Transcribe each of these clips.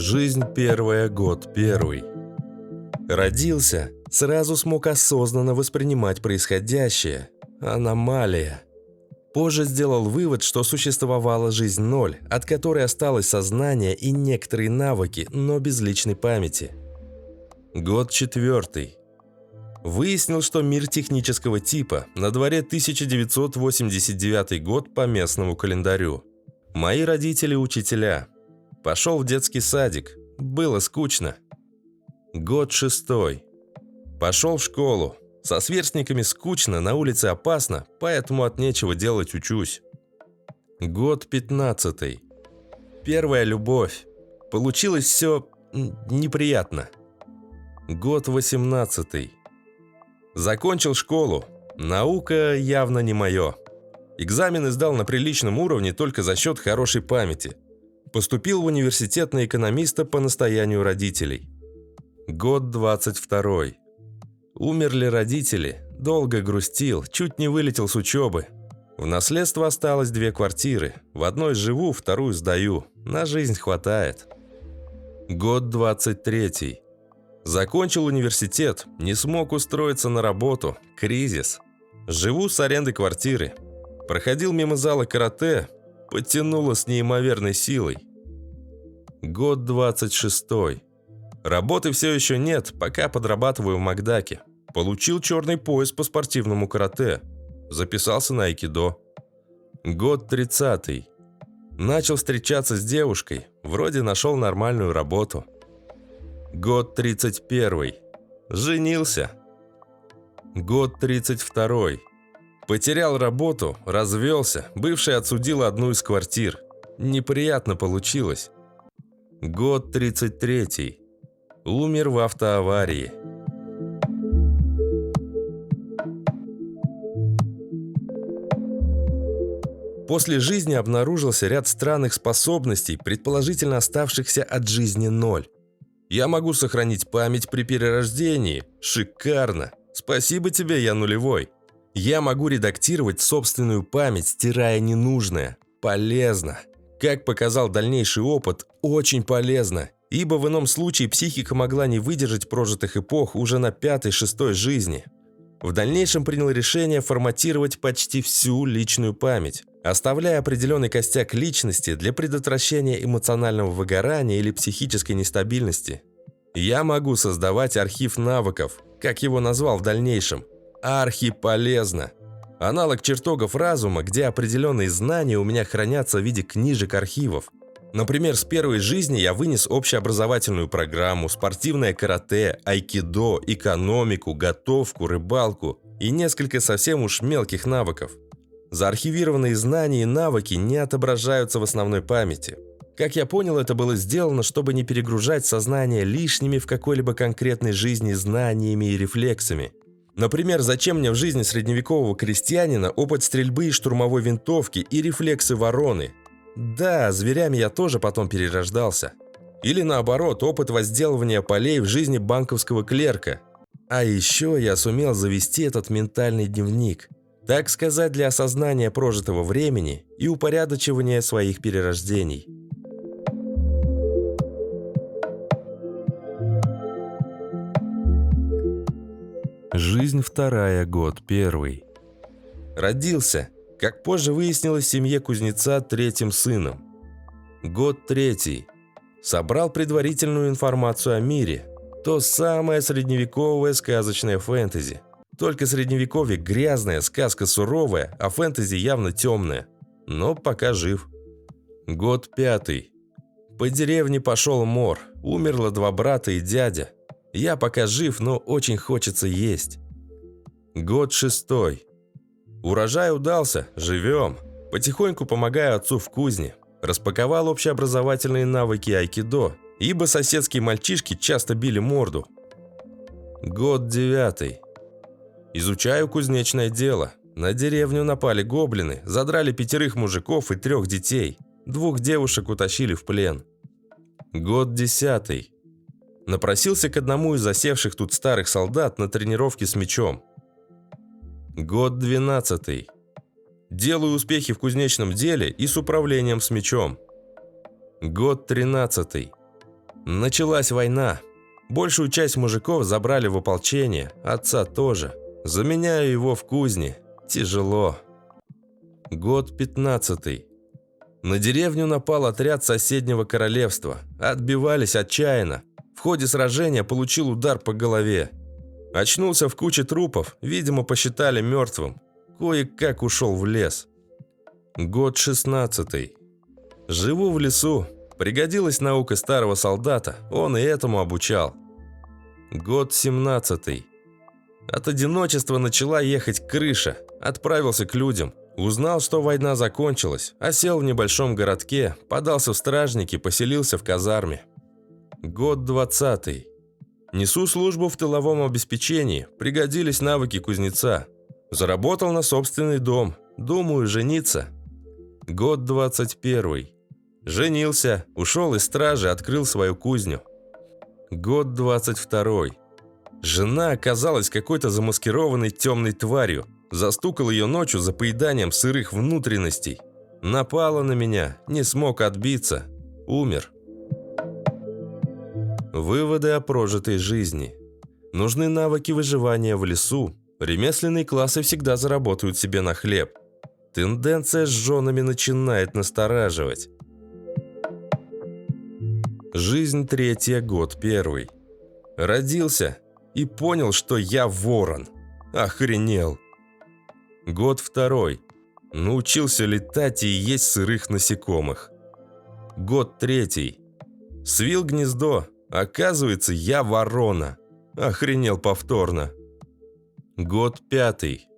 Жизнь первая, год первый. Родился, сразу смог осознанно воспринимать происходящее. Аномалия. Позже сделал вывод, что существовала жизнь ноль, от которой осталось сознание и некоторые навыки, но без личной памяти. Год четвертый. Выяснил, что мир технического типа, на дворе 1989 год по местному календарю. Мои родители – учителя. Пошел в детский садик. Было скучно. Год шестой. Пошел в школу. Со сверстниками скучно, на улице опасно, поэтому от нечего делать учусь. Год пятнадцатый. Первая любовь. Получилось все неприятно. Год восемнадцатый. Закончил школу. Наука явно не мое. Экзамены сдал на приличном уровне только за счет хорошей памяти. Поступил в университет на экономиста по настоянию родителей. Год 22. Умерли родители. Долго грустил, чуть не вылетел с учебы. В наследство осталось две квартиры. В одной живу, вторую сдаю. На жизнь хватает. Год 23. Закончил университет, не смог устроиться на работу. Кризис. Живу с аренды квартиры. Проходил мимо зала карате, потянуло с неимоверной силой. Год 26. Работы все еще нет, пока подрабатываю в Макдаке. Получил черный пояс по спортивному карате. Записался на айкидо. Год 30. Начал встречаться с девушкой. Вроде нашел нормальную работу. Год 31. Женился. Год 32. Потерял работу, развелся, бывшая отсудила одну из квартир. Неприятно получилось. Год 33. Умер в автоаварии. После жизни обнаружился ряд странных способностей, предположительно оставшихся от жизни ноль. Я могу сохранить память при перерождении. Шикарно. Спасибо тебе, я нулевой. Я могу редактировать собственную память, стирая ненужное. Полезно. Как показал дальнейший опыт, очень полезно. Ибо в ином случае психика могла не выдержать прожитых эпох уже на пятой-шестой жизни. В дальнейшем принял решение форматировать почти всю личную память, оставляя определенный костяк личности для предотвращения эмоционального выгорания или психической нестабильности. Я могу создавать архив навыков, как его назвал в дальнейшем. Архи полезно. Аналог чертогов разума, где определенные знания у меня хранятся в виде книжек архивов. Например, с первой жизни я вынес общеобразовательную программу, спортивное карате, айкидо, экономику, готовку, рыбалку и несколько совсем уж мелких навыков. Заархивированные знания и навыки не отображаются в основной памяти. Как я понял, это было сделано, чтобы не перегружать сознание лишними в какой-либо конкретной жизни знаниями и рефлексами. Например, зачем мне в жизни средневекового крестьянина опыт стрельбы из штурмовой винтовки и рефлексы вороны, да, зверями я тоже потом перерождался. Или наоборот, опыт возделывания полей в жизни банковского клерка. А еще я сумел завести этот ментальный дневник. Так сказать, для осознания прожитого времени и упорядочивания своих перерождений. Жизнь вторая, год первый. Родился как позже выяснилось, в семье кузнеца третьим сыном. Год третий. Собрал предварительную информацию о мире. То самое средневековое сказочное фэнтези. Только средневековье грязная, сказка суровая, а фэнтези явно темная. Но пока жив. Год пятый. По деревне пошел мор. Умерло два брата и дядя. Я пока жив, но очень хочется есть. Год шестой. Урожай удался, живем. Потихоньку помогаю отцу в кузне. Распаковал общеобразовательные навыки айкидо, ибо соседские мальчишки часто били морду. Год девятый. Изучаю кузнечное дело. На деревню напали гоблины, задрали пятерых мужиков и трех детей. Двух девушек утащили в плен. Год десятый. Напросился к одному из засевших тут старых солдат на тренировке с мечом. Год 12. Делаю успехи в кузнечном деле и с управлением с мечом. Год 13. Началась война. Большую часть мужиков забрали в ополчение, отца тоже. Заменяю его в кузне. Тяжело. Год пятнадцатый. На деревню напал отряд соседнего королевства. Отбивались отчаянно. В ходе сражения получил удар по голове. Очнулся в куче трупов, видимо, посчитали мертвым. Кое-как ушел в лес. Год шестнадцатый. Живу в лесу. Пригодилась наука старого солдата, он и этому обучал. Год семнадцатый. От одиночества начала ехать крыша. Отправился к людям. Узнал, что война закончилась, осел в небольшом городке, подался в стражники, поселился в казарме. Год двадцатый. Несу службу в тыловом обеспечении, пригодились навыки кузнеца. Заработал на собственный дом, думаю жениться. Год двадцать первый. Женился, ушел из стражи, открыл свою кузню. Год двадцать второй. Жена оказалась какой-то замаскированной темной тварью – Застукал ее ночью за поеданием сырых внутренностей. Напала на меня, не смог отбиться. Умер. Выводы о прожитой жизни. Нужны навыки выживания в лесу. Ремесленные классы всегда заработают себе на хлеб. Тенденция с женами начинает настораживать. Жизнь третья, год первый. Родился и понял, что я ворон. Охренел. Год второй. Научился летать и есть сырых насекомых. Год третий. Свил гнездо. Оказывается, я ворона. Охренел повторно. Год пятый.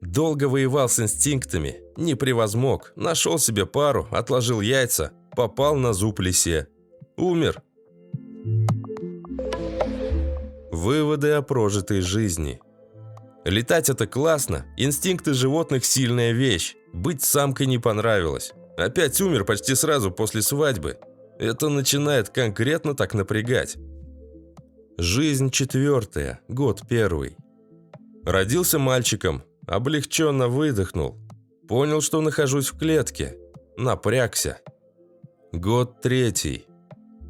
Долго воевал с инстинктами. Не превозмог. Нашел себе пару, отложил яйца. Попал на зуб лисе. Умер. Выводы о прожитой жизни. Летать это классно, инстинкты животных – сильная вещь. Быть самкой не понравилось. Опять умер почти сразу после свадьбы. Это начинает конкретно так напрягать. Жизнь четвертая, год первый. Родился мальчиком, облегченно выдохнул. Понял, что нахожусь в клетке. Напрягся. Год третий.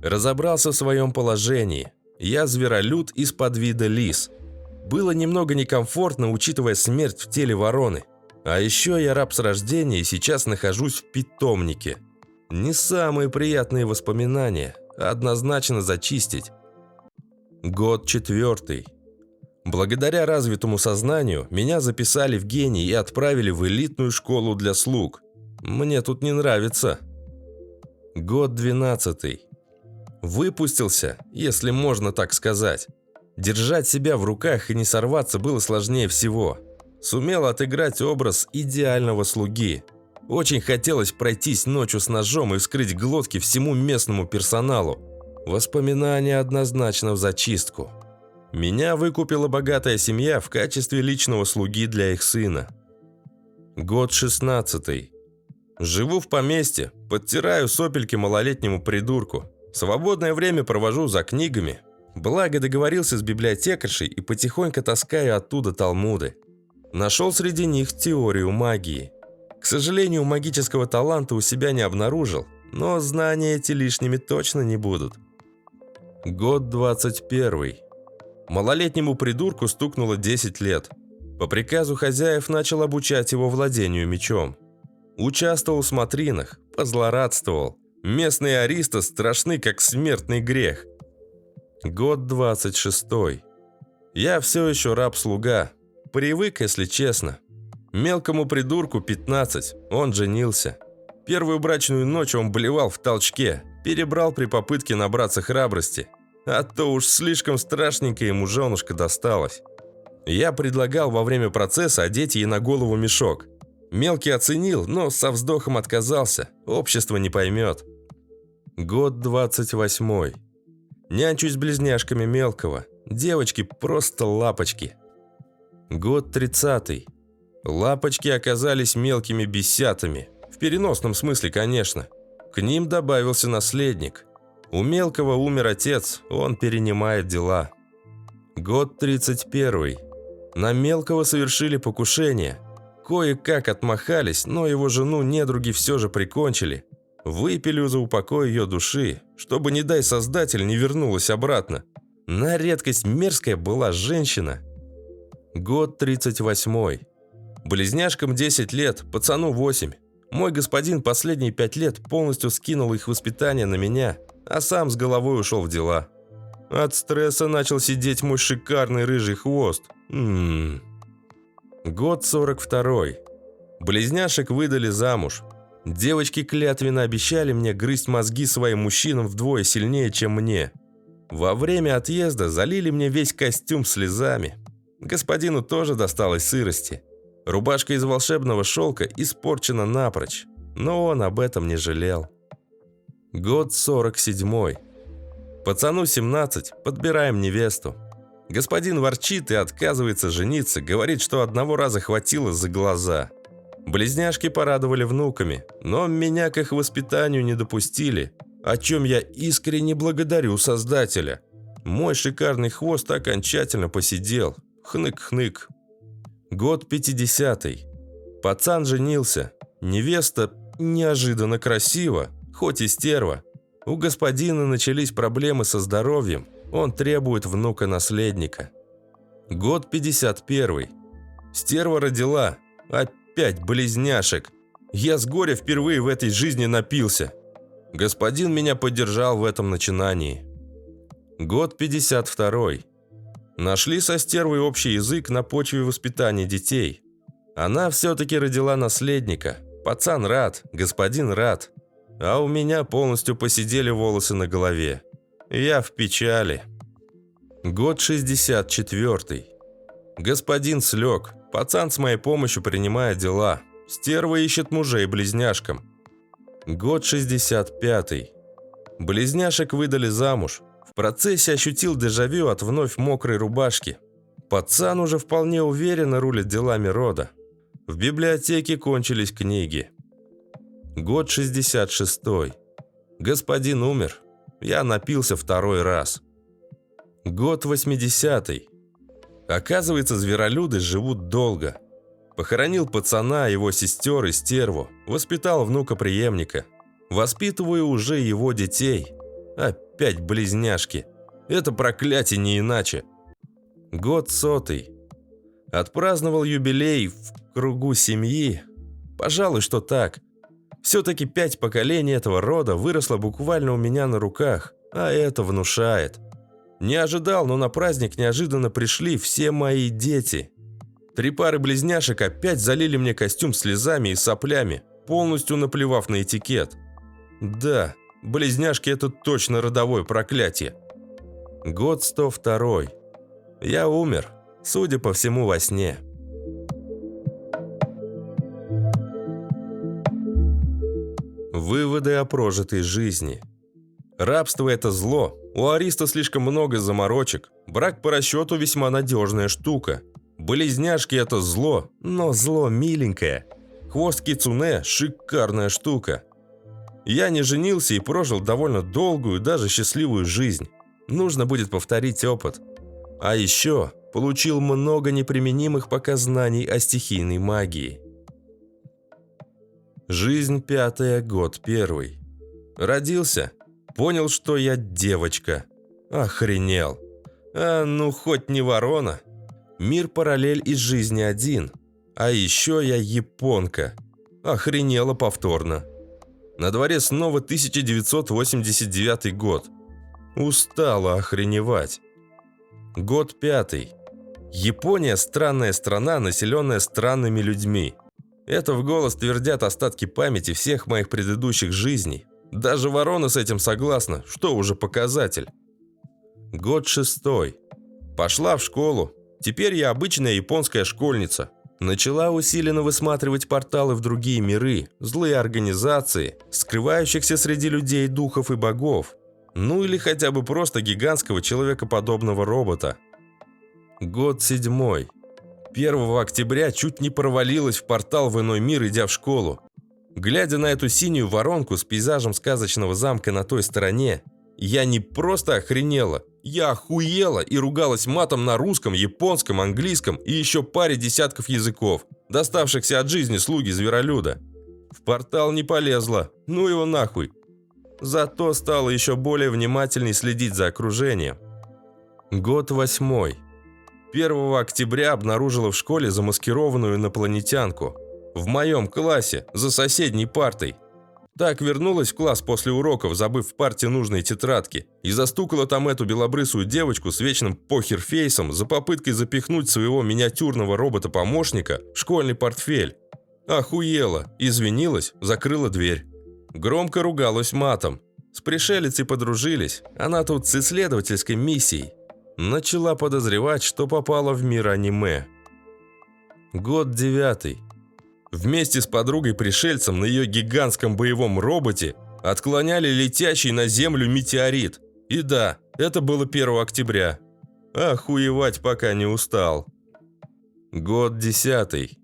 Разобрался в своем положении. Я зверолюд из-под вида лис – было немного некомфортно, учитывая смерть в теле вороны. А еще я раб с рождения и сейчас нахожусь в питомнике. Не самые приятные воспоминания, однозначно зачистить. Год четвертый. Благодаря развитому сознанию меня записали в гений и отправили в элитную школу для слуг. Мне тут не нравится. Год двенадцатый. Выпустился, если можно так сказать. Держать себя в руках и не сорваться было сложнее всего. Сумел отыграть образ идеального слуги. Очень хотелось пройтись ночью с ножом и вскрыть глотки всему местному персоналу. Воспоминания однозначно в зачистку. Меня выкупила богатая семья в качестве личного слуги для их сына. Год шестнадцатый. Живу в поместье, подтираю сопельки малолетнему придурку. Свободное время провожу за книгами, Благо договорился с библиотекаршей и потихоньку таскаю оттуда талмуды. Нашел среди них теорию магии. К сожалению, магического таланта у себя не обнаружил, но знания эти лишними точно не будут. Год 21. Малолетнему придурку стукнуло 10 лет. По приказу хозяев начал обучать его владению мечом. Участвовал в смотринах, позлорадствовал. Местные аристы страшны, как смертный грех. Год 26. Я все еще раб-слуга. Привык, если честно. Мелкому придурку 15, он женился. Первую брачную ночь он блевал в толчке, перебрал при попытке набраться храбрости. А то уж слишком страшненько ему женушка досталась. Я предлагал во время процесса одеть ей на голову мешок. Мелкий оценил, но со вздохом отказался. Общество не поймет. Год 28. Нянчусь с близняшками мелкого. Девочки просто лапочки. Год тридцатый. Лапочки оказались мелкими бесятами. В переносном смысле, конечно. К ним добавился наследник. У мелкого умер отец, он перенимает дела. Год 31. На мелкого совершили покушение. Кое-как отмахались, но его жену недруги все же прикончили. Выпилю за упокой ее души, чтобы, не дай создатель, не вернулась обратно. На редкость мерзкая была женщина. Год 38. Близняшкам 10 лет, пацану 8. Мой господин последние 5 лет полностью скинул их воспитание на меня, а сам с головой ушел в дела. От стресса начал сидеть мой шикарный рыжий хвост. Ммм. Год 42. Близняшек выдали замуж. Девочки клятвенно обещали мне грызть мозги своим мужчинам вдвое сильнее, чем мне. Во время отъезда залили мне весь костюм слезами. Господину тоже досталось сырости. Рубашка из волшебного шелка испорчена напрочь, но он об этом не жалел. Год 47. Пацану 17, подбираем невесту. Господин ворчит и отказывается жениться, говорит, что одного раза хватило за глаза. Близняшки порадовали внуками, но меня к их воспитанию не допустили, о чем я искренне благодарю Создателя. Мой шикарный хвост окончательно посидел. Хнык-хнык. Год 50-й. Пацан женился. Невеста неожиданно красива, хоть и стерва. У господина начались проблемы со здоровьем, он требует внука-наследника. Год 51. Стерва родила. Опять близняшек. Я с горя впервые в этой жизни напился. Господин меня поддержал в этом начинании. Год 52. Нашли со стервой общий язык на почве воспитания детей. Она все-таки родила наследника. Пацан рад, господин рад. А у меня полностью посидели волосы на голове. Я в печали. Год 64. Господин слег. Пацан с моей помощью принимает дела. Стерва ищет мужей близняшкам. Год 65. Близняшек выдали замуж. В процессе ощутил дежавю от вновь мокрой рубашки. Пацан уже вполне уверенно рулит делами рода. В библиотеке кончились книги. Год 66. Господин умер. Я напился второй раз. Год 80-й. Оказывается, зверолюды живут долго. Похоронил пацана, его сестер и стерву. Воспитал внука-преемника. Воспитываю уже его детей. Опять близняшки. Это проклятие не иначе. Год сотый. Отпраздновал юбилей в кругу семьи. Пожалуй, что так. Все-таки пять поколений этого рода выросло буквально у меня на руках, а это внушает. Не ожидал, но на праздник неожиданно пришли все мои дети. Три пары близняшек опять залили мне костюм слезами и соплями, полностью наплевав на этикет. Да, близняшки это точно родовое проклятие. Год 102. Я умер, судя по всему, во сне. Выводы о прожитой жизни. Рабство – это зло. У Ариста слишком много заморочек. Брак по расчету весьма надежная штука. Близняшки – это зло, но зло миленькое. Хвост кицуне – шикарная штука. Я не женился и прожил довольно долгую, даже счастливую жизнь. Нужно будет повторить опыт. А еще получил много неприменимых пока знаний о стихийной магии. Жизнь пятая, год первый. Родился. Понял, что я девочка. Охренел. А ну хоть не ворона. Мир параллель из жизни один. А еще я японка. Охренела повторно. На дворе снова 1989 год. Устала охреневать. Год пятый. Япония – странная страна, населенная странными людьми. Это в голос твердят остатки памяти всех моих предыдущих жизней. Даже ворона с этим согласна, что уже показатель. Год шестой. Пошла в школу. Теперь я обычная японская школьница. Начала усиленно высматривать порталы в другие миры, злые организации, скрывающихся среди людей духов и богов. Ну или хотя бы просто гигантского человекоподобного робота. Год седьмой. 1 октября чуть не провалилась в портал в иной мир, идя в школу. Глядя на эту синюю воронку с пейзажем сказочного замка на той стороне, я не просто охренела, я охуела и ругалась матом на русском, японском, английском и еще паре десятков языков, доставшихся от жизни слуги зверолюда. В портал не полезла, ну его нахуй. Зато стала еще более внимательней следить за окружением. Год восьмой. 1 октября обнаружила в школе замаскированную инопланетянку. В моем классе, за соседней партой. Так вернулась в класс после уроков, забыв в парте нужные тетрадки, и застукала там эту белобрысую девочку с вечным похерфейсом за попыткой запихнуть своего миниатюрного робота-помощника в школьный портфель. Охуела, извинилась, закрыла дверь. Громко ругалась матом. С пришелицей подружились, она тут с исследовательской миссией. Начала подозревать, что попала в мир аниме. Год девятый. Вместе с подругой-пришельцем на ее гигантском боевом роботе отклоняли летящий на Землю метеорит. И да, это было 1 октября. Охуевать пока не устал. Год десятый.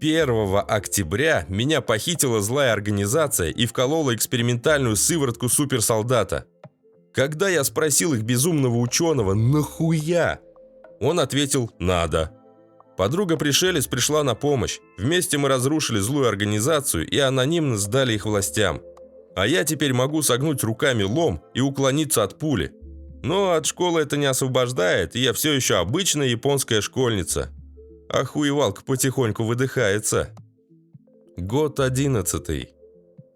1 октября меня похитила злая организация и вколола экспериментальную сыворотку суперсолдата. Когда я спросил их безумного ученого «Нахуя?», он ответил «Надо». Подруга-пришелец пришла на помощь. Вместе мы разрушили злую организацию и анонимно сдали их властям. А я теперь могу согнуть руками лом и уклониться от пули. Но от школы это не освобождает, и я все еще обычная японская школьница. Охуевалка потихоньку выдыхается. Год одиннадцатый.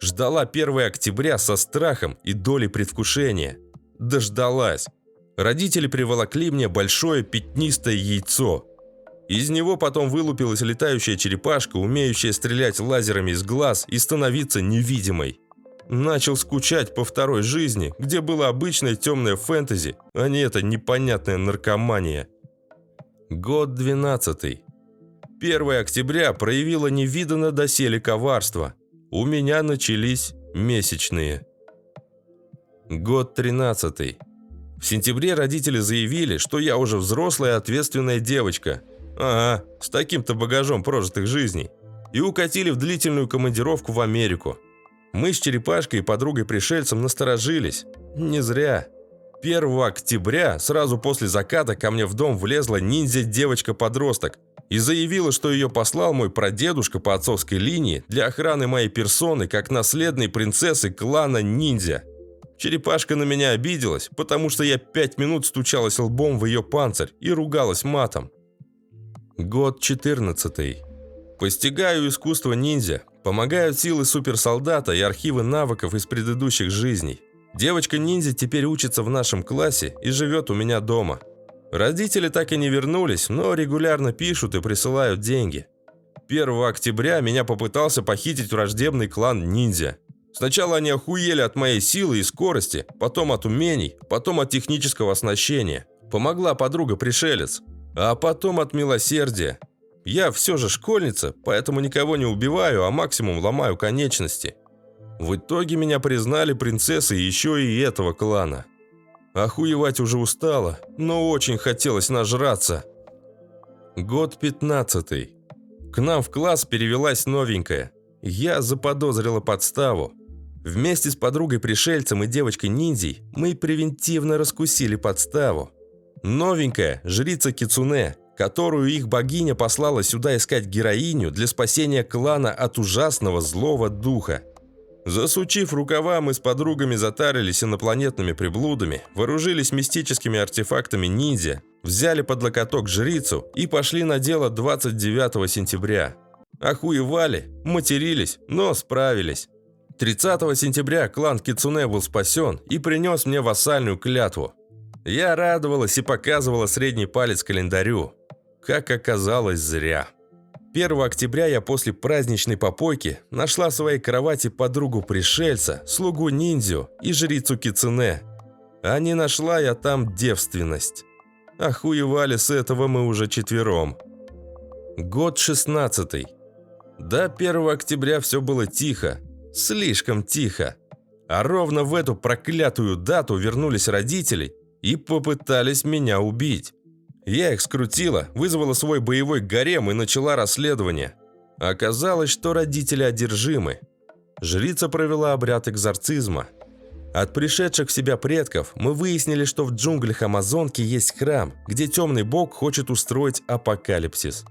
Ждала 1 октября со страхом и долей предвкушения. Дождалась. Родители приволокли мне большое пятнистое яйцо – из него потом вылупилась летающая черепашка, умеющая стрелять лазерами из глаз и становиться невидимой. Начал скучать по второй жизни, где было обычное темное фэнтези, а не эта непонятная наркомания. Год 12. 1 октября проявила невиданно доселе коварство. У меня начались месячные. Год 13. В сентябре родители заявили, что я уже взрослая ответственная девочка, Ага, с таким-то багажом прожитых жизней. И укатили в длительную командировку в Америку. Мы с Черепашкой и подругой-пришельцем насторожились. Не зря. 1 октября, сразу после заката, ко мне в дом влезла ниндзя-девочка-подросток и заявила, что ее послал мой прадедушка по отцовской линии для охраны моей персоны как наследной принцессы клана ниндзя. Черепашка на меня обиделась, потому что я пять минут стучалась лбом в ее панцирь и ругалась матом. Год 14. Постигаю искусство ниндзя. Помогают силы суперсолдата и архивы навыков из предыдущих жизней. Девочка-ниндзя теперь учится в нашем классе и живет у меня дома. Родители так и не вернулись, но регулярно пишут и присылают деньги. 1 октября меня попытался похитить враждебный клан ниндзя. Сначала они охуели от моей силы и скорости, потом от умений, потом от технического оснащения. Помогла подруга-пришелец. А потом от милосердия. Я все же школьница, поэтому никого не убиваю, а максимум ломаю конечности. В итоге меня признали принцессой еще и этого клана. Охуевать уже устала, но очень хотелось нажраться. Год пятнадцатый. К нам в класс перевелась новенькая. Я заподозрила подставу. Вместе с подругой-пришельцем и девочкой-ниндзей мы превентивно раскусили подставу. Новенькая, жрица Кицуне, которую их богиня послала сюда искать героиню для спасения клана от ужасного злого духа. Засучив рукава, мы с подругами затарились инопланетными приблудами, вооружились мистическими артефактами ниндзя, взяли под локоток жрицу и пошли на дело 29 сентября. Охуевали, матерились, но справились. 30 сентября клан Кицуне был спасен и принес мне вассальную клятву. Я радовалась и показывала средний палец календарю. Как оказалось, зря. 1 октября я после праздничной попойки нашла в своей кровати подругу-пришельца, слугу ниндзю и жрицу Кицуне. А не нашла я там девственность. Охуевали с этого мы уже четвером. Год 16 До 1 октября все было тихо. Слишком тихо. А ровно в эту проклятую дату вернулись родители и попытались меня убить. Я их скрутила, вызвала свой боевой гарем и начала расследование. Оказалось, что родители одержимы. Жрица провела обряд экзорцизма. От пришедших в себя предков мы выяснили, что в джунглях Амазонки есть храм, где темный бог хочет устроить апокалипсис.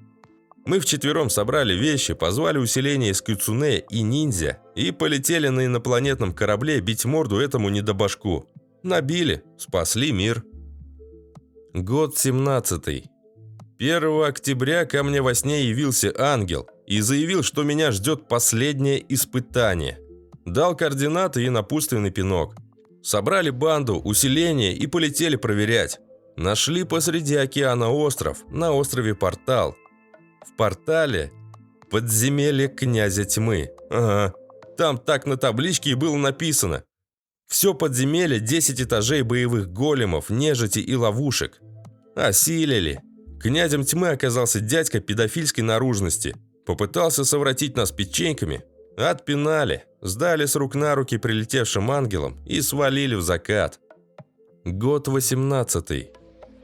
Мы вчетвером собрали вещи, позвали усиление из Кюцуне и ниндзя и полетели на инопланетном корабле бить морду этому недобашку. Набили, спасли мир. Год 17. 1 октября ко мне во сне явился ангел и заявил, что меня ждет последнее испытание. Дал координаты и напутственный пинок. Собрали банду, усиление и полетели проверять. Нашли посреди океана остров, на острове Портал. В портале подземелье князя тьмы. Ага, там так на табличке и было написано. Все подземелье 10 этажей боевых големов, нежити и ловушек. Осилили. Князем тьмы оказался дядька педофильской наружности. Попытался совратить нас печеньками. Отпинали. Сдали с рук на руки прилетевшим ангелам и свалили в закат. Год 18.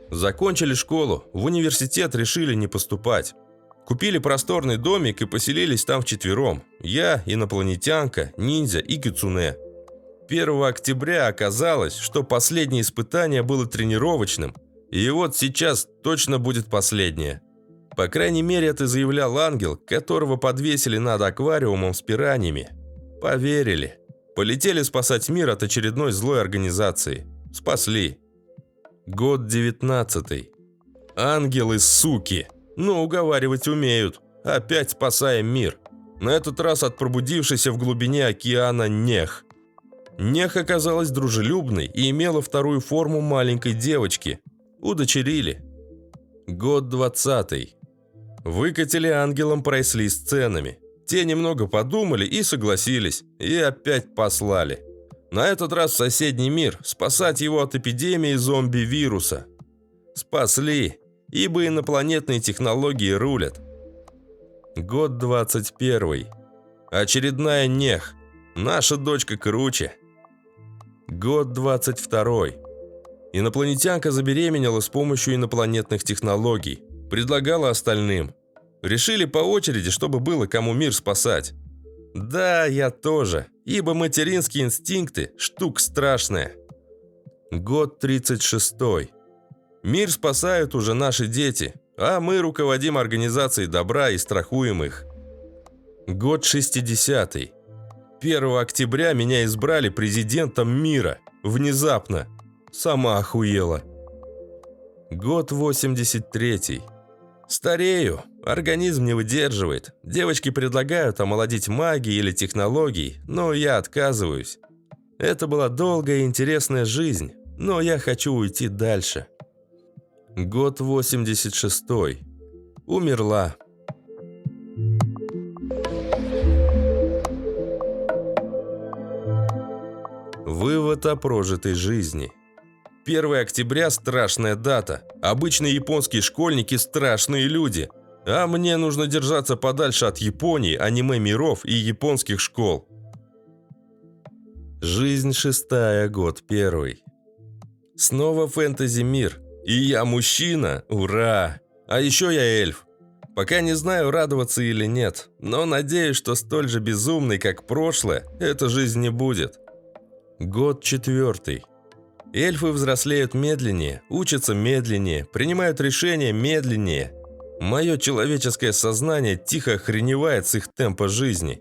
Закончили школу, в университет решили не поступать. Купили просторный домик и поселились там вчетвером. Я, инопланетянка, ниндзя и кицуне. 1 октября оказалось, что последнее испытание было тренировочным, и вот сейчас точно будет последнее. По крайней мере, это заявлял ангел, которого подвесили над аквариумом с пираньями. Поверили. Полетели спасать мир от очередной злой организации. Спасли. Год девятнадцатый. Ангелы, суки! но уговаривать умеют. Опять спасаем мир. На этот раз от пробудившейся в глубине океана Нех. Нех оказалась дружелюбной и имела вторую форму маленькой девочки. Удочерили. Год двадцатый. Выкатили ангелам прайсли с ценами. Те немного подумали и согласились, и опять послали. На этот раз в соседний мир, спасать его от эпидемии зомби-вируса. Спасли, ибо инопланетные технологии рулят. Год 21. Очередная нех. Наша дочка круче. Год 22. Инопланетянка забеременела с помощью инопланетных технологий. Предлагала остальным. Решили по очереди, чтобы было кому мир спасать. Да, я тоже, ибо материнские инстинкты – штука страшная. Год 36. Мир спасают уже наши дети, а мы руководим организацией добра и страхуем их. Год 60-й. 1 октября меня избрали президентом мира. Внезапно. Сама охуела. Год 83-й. Старею. Организм не выдерживает. Девочки предлагают омолодить магией или технологией, но я отказываюсь. Это была долгая и интересная жизнь, но я хочу уйти дальше. Год 86. Умерла. Вывод о прожитой жизни. 1 октября – страшная дата. Обычные японские школьники – страшные люди. А мне нужно держаться подальше от Японии, аниме-миров и японских школ. Жизнь шестая, год первый. Снова фэнтези-мир – и я мужчина, ура! А еще я эльф. Пока не знаю, радоваться или нет, но надеюсь, что столь же безумный, как прошлое, эта жизнь не будет. Год четвертый. Эльфы взрослеют медленнее, учатся медленнее, принимают решения медленнее. Мое человеческое сознание тихо охреневает с их темпа жизни.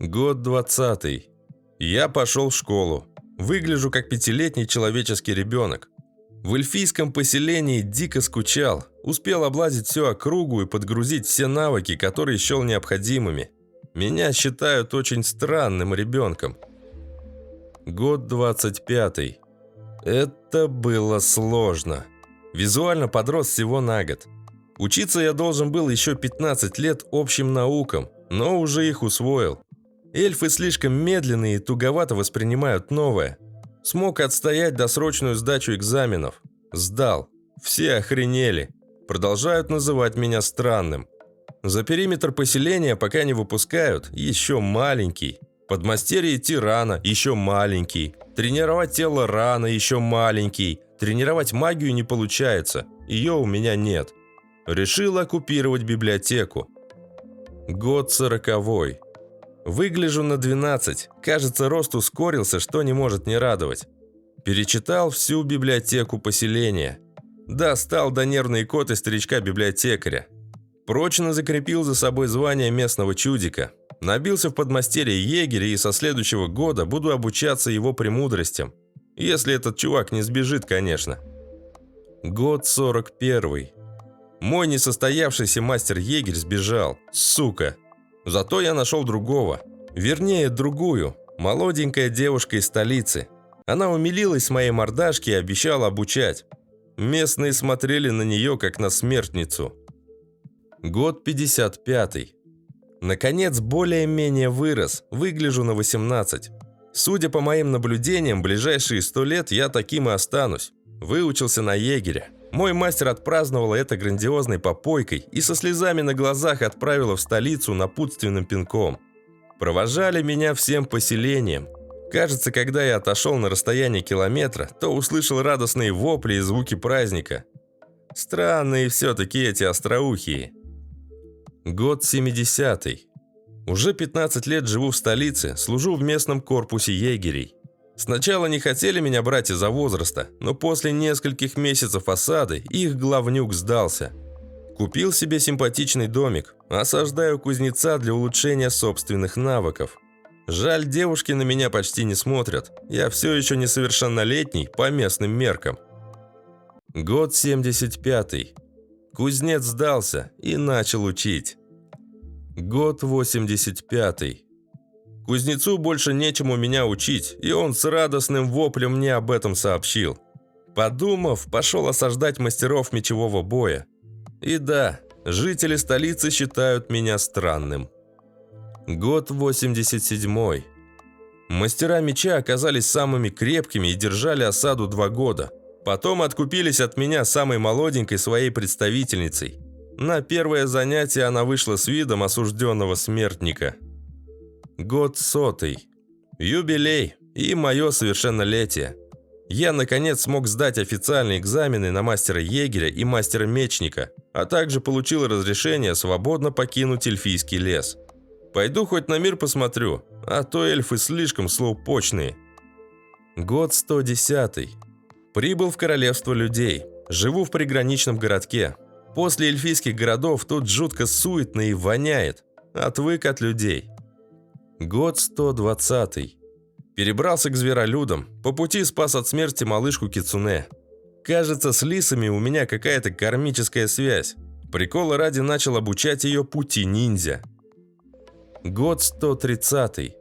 Год двадцатый. Я пошел в школу. Выгляжу как пятилетний человеческий ребенок. В эльфийском поселении дико скучал, успел облазить всю округу и подгрузить все навыки, которые счел необходимыми. Меня считают очень странным ребенком. Год 25. Это было сложно. Визуально подрос всего на год. Учиться я должен был еще 15 лет общим наукам, но уже их усвоил. Эльфы слишком медленные и туговато воспринимают новое – Смог отстоять досрочную сдачу экзаменов. Сдал. Все охренели. Продолжают называть меня странным. За периметр поселения пока не выпускают, еще маленький. Подмастерье идти рано, еще маленький. Тренировать тело рано, еще маленький. Тренировать магию не получается, ее у меня нет. Решил оккупировать библиотеку. Год сороковой. Выгляжу на 12. Кажется, рост ускорился, что не может не радовать. Перечитал всю библиотеку поселения. Достал до нервный кот и старичка-библиотекаря. Прочно закрепил за собой звание местного чудика. Набился в подмастерье егеря и со следующего года буду обучаться его премудростям. Если этот чувак не сбежит, конечно. Год 41. Мой несостоявшийся мастер-егерь сбежал. Сука. Зато я нашел другого. Вернее, другую. Молоденькая девушка из столицы. Она умилилась моей мордашки и обещала обучать. Местные смотрели на нее, как на смертницу. Год 55. Наконец, более-менее вырос, выгляжу на 18. Судя по моим наблюдениям, ближайшие 100 лет я таким и останусь. Выучился на егеря. Мой мастер отпраздновал это грандиозной попойкой и со слезами на глазах отправила в столицу напутственным пинком. Провожали меня всем поселением. Кажется, когда я отошел на расстояние километра, то услышал радостные вопли и звуки праздника. Странные все-таки эти остроухие. Год 70-й. Уже 15 лет живу в столице, служу в местном корпусе егерей. Сначала не хотели меня брать из-за возраста, но после нескольких месяцев осады их главнюк сдался. Купил себе симпатичный домик, осаждаю кузнеца для улучшения собственных навыков. Жаль, девушки на меня почти не смотрят, я все еще несовершеннолетний по местным меркам. Год 75 -й. Кузнец сдался и начал учить. Год 85 -й. Кузнецу больше нечему меня учить, и он с радостным воплем мне об этом сообщил. Подумав, пошел осаждать мастеров мечевого боя. И да, жители столицы считают меня странным. Год 87 Мастера меча оказались самыми крепкими и держали осаду два года. Потом откупились от меня самой молоденькой своей представительницей. На первое занятие она вышла с видом осужденного смертника – Год сотый. Юбилей и мое совершеннолетие. Я, наконец, смог сдать официальные экзамены на мастера-егеря и мастера-мечника, а также получил разрешение свободно покинуть эльфийский лес. Пойду хоть на мир посмотрю, а то эльфы слишком слоупочные. Год 110. Прибыл в королевство людей. Живу в приграничном городке. После эльфийских городов тут жутко суетно и воняет. Отвык от людей. Год 120. Перебрался к зверолюдам. По пути спас от смерти малышку Кицуне. Кажется, с лисами у меня какая-то кармическая связь. Прикола ради начал обучать ее пути ниндзя. Год 130.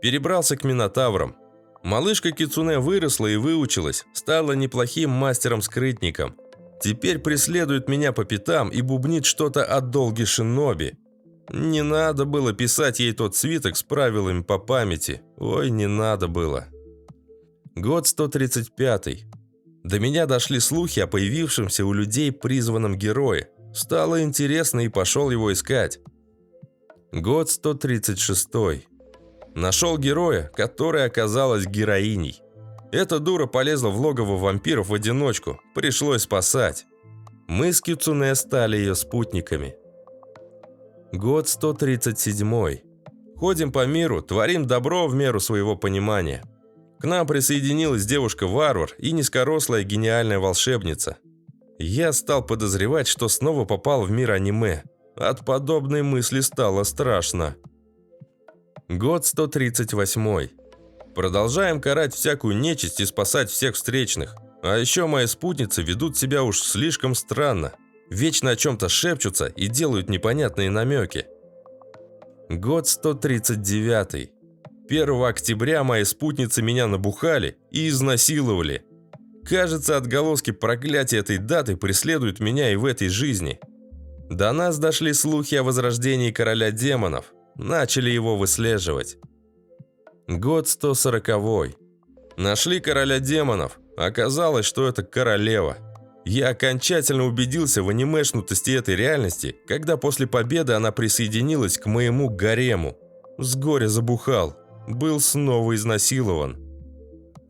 Перебрался к Минотаврам. Малышка Кицуне выросла и выучилась, стала неплохим мастером-скрытником. Теперь преследует меня по пятам и бубнит что-то о долге шиноби. Не надо было писать ей тот свиток с правилами по памяти. Ой, не надо было. Год 135. До меня дошли слухи о появившемся у людей призванном герое. Стало интересно и пошел его искать. Год 136. Нашел героя, которая оказалась героиней. Эта дура полезла в логово вампиров в одиночку. Пришлось спасать. Мы с Кицуне стали ее спутниками. Год 137. Ходим по миру, творим добро в меру своего понимания. К нам присоединилась девушка-варвар и низкорослая гениальная волшебница. Я стал подозревать, что снова попал в мир аниме. От подобной мысли стало страшно. Год 138. Продолжаем карать всякую нечисть и спасать всех встречных. А еще мои спутницы ведут себя уж слишком странно. Вечно о чем-то шепчутся и делают непонятные намеки. Год 139. 1 октября мои спутницы меня набухали и изнасиловали. Кажется, отголоски проклятия этой даты преследуют меня и в этой жизни. До нас дошли слухи о возрождении короля демонов. Начали его выслеживать. Год 140. Нашли короля демонов. Оказалось, что это королева. Я окончательно убедился в анимешнутости этой реальности, когда после победы она присоединилась к моему гарему. С горя забухал. Был снова изнасилован.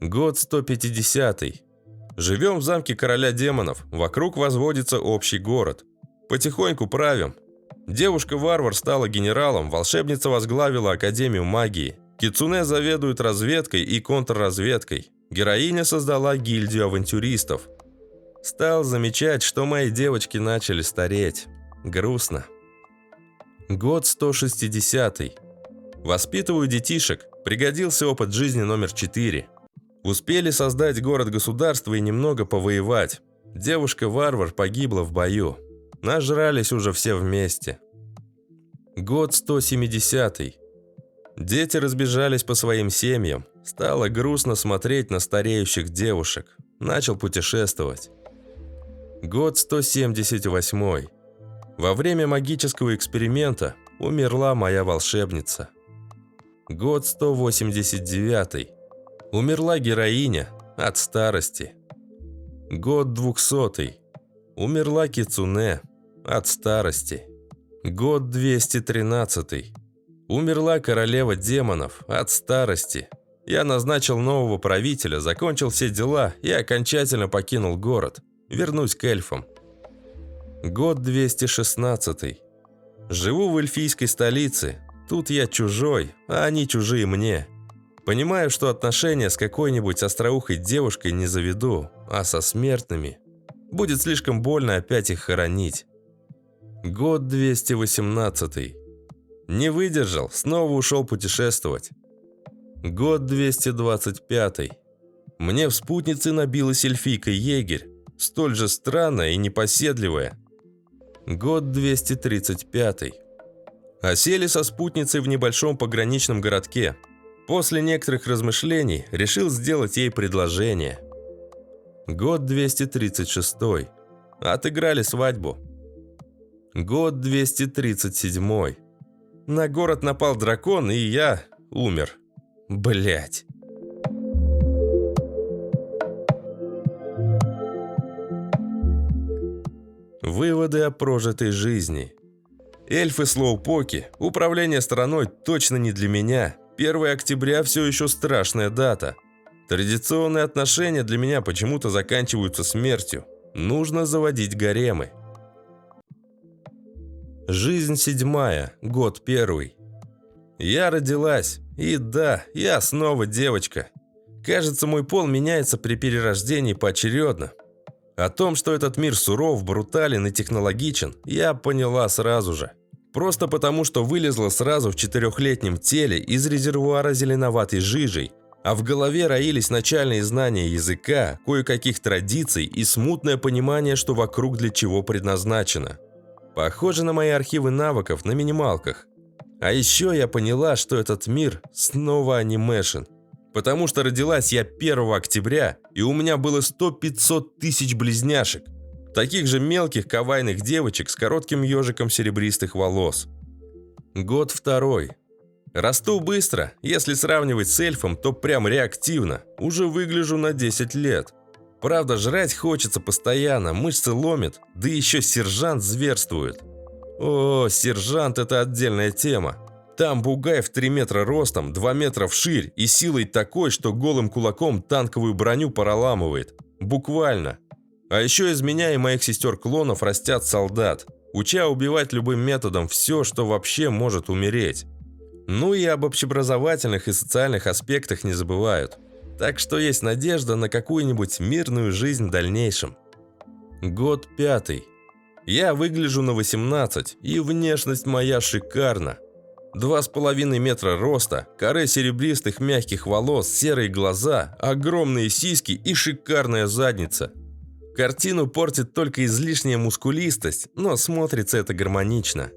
Год 150 -й. Живем в замке короля демонов. Вокруг возводится общий город. Потихоньку правим. Девушка-варвар стала генералом, волшебница возглавила Академию магии. Кицуне заведует разведкой и контрразведкой. Героиня создала гильдию авантюристов – Стал замечать, что мои девочки начали стареть. Грустно. Год 160. -й. Воспитываю детишек. Пригодился опыт жизни номер 4. Успели создать город-государство и немного повоевать. Девушка-варвар погибла в бою. Нажрались уже все вместе. Год 170. -й. Дети разбежались по своим семьям. Стало грустно смотреть на стареющих девушек. Начал путешествовать. Год 178. Во время магического эксперимента умерла моя волшебница. Год 189. Умерла героиня от старости. Год 200. Умерла Кицуне от старости. Год 213. Умерла королева демонов от старости. Я назначил нового правителя, закончил все дела и окончательно покинул город. Вернусь к эльфам. Год 216. Живу в эльфийской столице. Тут я чужой, а они чужие мне. Понимаю, что отношения с какой-нибудь остроухой девушкой не заведу, а со смертными. Будет слишком больно опять их хоронить. Год 218. Не выдержал, снова ушел путешествовать. Год 225. Мне в спутнице набилась эльфийка егерь, столь же странная и непоседливая, Год 235. Осели со спутницей в небольшом пограничном городке. После некоторых размышлений решил сделать ей предложение. Год 236. Отыграли свадьбу. Год 237. На город напал дракон, и я умер. Блять. Выводы о прожитой жизни. Эльфы Слоупоки, управление страной точно не для меня. 1 октября все еще страшная дата. Традиционные отношения для меня почему-то заканчиваются смертью. Нужно заводить гаремы. Жизнь седьмая, год первый. Я родилась, и да, я снова девочка. Кажется, мой пол меняется при перерождении поочередно. О том, что этот мир суров, брутален и технологичен, я поняла сразу же. Просто потому, что вылезла сразу в четырехлетнем теле из резервуара зеленоватой жижей, а в голове роились начальные знания языка, кое-каких традиций и смутное понимание, что вокруг для чего предназначено. Похоже на мои архивы навыков на минималках. А еще я поняла, что этот мир снова анимешен – потому что родилась я 1 октября, и у меня было 100-500 тысяч близняшек. Таких же мелких кавайных девочек с коротким ежиком серебристых волос. Год второй. Расту быстро, если сравнивать с эльфом, то прям реактивно, уже выгляжу на 10 лет. Правда, жрать хочется постоянно, мышцы ломит, да еще сержант зверствует. О, сержант это отдельная тема. Там бугай в 3 метра ростом, 2 метра вширь и силой такой, что голым кулаком танковую броню проламывает. Буквально. А еще из меня и моих сестер-клонов растят солдат, уча убивать любым методом все, что вообще может умереть. Ну и об общеобразовательных и социальных аспектах не забывают. Так что есть надежда на какую-нибудь мирную жизнь в дальнейшем. Год пятый. Я выгляжу на 18, и внешность моя шикарна. Два с половиной метра роста, коры серебристых мягких волос, серые глаза, огромные сиськи и шикарная задница. Картину портит только излишняя мускулистость, но смотрится это гармонично.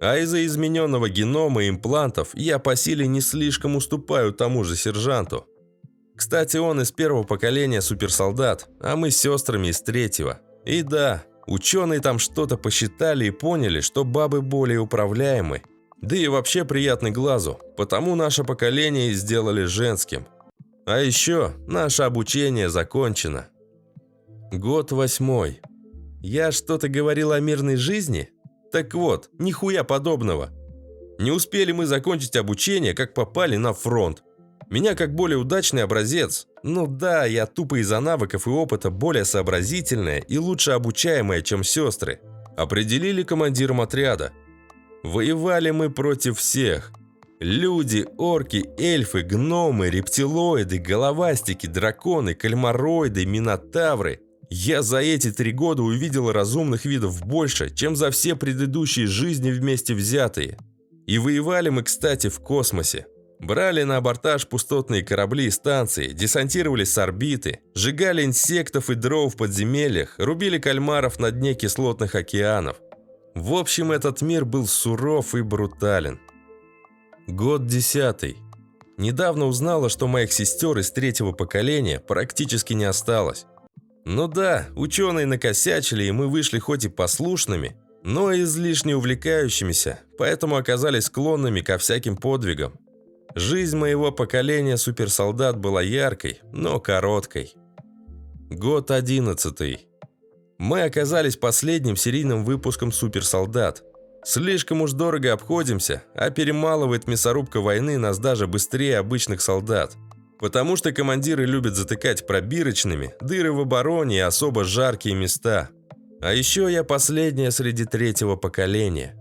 А из-за измененного генома и имплантов я по силе не слишком уступаю тому же сержанту. Кстати, он из первого поколения суперсолдат, а мы с сестрами из третьего. И да, ученые там что-то посчитали и поняли, что бабы более управляемы, да и вообще приятный глазу, потому наше поколение сделали женским. А еще наше обучение закончено. Год восьмой. Я что-то говорил о мирной жизни? Так вот, нихуя подобного. Не успели мы закончить обучение, как попали на фронт. Меня как более удачный образец. Ну да, я тупо из-за навыков и опыта более сообразительная и лучше обучаемая, чем сестры. Определили командиром отряда – Воевали мы против всех. Люди, орки, эльфы, гномы, рептилоиды, головастики, драконы, кальмароиды, минотавры. Я за эти три года увидел разумных видов больше, чем за все предыдущие жизни вместе взятые. И воевали мы, кстати, в космосе. Брали на абортаж пустотные корабли и станции, десантировались с орбиты, сжигали инсектов и дров в подземельях, рубили кальмаров на дне кислотных океанов. В общем, этот мир был суров и брутален. Год десятый. Недавно узнала, что моих сестер из третьего поколения практически не осталось. Ну да, ученые накосячили, и мы вышли хоть и послушными, но излишне увлекающимися, поэтому оказались склонными ко всяким подвигам. Жизнь моего поколения суперсолдат была яркой, но короткой. Год одиннадцатый. Мы оказались последним серийным выпуском суперсолдат. Слишком уж дорого обходимся, а перемалывает мясорубка войны нас даже быстрее обычных солдат. Потому что командиры любят затыкать пробирочными дыры в обороне и особо жаркие места. А еще я последняя среди третьего поколения.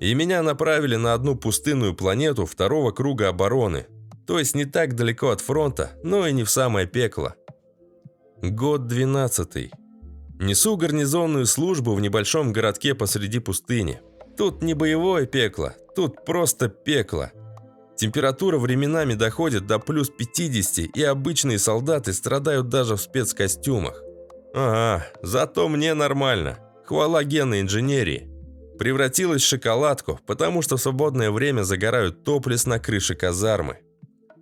И меня направили на одну пустынную планету второго круга обороны. То есть не так далеко от фронта, но и не в самое пекло. Год 12. Несу гарнизонную службу в небольшом городке посреди пустыни. Тут не боевое пекло, тут просто пекло. Температура временами доходит до плюс 50, и обычные солдаты страдают даже в спецкостюмах. Ага, зато мне нормально. Хвала генной инженерии. Превратилась в шоколадку, потому что в свободное время загорают топлес на крыше казармы.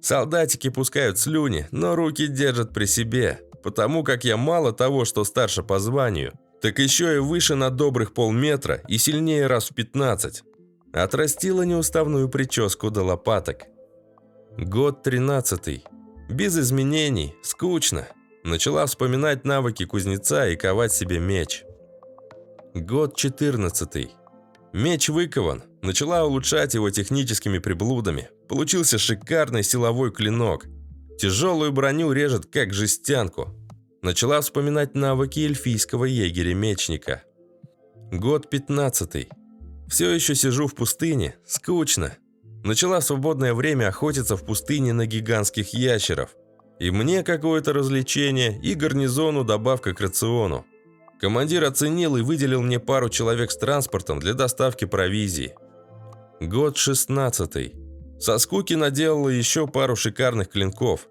Солдатики пускают слюни, но руки держат при себе, потому как я мало того, что старше по званию, так еще и выше на добрых полметра и сильнее раз в 15. Отрастила неуставную прическу до лопаток. Год 13. Без изменений, скучно. Начала вспоминать навыки кузнеца и ковать себе меч. Год 14. Меч выкован. Начала улучшать его техническими приблудами. Получился шикарный силовой клинок. Тяжелую броню режет как жестянку. Начала вспоминать навыки эльфийского егеря-мечника. Год 15. Все еще сижу в пустыне. Скучно. Начала свободное время охотиться в пустыне на гигантских ящеров. И мне какое-то развлечение, и гарнизону добавка к рациону. Командир оценил и выделил мне пару человек с транспортом для доставки провизии. Год 16. Со скуки наделала еще пару шикарных клинков.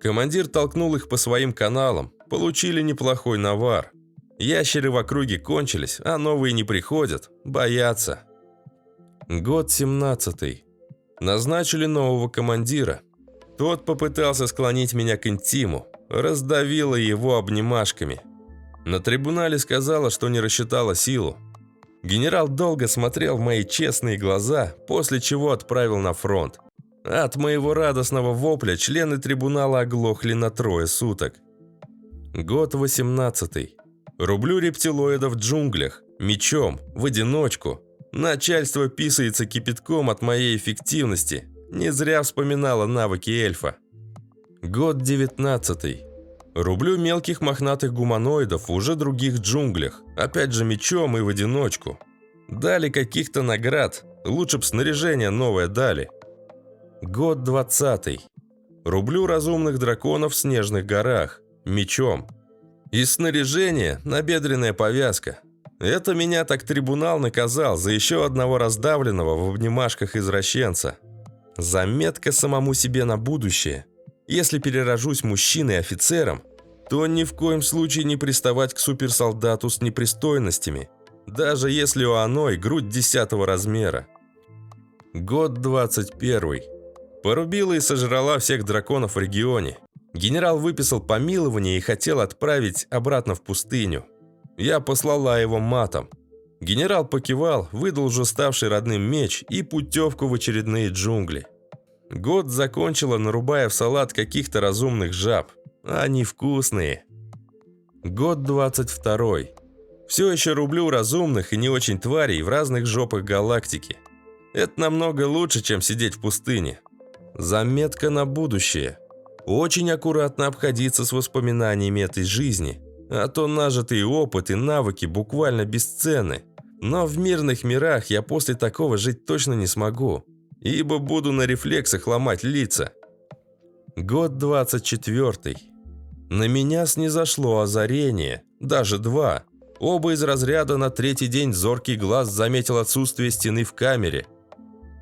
Командир толкнул их по своим каналам, получили неплохой навар. Ящеры в округе кончились, а новые не приходят, боятся. Год 17. Назначили нового командира. Тот попытался склонить меня к интиму, раздавила его обнимашками. На трибунале сказала, что не рассчитала силу. Генерал долго смотрел в мои честные глаза, после чего отправил на фронт. От моего радостного вопля члены трибунала оглохли на трое суток. Год 18. Рублю рептилоидов в джунглях, мечом, в одиночку. Начальство писается кипятком от моей эффективности. Не зря вспоминала навыки эльфа. Год 19. Рублю мелких мохнатых гуманоидов в уже других джунглях. Опять же мечом и в одиночку. Дали каких-то наград. Лучше б снаряжение новое дали. Год 20. Рублю разумных драконов в снежных горах. Мечом. Из снаряжения набедренная повязка. Это меня так трибунал наказал за еще одного раздавленного в обнимашках извращенца. Заметка самому себе на будущее. Если перерожусь мужчиной-офицером, то ни в коем случае не приставать к суперсолдату с непристойностями, даже если у Аной грудь десятого размера. Год 21. Порубила и сожрала всех драконов в регионе. Генерал выписал помилование и хотел отправить обратно в пустыню. Я послала его матом. Генерал покивал, выдал уже ставший родным меч и путевку в очередные джунгли. Год закончила, нарубая в салат каких-то разумных жаб. Они вкусные. Год 22. Все еще рублю разумных и не очень тварей в разных жопах галактики. Это намного лучше, чем сидеть в пустыне. Заметка на будущее – очень аккуратно обходиться с воспоминаниями этой жизни, а то нажитые опыт и навыки буквально бесценны. Но в мирных мирах я после такого жить точно не смогу, ибо буду на рефлексах ломать лица. Год 24. На меня снизошло озарение, даже два. Оба из разряда на третий день зоркий глаз заметил отсутствие стены в камере.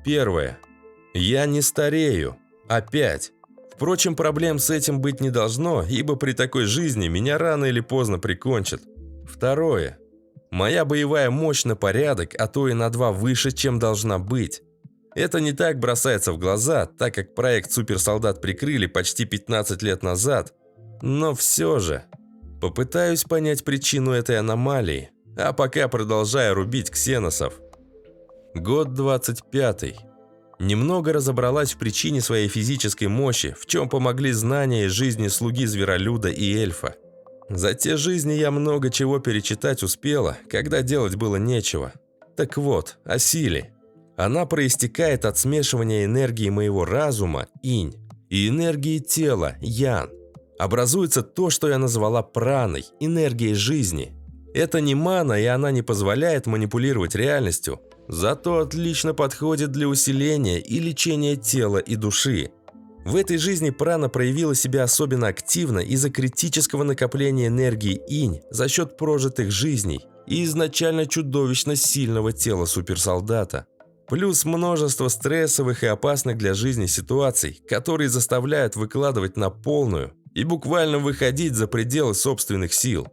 Первое. Я не старею. Опять. Впрочем, проблем с этим быть не должно, ибо при такой жизни меня рано или поздно прикончат. Второе. Моя боевая мощь на порядок, а то и на два выше, чем должна быть. Это не так бросается в глаза, так как проект «Суперсолдат» прикрыли почти 15 лет назад. Но все же, попытаюсь понять причину этой аномалии, а пока продолжаю рубить ксеносов. Год 25 -й. Немного разобралась в причине своей физической мощи, в чем помогли знания из жизни слуги зверолюда и эльфа. За те жизни я много чего перечитать успела, когда делать было нечего. Так вот, о силе. Она проистекает от смешивания энергии моего разума, инь, и энергии тела, ян. Образуется то, что я назвала праной, энергией жизни. Это не мана, и она не позволяет манипулировать реальностью, зато отлично подходит для усиления и лечения тела и души. В этой жизни прана проявила себя особенно активно из-за критического накопления энергии инь за счет прожитых жизней и изначально чудовищно сильного тела суперсолдата. Плюс множество стрессовых и опасных для жизни ситуаций, которые заставляют выкладывать на полную и буквально выходить за пределы собственных сил.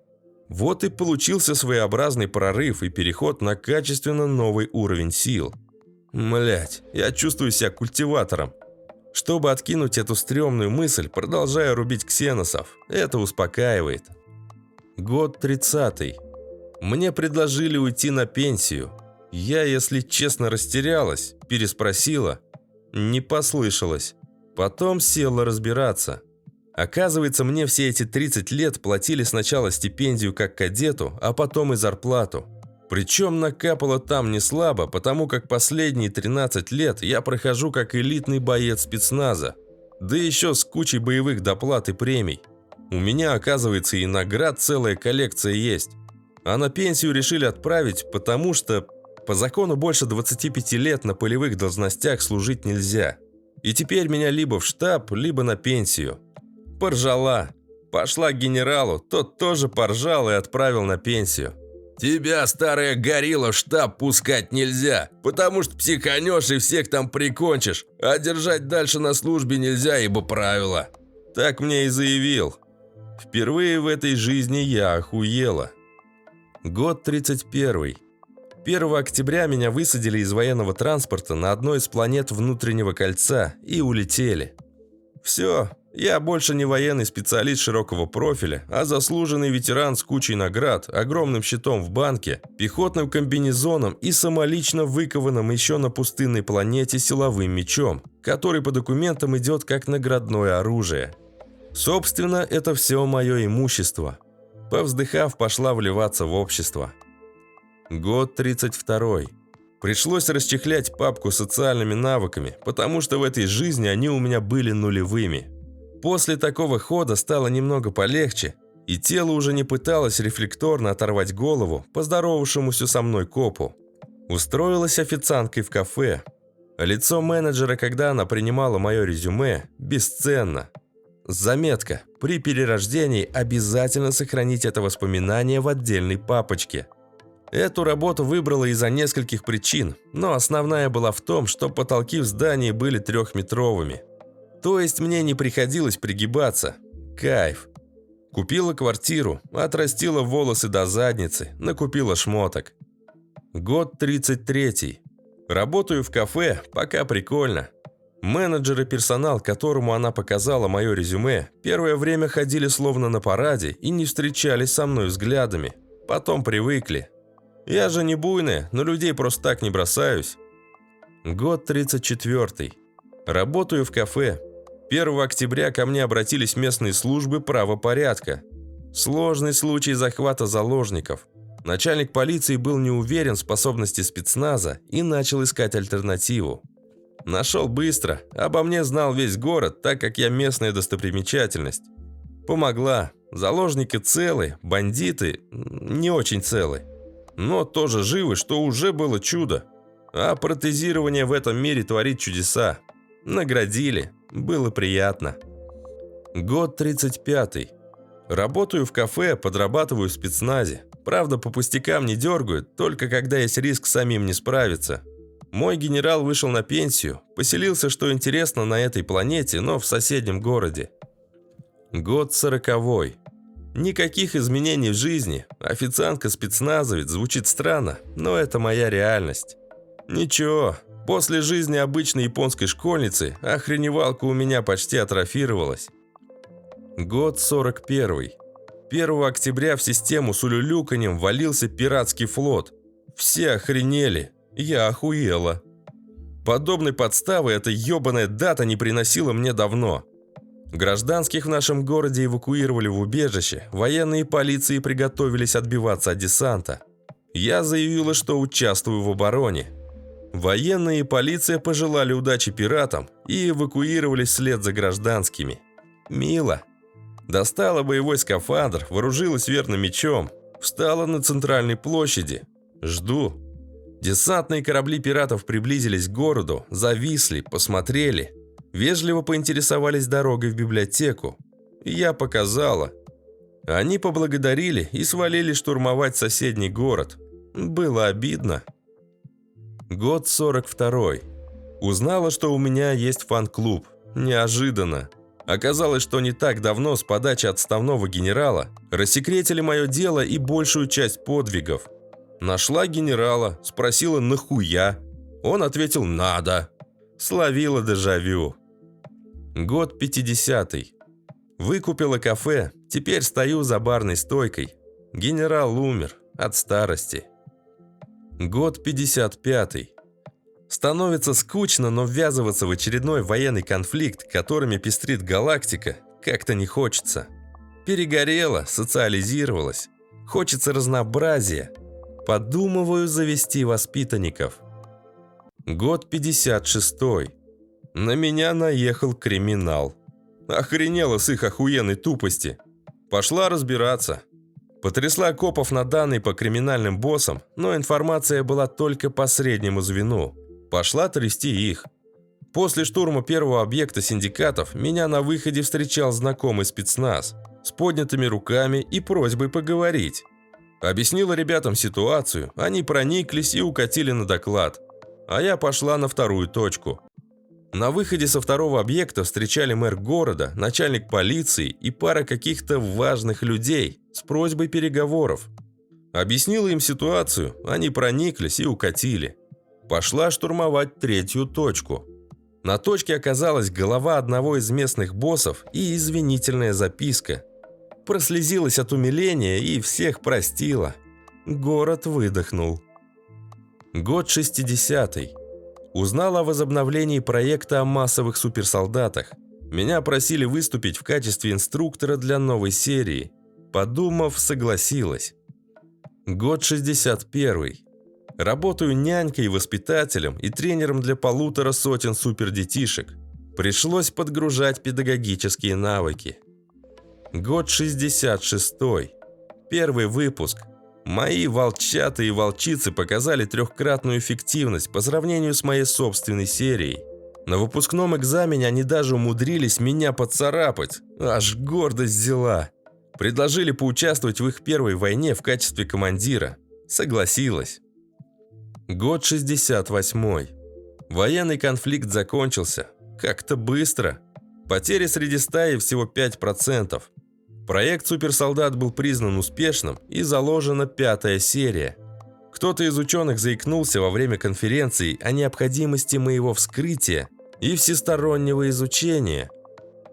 Вот и получился своеобразный прорыв и переход на качественно новый уровень сил. Млять, я чувствую себя культиватором. Чтобы откинуть эту стрёмную мысль, продолжаю рубить ксеносов. Это успокаивает. Год 30 Мне предложили уйти на пенсию. Я, если честно, растерялась, переспросила. Не послышалось. Потом села разбираться. Оказывается, мне все эти 30 лет платили сначала стипендию как кадету, а потом и зарплату. Причем накапало там не слабо, потому как последние 13 лет я прохожу как элитный боец спецназа. Да еще с кучей боевых доплат и премий. У меня, оказывается, и наград целая коллекция есть. А на пенсию решили отправить, потому что по закону больше 25 лет на полевых должностях служить нельзя. И теперь меня либо в штаб, либо на пенсию. Поржала. Пошла к генералу, тот тоже поржал и отправил на пенсию. Тебя, старая горилла, в штаб пускать нельзя, потому что психанешь и всех там прикончишь, а держать дальше на службе нельзя, ибо правило. Так мне и заявил. Впервые в этой жизни я охуела. Год 31. 1 октября меня высадили из военного транспорта на одной из планет внутреннего кольца и улетели. Все, я больше не военный специалист широкого профиля, а заслуженный ветеран с кучей наград, огромным щитом в банке, пехотным комбинезоном и самолично выкованным еще на пустынной планете силовым мечом, который по документам идет как наградное оружие. Собственно, это все мое имущество. Повздыхав, пошла вливаться в общество. Год 32 Пришлось расчехлять папку социальными навыками, потому что в этой жизни они у меня были нулевыми. После такого хода стало немного полегче, и тело уже не пыталось рефлекторно оторвать голову поздоровавшемуся со мной копу. Устроилась официанткой в кафе. Лицо менеджера, когда она принимала мое резюме, бесценно. Заметка. При перерождении обязательно сохранить это воспоминание в отдельной папочке. Эту работу выбрала из-за нескольких причин, но основная была в том, что потолки в здании были трехметровыми. То есть мне не приходилось пригибаться. Кайф. Купила квартиру, отрастила волосы до задницы, накупила шмоток. Год 33. Работаю в кафе, пока прикольно. Менеджер и персонал, которому она показала мое резюме, первое время ходили словно на параде и не встречались со мной взглядами. Потом привыкли. Я же не буйная, но людей просто так не бросаюсь. Год 34. Работаю в кафе, 1 октября ко мне обратились местные службы правопорядка. Сложный случай захвата заложников. Начальник полиции был не уверен в способности спецназа и начал искать альтернативу. Нашел быстро, обо мне знал весь город, так как я местная достопримечательность. Помогла. Заложники целы, бандиты не очень целы. Но тоже живы, что уже было чудо. А протезирование в этом мире творит чудеса. Наградили. Было приятно. Год 35 -й. Работаю в кафе, подрабатываю в спецназе. Правда, по пустякам не дергают, только когда есть риск самим не справиться. Мой генерал вышел на пенсию, поселился, что интересно, на этой планете, но в соседнем городе. Год сороковой. Никаких изменений в жизни. Официантка-спецназовец звучит странно, но это моя реальность. Ничего, после жизни обычной японской школьницы охреневалка у меня почти атрофировалась. Год 41. 1 октября в систему с улюлюканьем валился пиратский флот. Все охренели. Я охуела. Подобной подставы эта ебаная дата не приносила мне давно. Гражданских в нашем городе эвакуировали в убежище, военные полиции приготовились отбиваться от десанта. Я заявила, что участвую в обороне. Военные и полиция пожелали удачи пиратам и эвакуировались вслед за гражданскими. Мило. Достала боевой скафандр, вооружилась верным мечом, встала на центральной площади. Жду. Десантные корабли пиратов приблизились к городу, зависли, посмотрели. Вежливо поинтересовались дорогой в библиотеку. Я показала. Они поблагодарили и свалили штурмовать соседний город. Было обидно. Год 42. Узнала, что у меня есть фан-клуб. Неожиданно. Оказалось, что не так давно с подачи отставного генерала рассекретили мое дело и большую часть подвигов. Нашла генерала, спросила «нахуя?». Он ответил «надо». Словила дежавю. Год 50 -й. Выкупила кафе, теперь стою за барной стойкой. Генерал умер от старости. Год 55 -й. Становится скучно, но ввязываться в очередной военный конфликт, которыми пестрит галактика, как-то не хочется. Перегорела, социализировалась. Хочется разнообразия. Подумываю завести воспитанников. Год 56 -й. На меня наехал криминал. Охренела с их охуенной тупости. Пошла разбираться. Потрясла копов на данные по криминальным боссам, но информация была только по среднему звену. Пошла трясти их. После штурма первого объекта синдикатов меня на выходе встречал знакомый спецназ с поднятыми руками и просьбой поговорить. Объяснила ребятам ситуацию, они прониклись и укатили на доклад. А я пошла на вторую точку. На выходе со второго объекта встречали мэр города, начальник полиции и пара каких-то важных людей с просьбой переговоров. Объяснила им ситуацию, они прониклись и укатили. Пошла штурмовать третью точку. На точке оказалась голова одного из местных боссов и извинительная записка. Прослезилась от умиления и всех простила. Город выдохнул. Год 60-й. Узнал о возобновлении проекта о массовых суперсолдатах. Меня просили выступить в качестве инструктора для новой серии. Подумав, согласилась. Год 61. Работаю нянькой, воспитателем и тренером для полутора сотен супердетишек. Пришлось подгружать педагогические навыки. Год 66. Первый выпуск. Мои волчата и волчицы показали трехкратную эффективность по сравнению с моей собственной серией. На выпускном экзамене они даже умудрились меня поцарапать. Аж гордость взяла. Предложили поучаствовать в их первой войне в качестве командира. Согласилась. Год 68. Военный конфликт закончился. Как-то быстро. Потери среди стаи всего 5%. Проект «Суперсолдат» был признан успешным и заложена пятая серия. Кто-то из ученых заикнулся во время конференции о необходимости моего вскрытия и всестороннего изучения.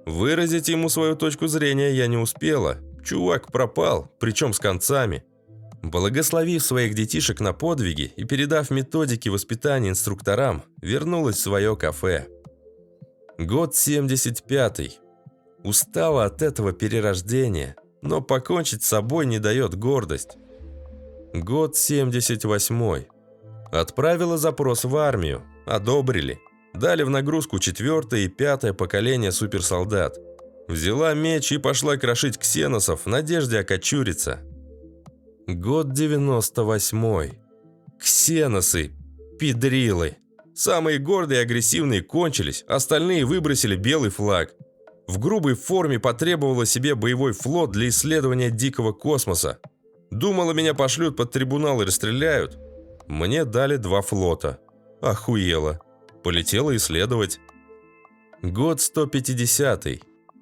Выразить ему свою точку зрения я не успела. Чувак пропал, причем с концами. Благословив своих детишек на подвиги и передав методики воспитания инструкторам, вернулась в свое кафе. Год 75 -й. Устала от этого перерождения, но покончить с собой не дает гордость. Год 78. Отправила запрос в армию, одобрили. Дали в нагрузку четвертое и пятое поколение суперсолдат. Взяла меч и пошла крошить ксеносов в надежде окочуриться. Год 98. Ксеносы, пидрилы. Самые гордые и агрессивные кончились, остальные выбросили белый флаг – В грубой форме потребовала себе боевой флот для исследования дикого космоса. Думала, меня пошлют под трибунал и расстреляют. Мне дали два флота. Охуела. Полетела исследовать. Год 150. -й.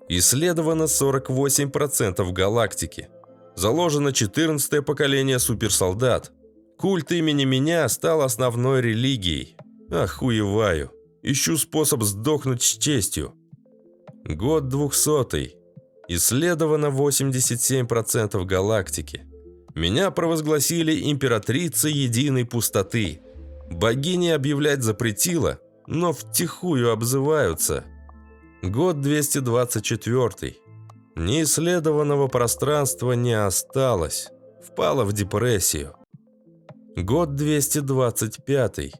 Исследовано 48% галактики. Заложено 14 поколение суперсолдат. Культ имени меня стал основной религией. Охуеваю. Ищу способ сдохнуть с честью. Год 200. Исследовано 87% галактики. Меня провозгласили императрицей единой пустоты. Богиня объявлять запретила, но втихую обзываются. Год 224. Неисследованного пространства не осталось. Впала в депрессию. Год 225.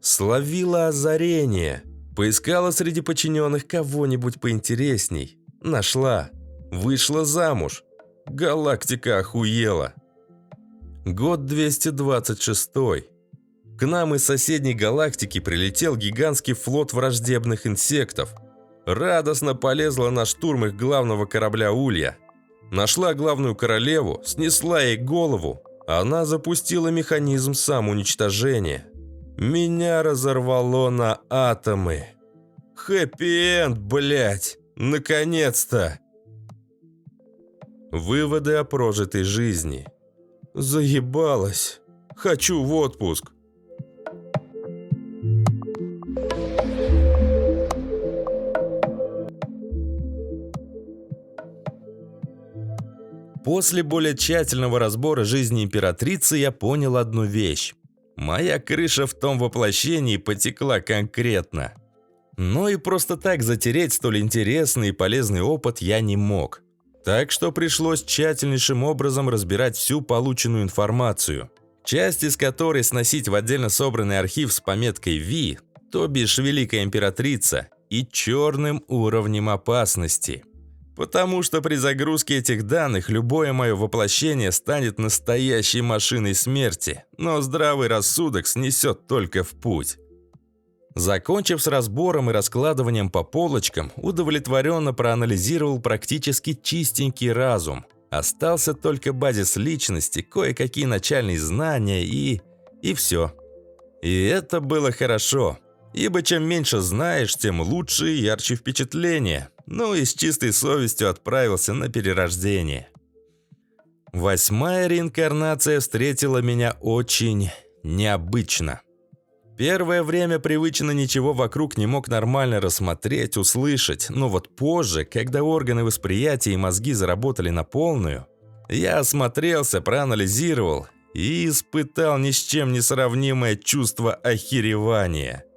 Словила озарение. Поискала среди подчиненных кого-нибудь поинтересней. Нашла. Вышла замуж. Галактика охуела. Год 226. К нам из соседней галактики прилетел гигантский флот враждебных инсектов. Радостно полезла на штурм их главного корабля Улья. Нашла главную королеву, снесла ей голову. Она запустила механизм самоуничтожения. Меня разорвало на атомы. Хэппи-энд, блядь! Наконец-то! Выводы о прожитой жизни. Заебалась. Хочу в отпуск. После более тщательного разбора жизни императрицы я понял одну вещь. Моя крыша в том воплощении потекла конкретно. Но и просто так затереть столь интересный и полезный опыт я не мог. Так что пришлось тщательнейшим образом разбирать всю полученную информацию, часть из которой сносить в отдельно собранный архив с пометкой «Ви», то бишь Великая Императрица, и черным уровнем опасности – Потому что при загрузке этих данных любое мое воплощение станет настоящей машиной смерти, но здравый рассудок снесет только в путь. Закончив с разбором и раскладыванием по полочкам, удовлетворенно проанализировал практически чистенький разум. Остался только базис личности, кое-какие начальные знания и... и все. И это было хорошо, ибо чем меньше знаешь, тем лучше и ярче впечатление ну и с чистой совестью отправился на перерождение. Восьмая реинкарнация встретила меня очень необычно. Первое время привычно ничего вокруг не мог нормально рассмотреть, услышать, но вот позже, когда органы восприятия и мозги заработали на полную, я осмотрелся, проанализировал и испытал ни с чем не сравнимое чувство охеревания –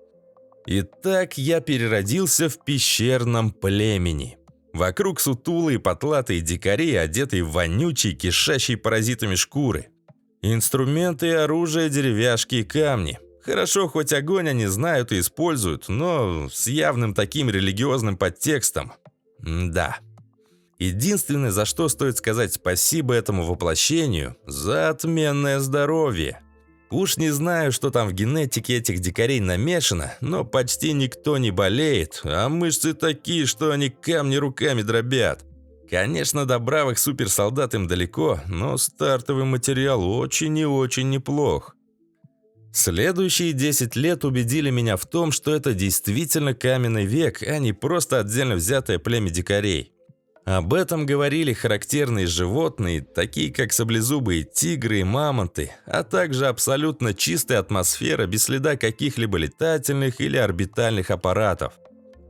Итак, я переродился в пещерном племени. Вокруг сутулые потлатые дикари, одетые в вонючие, кишащие паразитами шкуры. Инструменты оружие, деревяшки и камни. Хорошо, хоть огонь они знают и используют, но с явным таким религиозным подтекстом. М да. Единственное, за что стоит сказать спасибо этому воплощению, за отменное здоровье. Уж не знаю, что там в генетике этих дикарей намешано, но почти никто не болеет, а мышцы такие, что они камни руками дробят. Конечно, до бравых суперсолдат им далеко, но стартовый материал очень и очень неплох. Следующие 10 лет убедили меня в том, что это действительно каменный век, а не просто отдельно взятое племя дикарей. Об этом говорили характерные животные, такие как саблезубые тигры и мамонты, а также абсолютно чистая атмосфера без следа каких-либо летательных или орбитальных аппаратов.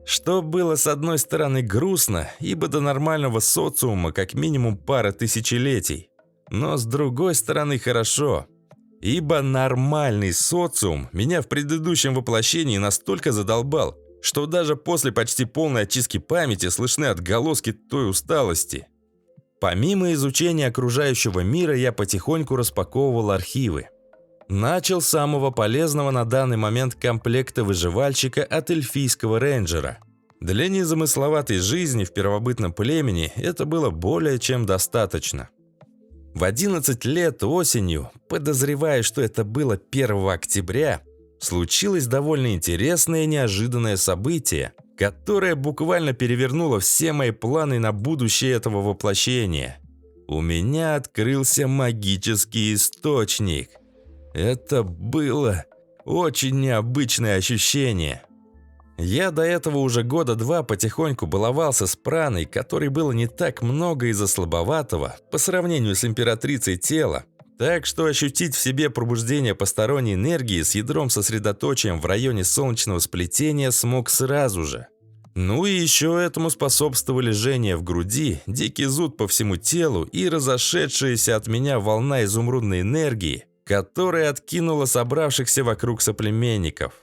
Что было с одной стороны грустно, ибо до нормального социума как минимум пара тысячелетий. Но с другой стороны хорошо, ибо нормальный социум меня в предыдущем воплощении настолько задолбал, что даже после почти полной очистки памяти слышны отголоски той усталости. Помимо изучения окружающего мира, я потихоньку распаковывал архивы. Начал с самого полезного на данный момент комплекта выживальщика от эльфийского рейнджера. Для незамысловатой жизни в первобытном племени это было более чем достаточно. В 11 лет осенью, подозревая, что это было 1 октября, случилось довольно интересное и неожиданное событие, которая буквально перевернула все мои планы на будущее этого воплощения. У меня открылся магический источник. Это было очень необычное ощущение. Я до этого уже года два потихоньку баловался с праной, которой было не так много из-за слабоватого, по сравнению с императрицей тела, так что ощутить в себе пробуждение посторонней энергии с ядром сосредоточием в районе солнечного сплетения смог сразу же. Ну и еще этому способствовали жжение в груди, дикий зуд по всему телу и разошедшаяся от меня волна изумрудной энергии, которая откинула собравшихся вокруг соплеменников.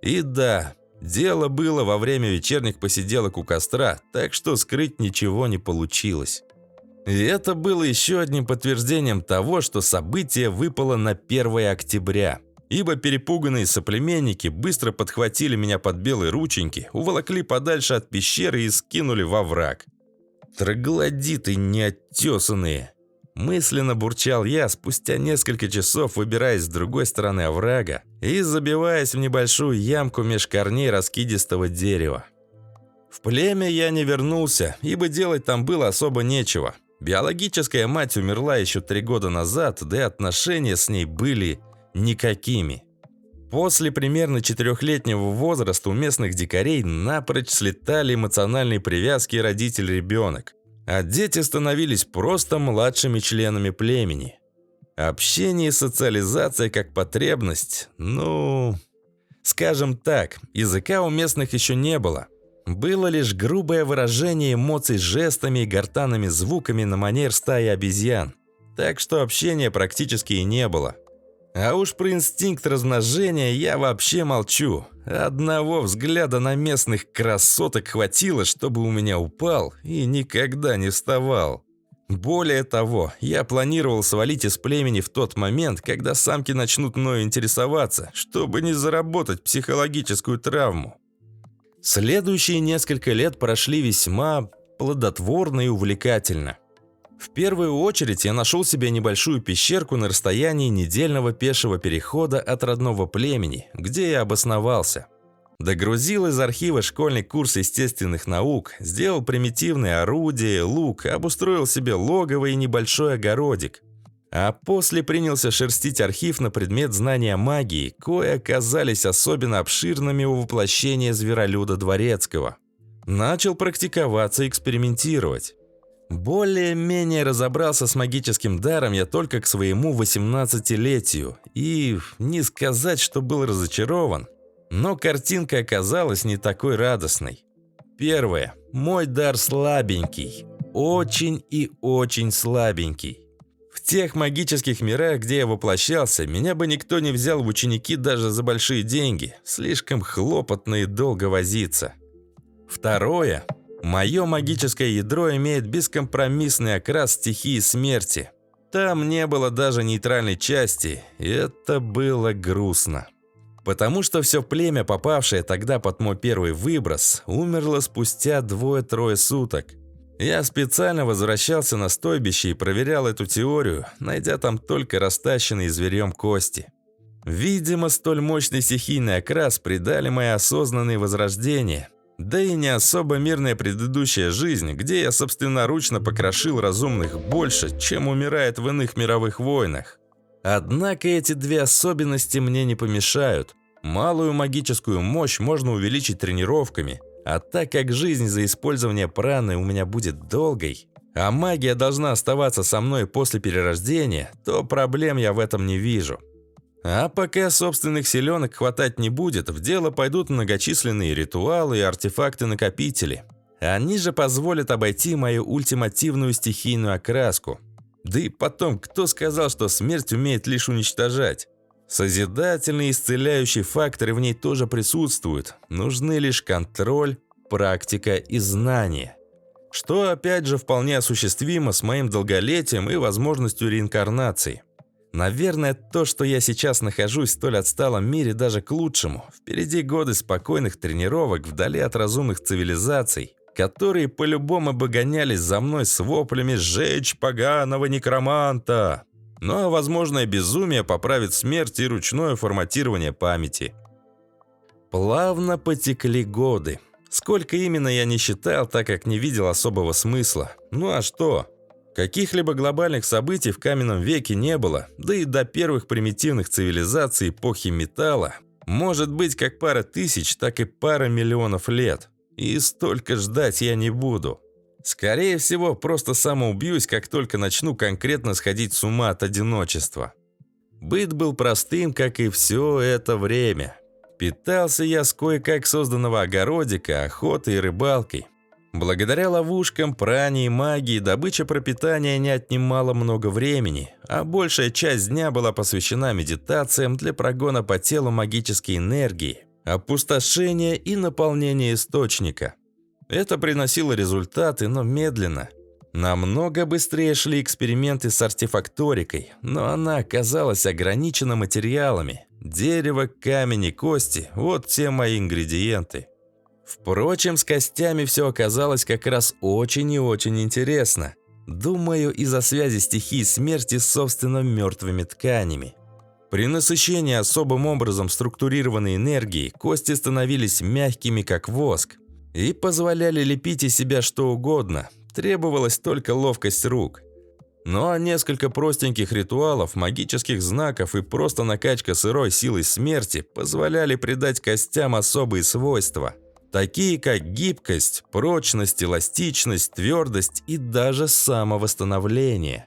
И да, Дело было во время вечерних посиделок у костра, так что скрыть ничего не получилось. И это было еще одним подтверждением того, что событие выпало на 1 октября. Ибо перепуганные соплеменники быстро подхватили меня под белые рученьки, уволокли подальше от пещеры и скинули во враг. Троглодиты неоттесанные. Мысленно бурчал я, спустя несколько часов выбираясь с другой стороны оврага и забиваясь в небольшую ямку меж корней раскидистого дерева. В племя я не вернулся, ибо делать там было особо нечего. Биологическая мать умерла еще три года назад, да и отношения с ней были никакими. После примерно четырехлетнего возраста у местных дикарей напрочь слетали эмоциональные привязки родитель-ребенок. А дети становились просто младшими членами племени. Общение и социализация как потребность, ну... Скажем так, языка у местных еще не было. Было лишь грубое выражение эмоций жестами и гортанными звуками на манер стаи обезьян. Так что общения практически и не было. А уж про инстинкт размножения я вообще молчу. Одного взгляда на местных красоток хватило, чтобы у меня упал и никогда не вставал. Более того, я планировал свалить из племени в тот момент, когда самки начнут мною интересоваться, чтобы не заработать психологическую травму. Следующие несколько лет прошли весьма плодотворно и увлекательно. В первую очередь я нашел себе небольшую пещерку на расстоянии недельного пешего перехода от родного племени, где я обосновался. Догрузил из архива школьный курс естественных наук, сделал примитивные орудия, лук, обустроил себе логово и небольшой огородик. А после принялся шерстить архив на предмет знания магии, кое оказались особенно обширными у воплощения зверолюда Дворецкого. Начал практиковаться и экспериментировать. Более-менее разобрался с магическим даром я только к своему 18-летию, и не сказать, что был разочарован, но картинка оказалась не такой радостной. Первое. Мой дар слабенький. Очень и очень слабенький. Тех магических мирах, где я воплощался, меня бы никто не взял в ученики даже за большие деньги. Слишком хлопотно и долго возиться. Второе. Мое магическое ядро имеет бескомпромиссный окрас стихии смерти. Там не было даже нейтральной части, и это было грустно. Потому что все племя, попавшее тогда под мой первый выброс, умерло спустя двое-трое суток. Я специально возвращался на стойбище и проверял эту теорию, найдя там только растащенные зверем кости. Видимо, столь мощный стихийный окрас придали мои осознанные возрождения, да и не особо мирная предыдущая жизнь, где я собственноручно покрошил разумных больше, чем умирает в иных мировых войнах. Однако эти две особенности мне не помешают. Малую магическую мощь можно увеличить тренировками, а так как жизнь за использование праны у меня будет долгой, а магия должна оставаться со мной после перерождения, то проблем я в этом не вижу. А пока собственных селенок хватать не будет, в дело пойдут многочисленные ритуалы и артефакты-накопители. Они же позволят обойти мою ультимативную стихийную окраску. Да и потом, кто сказал, что смерть умеет лишь уничтожать? Созидательные и исцеляющие факторы в ней тоже присутствуют. Нужны лишь контроль, практика и знания. Что опять же вполне осуществимо с моим долголетием и возможностью реинкарнации. Наверное, то, что я сейчас нахожусь в столь отсталом мире, даже к лучшему. Впереди годы спокойных тренировок вдали от разумных цивилизаций, которые по-любому обогонялись за мной с воплями «Сжечь поганого некроманта!». Ну а возможное безумие поправит смерть и ручное форматирование памяти. Плавно потекли годы. Сколько именно я не считал, так как не видел особого смысла. Ну а что? Каких-либо глобальных событий в каменном веке не было, да и до первых примитивных цивилизаций эпохи металла может быть как пара тысяч, так и пара миллионов лет. И столько ждать я не буду. Скорее всего, просто самоубьюсь, как только начну конкретно сходить с ума от одиночества. Быт был простым, как и все это время. Питался я с кое-как созданного огородика, охотой и рыбалкой. Благодаря ловушкам, пране и магии добыча пропитания не отнимала много времени, а большая часть дня была посвящена медитациям для прогона по телу магической энергии, опустошения и наполнения источника. Это приносило результаты, но медленно. Намного быстрее шли эксперименты с артефакторикой, но она оказалась ограничена материалами. Дерево, камень и кости – вот те мои ингредиенты. Впрочем, с костями все оказалось как раз очень и очень интересно. Думаю, из-за связи стихии смерти с собственно мертвыми тканями. При насыщении особым образом структурированной энергией кости становились мягкими, как воск, и позволяли лепить из себя что угодно. Требовалась только ловкость рук. Ну а несколько простеньких ритуалов, магических знаков и просто накачка сырой силой смерти позволяли придать костям особые свойства – такие как гибкость, прочность, эластичность, твердость и даже самовосстановление.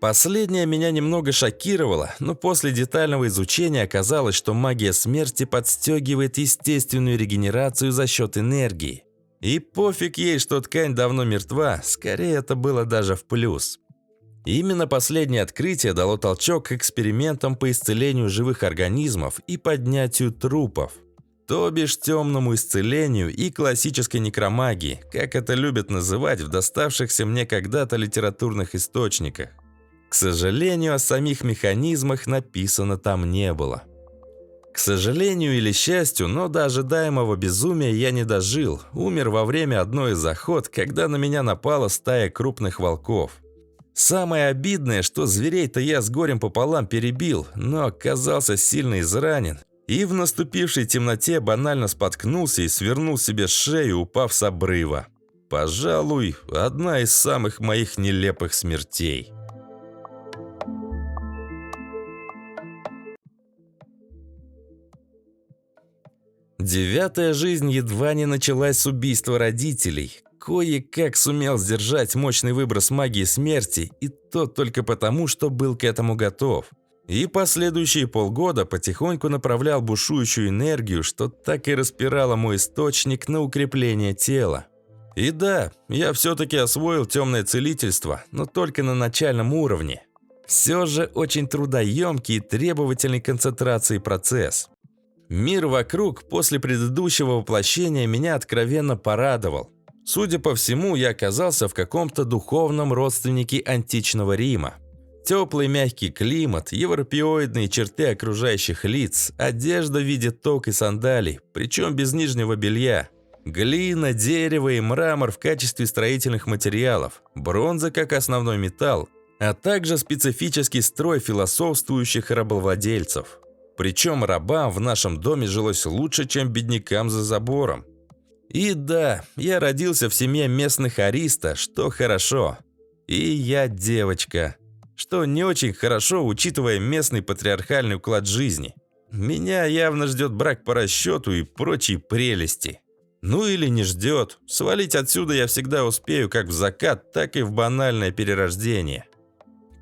Последнее меня немного шокировало, но после детального изучения оказалось, что магия смерти подстегивает естественную регенерацию за счет энергии. И пофиг ей, что ткань давно мертва, скорее это было даже в плюс. Именно последнее открытие дало толчок к экспериментам по исцелению живых организмов и поднятию трупов – то бишь темному исцелению и классической некромагии, как это любят называть в доставшихся мне когда-то литературных источниках. К сожалению, о самих механизмах написано там не было. К сожалению или счастью, но до ожидаемого безумия я не дожил, умер во время одной из охот, когда на меня напала стая крупных волков. Самое обидное, что зверей-то я с горем пополам перебил, но оказался сильно изранен и в наступившей темноте банально споткнулся и свернул себе шею, упав с обрыва. Пожалуй, одна из самых моих нелепых смертей. Девятая жизнь едва не началась с убийства родителей. Кое-как сумел сдержать мощный выброс магии смерти, и то только потому, что был к этому готов и последующие полгода потихоньку направлял бушующую энергию, что так и распирало мой источник на укрепление тела. И да, я все-таки освоил темное целительство, но только на начальном уровне. Все же очень трудоемкий и требовательный концентрации процесс. Мир вокруг после предыдущего воплощения меня откровенно порадовал. Судя по всему, я оказался в каком-то духовном родственнике античного Рима. Теплый мягкий климат, европеоидные черты окружающих лиц, одежда в виде ток и сандалий, причем без нижнего белья. Глина, дерево и мрамор в качестве строительных материалов, бронза как основной металл, а также специфический строй философствующих рабовладельцев. Причем рабам в нашем доме жилось лучше, чем беднякам за забором. И да, я родился в семье местных ариста, что хорошо. И я девочка что не очень хорошо, учитывая местный патриархальный уклад жизни. Меня явно ждет брак по расчету и прочие прелести. Ну или не ждет. Свалить отсюда я всегда успею как в закат, так и в банальное перерождение.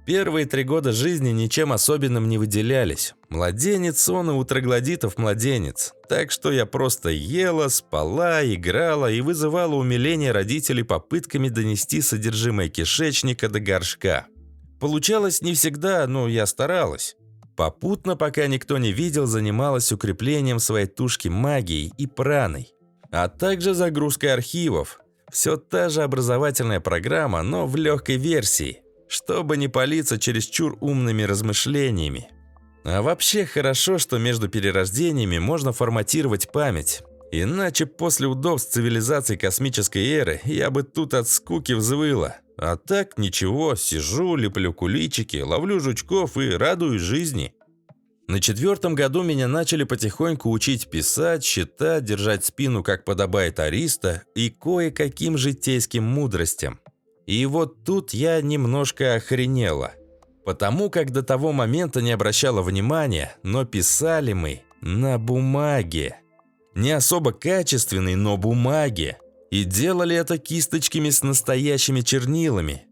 Первые три года жизни ничем особенным не выделялись. Младенец он и у троглодитов младенец. Так что я просто ела, спала, играла и вызывала умиление родителей попытками донести содержимое кишечника до горшка. Получалось не всегда, но я старалась. Попутно, пока никто не видел, занималась укреплением своей тушки магией и праной, а также загрузкой архивов. Все та же образовательная программа, но в легкой версии, чтобы не палиться чересчур умными размышлениями. А вообще хорошо, что между перерождениями можно форматировать память. Иначе после удобств цивилизации космической эры я бы тут от скуки взвыла. А так ничего, сижу, леплю куличики, ловлю жучков и радуюсь жизни. На четвертом году меня начали потихоньку учить писать, считать, держать спину, как подобает ариста, и кое-каким житейским мудростям. И вот тут я немножко охренела. Потому как до того момента не обращала внимания, но писали мы на бумаге. Не особо качественной, но бумаге. И делали это кисточками с настоящими чернилами.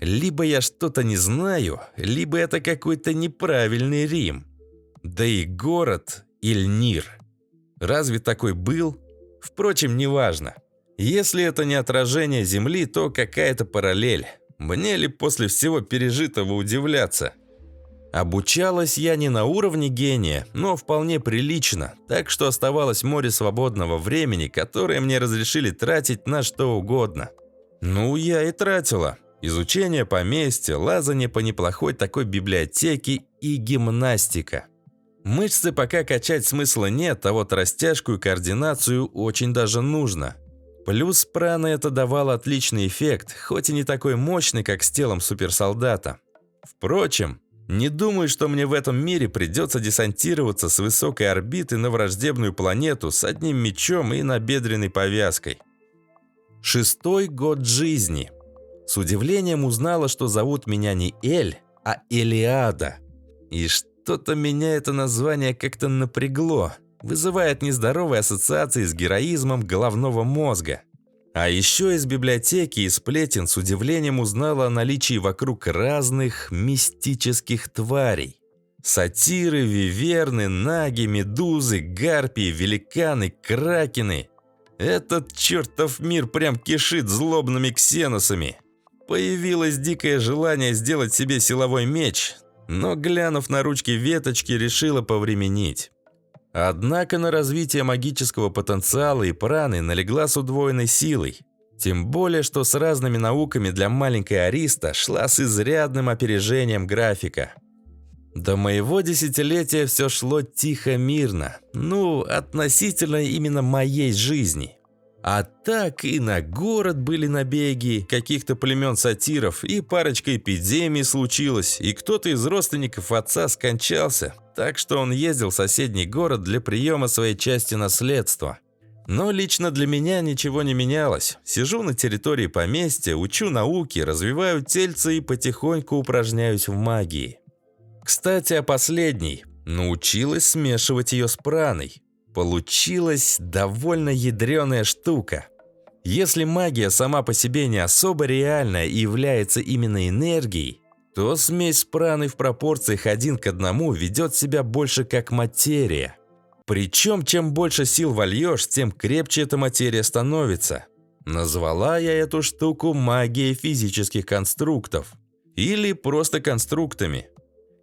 Либо я что-то не знаю, либо это какой-то неправильный Рим. Да и город Ильнир. Разве такой был? Впрочем, неважно. Если это не отражение Земли, то какая-то параллель. Мне ли после всего пережитого удивляться? Обучалась я не на уровне гения, но вполне прилично, так что оставалось море свободного времени, которое мне разрешили тратить на что угодно. Ну, я и тратила. Изучение поместья, лазание по неплохой такой библиотеке и гимнастика. Мышцы пока качать смысла нет, а вот растяжку и координацию очень даже нужно. Плюс прана это давало отличный эффект, хоть и не такой мощный, как с телом суперсолдата. Впрочем, не думаю, что мне в этом мире придется десантироваться с высокой орбиты на враждебную планету с одним мечом и набедренной повязкой. Шестой год жизни. С удивлением узнала, что зовут меня не Эль, а Элиада. И что-то меня это название как-то напрягло – вызывает нездоровые ассоциации с героизмом головного мозга. А еще из библиотеки и сплетен с удивлением узнала о наличии вокруг разных мистических тварей. Сатиры, виверны, наги, медузы, гарпии, великаны, кракены. Этот чертов мир прям кишит злобными ксеносами. Появилось дикое желание сделать себе силовой меч, но, глянув на ручки веточки, решила повременить. Однако на развитие магического потенциала и праны налегла с удвоенной силой. Тем более, что с разными науками для маленькой Ариста шла с изрядным опережением графика. До моего десятилетия все шло тихо-мирно. Ну, относительно именно моей жизни. А так и на город были набеги каких-то племен сатиров, и парочка эпидемий случилось, и кто-то из родственников отца скончался, так что он ездил в соседний город для приема своей части наследства. Но лично для меня ничего не менялось. Сижу на территории поместья, учу науки, развиваю тельце и потихоньку упражняюсь в магии. Кстати, о последней. Научилась смешивать ее с праной. Получилась довольно ядреная штука. Если магия сама по себе не особо реальная и является именно энергией, то смесь праны в пропорциях один к одному ведет себя больше как материя. Причем, чем больше сил вольешь, тем крепче эта материя становится. Назвала я эту штуку магией физических конструктов. Или просто конструктами.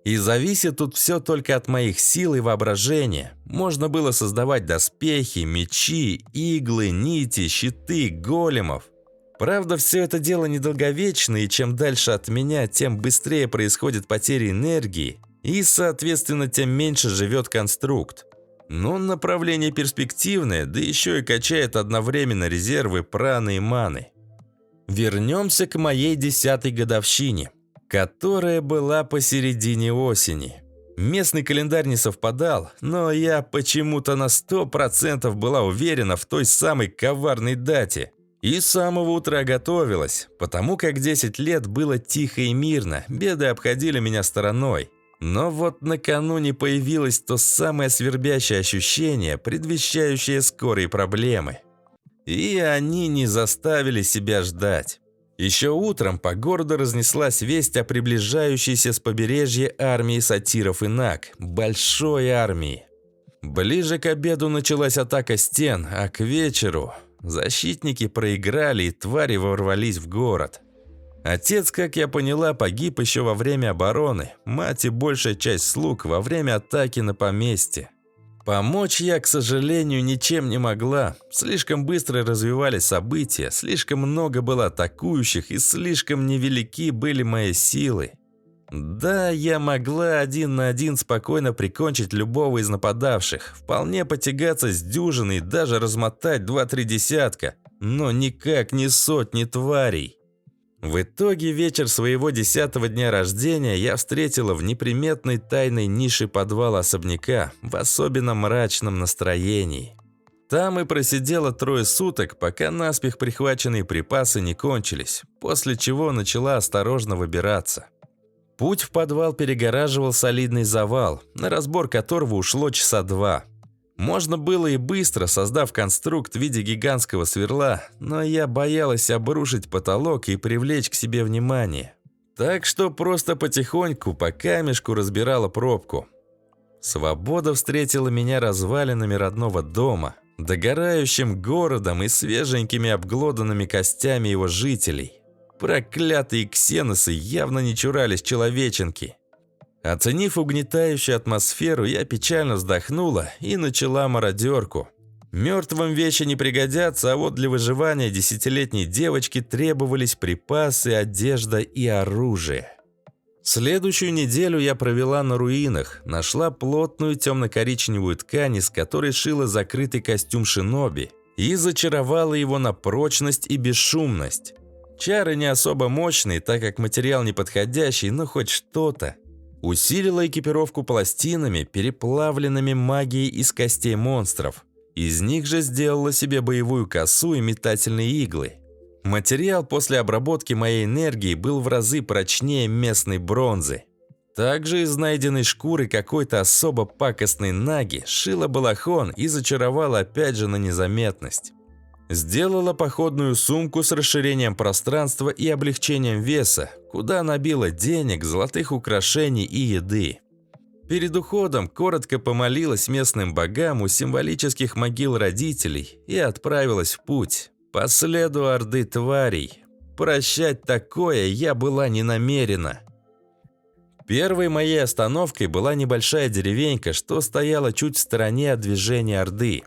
И зависит тут все только от моих сил и воображения. Можно было создавать доспехи, мечи, иглы, нити, щиты, големов. Правда, все это дело недолговечно, и чем дальше от меня, тем быстрее происходит потеря энергии, и, соответственно, тем меньше живет конструкт. Но направление перспективное, да еще и качает одновременно резервы праны и маны. Вернемся к моей десятой годовщине, которая была посередине осени. Местный календарь не совпадал, но я почему-то на 100% была уверена в той самой коварной дате – и с самого утра готовилась, потому как 10 лет было тихо и мирно, беды обходили меня стороной. Но вот накануне появилось то самое свербящее ощущение, предвещающее скорые проблемы. И они не заставили себя ждать. Еще утром по городу разнеслась весть о приближающейся с побережья армии сатиров и наг, большой армии. Ближе к обеду началась атака стен, а к вечеру Защитники проиграли, и твари ворвались в город. Отец, как я поняла, погиб еще во время обороны, мать и большая часть слуг во время атаки на поместье. Помочь я, к сожалению, ничем не могла. Слишком быстро развивались события, слишком много было атакующих и слишком невелики были мои силы. Да, я могла один на один спокойно прикончить любого из нападавших, вполне потягаться с дюжиной, даже размотать два-три десятка, но никак не сотни тварей. В итоге вечер своего десятого дня рождения я встретила в неприметной тайной нише подвала особняка в особенно мрачном настроении. Там и просидела трое суток, пока наспех прихваченные припасы не кончились, после чего начала осторожно выбираться. Путь в подвал перегораживал солидный завал, на разбор которого ушло часа два. Можно было и быстро, создав конструкт в виде гигантского сверла, но я боялась обрушить потолок и привлечь к себе внимание. Так что просто потихоньку по камешку разбирала пробку. Свобода встретила меня развалинами родного дома, догорающим городом и свеженькими обглоданными костями его жителей. Проклятые ксеносы явно не чурались человеченки. Оценив угнетающую атмосферу, я печально вздохнула и начала мародерку. Мертвым вещи не пригодятся, а вот для выживания десятилетней девочки требовались припасы, одежда и оружие. Следующую неделю я провела на руинах, нашла плотную темно-коричневую ткань, из которой шила закрытый костюм шиноби, и зачаровала его на прочность и бесшумность. Чары не особо мощные, так как материал неподходящий, но хоть что-то. Усилила экипировку пластинами, переплавленными магией из костей монстров. Из них же сделала себе боевую косу и метательные иглы. Материал после обработки моей энергии был в разы прочнее местной бронзы. Также из найденной шкуры какой-то особо пакостной наги шила балахон и зачаровала опять же на незаметность. Сделала походную сумку с расширением пространства и облегчением веса, куда набила денег, золотых украшений и еды. Перед уходом коротко помолилась местным богам у символических могил родителей и отправилась в путь. По следу орды тварей. Прощать такое я была не намерена. Первой моей остановкой была небольшая деревенька, что стояла чуть в стороне от движения Орды.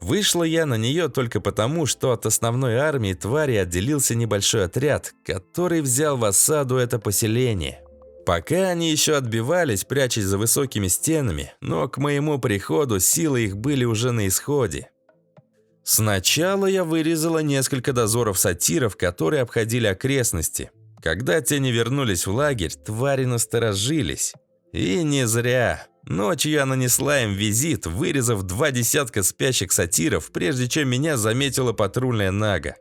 Вышла я на нее только потому, что от основной армии твари отделился небольшой отряд, который взял в осаду это поселение. Пока они еще отбивались, прячась за высокими стенами, но к моему приходу силы их были уже на исходе. Сначала я вырезала несколько дозоров сатиров, которые обходили окрестности. Когда те не вернулись в лагерь, твари насторожились. И не зря. Ночью я нанесла им визит, вырезав два десятка спящих сатиров, прежде чем меня заметила патрульная Нага.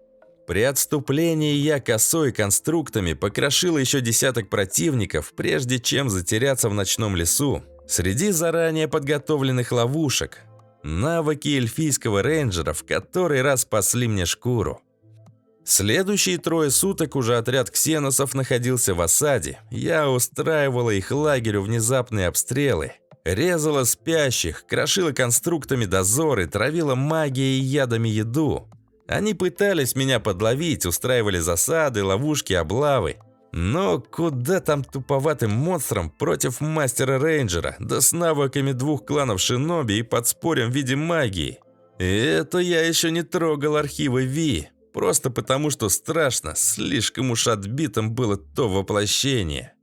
При отступлении я косой конструктами покрошила еще десяток противников, прежде чем затеряться в ночном лесу, среди заранее подготовленных ловушек. Навыки эльфийского рейнджера в который раз спасли мне шкуру. Следующие трое суток уже отряд ксеносов находился в осаде. Я устраивала их лагерю внезапные обстрелы. Резала спящих, крошила конструктами дозоры, травила магией и ядами еду. Они пытались меня подловить, устраивали засады, ловушки, облавы. Но куда там туповатым монстрам против мастера-рейнджера, да с навыками двух кланов шиноби и подспорьем в виде магии? это я еще не трогал архивы Ви, просто потому что страшно, слишком уж отбитым было то воплощение.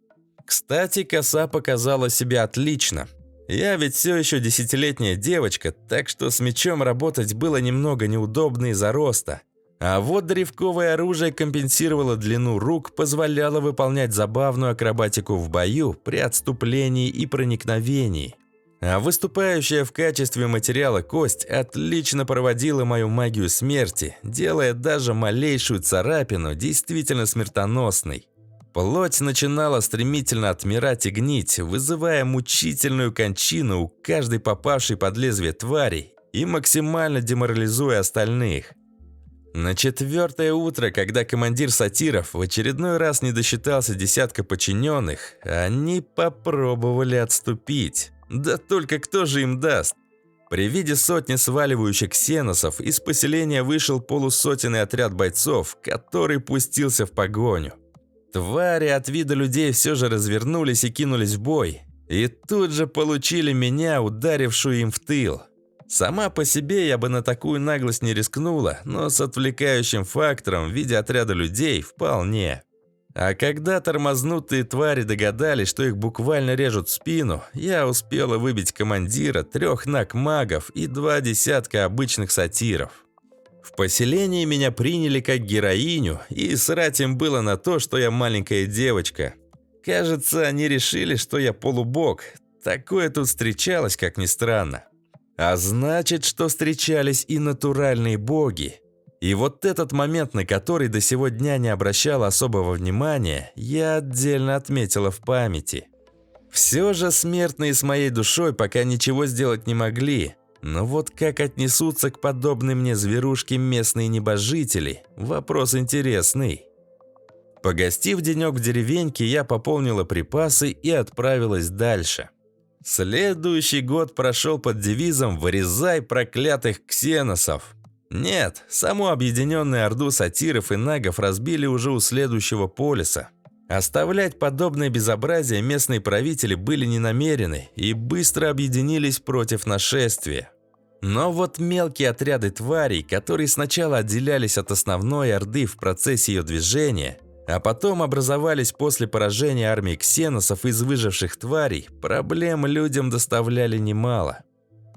Кстати, коса показала себя отлично. Я ведь все еще десятилетняя девочка, так что с мечом работать было немного неудобно из-за роста – а вот древковое оружие компенсировало длину рук, позволяло выполнять забавную акробатику в бою при отступлении и проникновении. А выступающая в качестве материала кость отлично проводила мою магию смерти, делая даже малейшую царапину действительно смертоносной. Плоть начинала стремительно отмирать и гнить, вызывая мучительную кончину у каждой попавшей под лезвие твари и максимально деморализуя остальных – на четвертое утро, когда командир сатиров в очередной раз не досчитался десятка подчиненных, они попробовали отступить. Да только кто же им даст? При виде сотни сваливающих ксеносов из поселения вышел полусотенный отряд бойцов, который пустился в погоню. Твари от вида людей все же развернулись и кинулись в бой. И тут же получили меня, ударившую им в тыл. Сама по себе я бы на такую наглость не рискнула, но с отвлекающим фактором в виде отряда людей вполне. А когда тормознутые твари догадались, что их буквально режут в спину, я успела выбить командира, трех наг магов и два десятка обычных сатиров. В поселении меня приняли как героиню, и срать им было на то, что я маленькая девочка. Кажется, они решили, что я полубог. Такое тут встречалось, как ни странно. А значит, что встречались и натуральные боги. И вот этот момент, на который до сего дня не обращал особого внимания, я отдельно отметила в памяти. Все же смертные с моей душой пока ничего сделать не могли. Но вот как отнесутся к подобной мне зверушке местные небожители – вопрос интересный. Погостив денек в деревеньке, я пополнила припасы и отправилась дальше. Следующий год прошел под девизом «Вырезай проклятых ксеносов». Нет, саму объединенную орду сатиров и нагов разбили уже у следующего полиса. Оставлять подобное безобразие местные правители были не намерены и быстро объединились против нашествия. Но вот мелкие отряды тварей, которые сначала отделялись от основной орды в процессе ее движения, а потом образовались после поражения армии ксеносов из выживших тварей, проблем людям доставляли немало.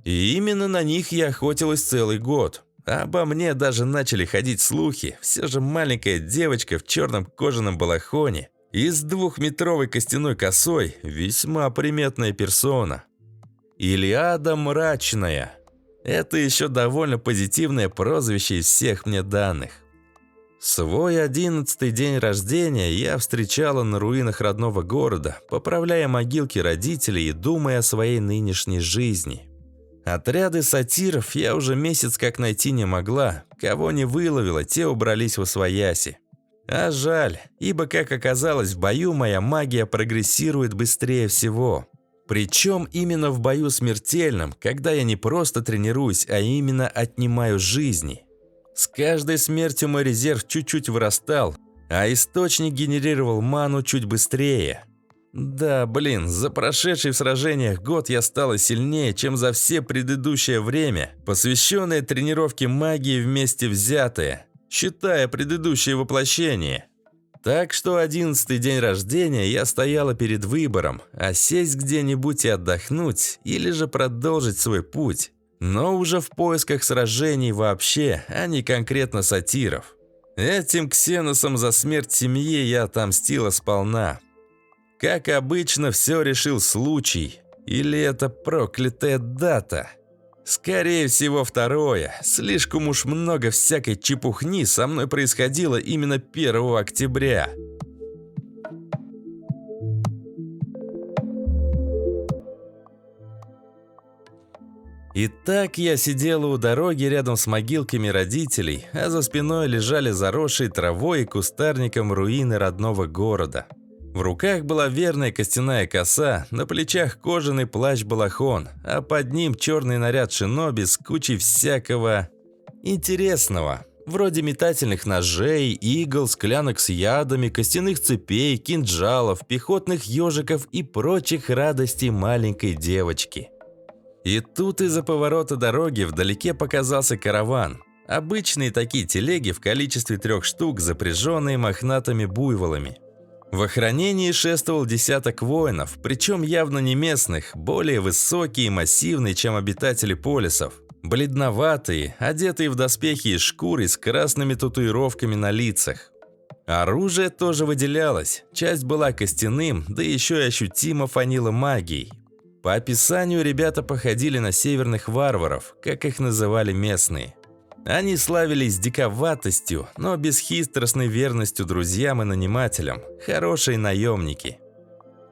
И именно на них я охотилась целый год. Обо мне даже начали ходить слухи, все же маленькая девочка в черном кожаном балахоне и с двухметровой костяной косой – весьма приметная персона. Илиада Мрачная. Это еще довольно позитивное прозвище из всех мне данных. Свой одиннадцатый день рождения я встречала на руинах родного города, поправляя могилки родителей и думая о своей нынешней жизни. Отряды сатиров я уже месяц как найти не могла, кого не выловила, те убрались в освояси. А жаль, ибо, как оказалось, в бою моя магия прогрессирует быстрее всего. Причем именно в бою смертельном, когда я не просто тренируюсь, а именно отнимаю жизни. С каждой смертью мой резерв чуть-чуть вырастал, а источник генерировал ману чуть быстрее. Да, блин, за прошедший в сражениях год я стала сильнее, чем за все предыдущее время, посвященное тренировке магии вместе взятое, считая предыдущее воплощение. Так что одиннадцатый день рождения я стояла перед выбором, а сесть где-нибудь и отдохнуть, или же продолжить свой путь. Но уже в поисках сражений вообще, а не конкретно сатиров. Этим ксеносом за смерть семьи я отомстила сполна. Как обычно, все решил случай. Или это проклятая дата? Скорее всего, второе. Слишком уж много всякой чепухни со мной происходило именно 1 октября. И так я сидела у дороги рядом с могилками родителей, а за спиной лежали заросшие травой и кустарником руины родного города. В руках была верная костяная коса, на плечах кожаный плащ-балахон, а под ним черный наряд шиноби с кучей всякого интересного. Вроде метательных ножей, игл, склянок с ядами, костяных цепей, кинжалов, пехотных ежиков и прочих радостей маленькой девочки. И тут из-за поворота дороги вдалеке показался караван. Обычные такие телеги в количестве трех штук, запряженные мохнатыми буйволами. В охранении шествовал десяток воинов, причем явно не местных, более высокие и массивные, чем обитатели полисов. Бледноватые, одетые в доспехи из шкуры с красными татуировками на лицах. Оружие тоже выделялось, часть была костяным, да еще и ощутимо фанило магией. По описанию ребята походили на северных варваров, как их называли местные. Они славились диковатостью, но бесхитростной верностью друзьям и нанимателям, хорошие наемники.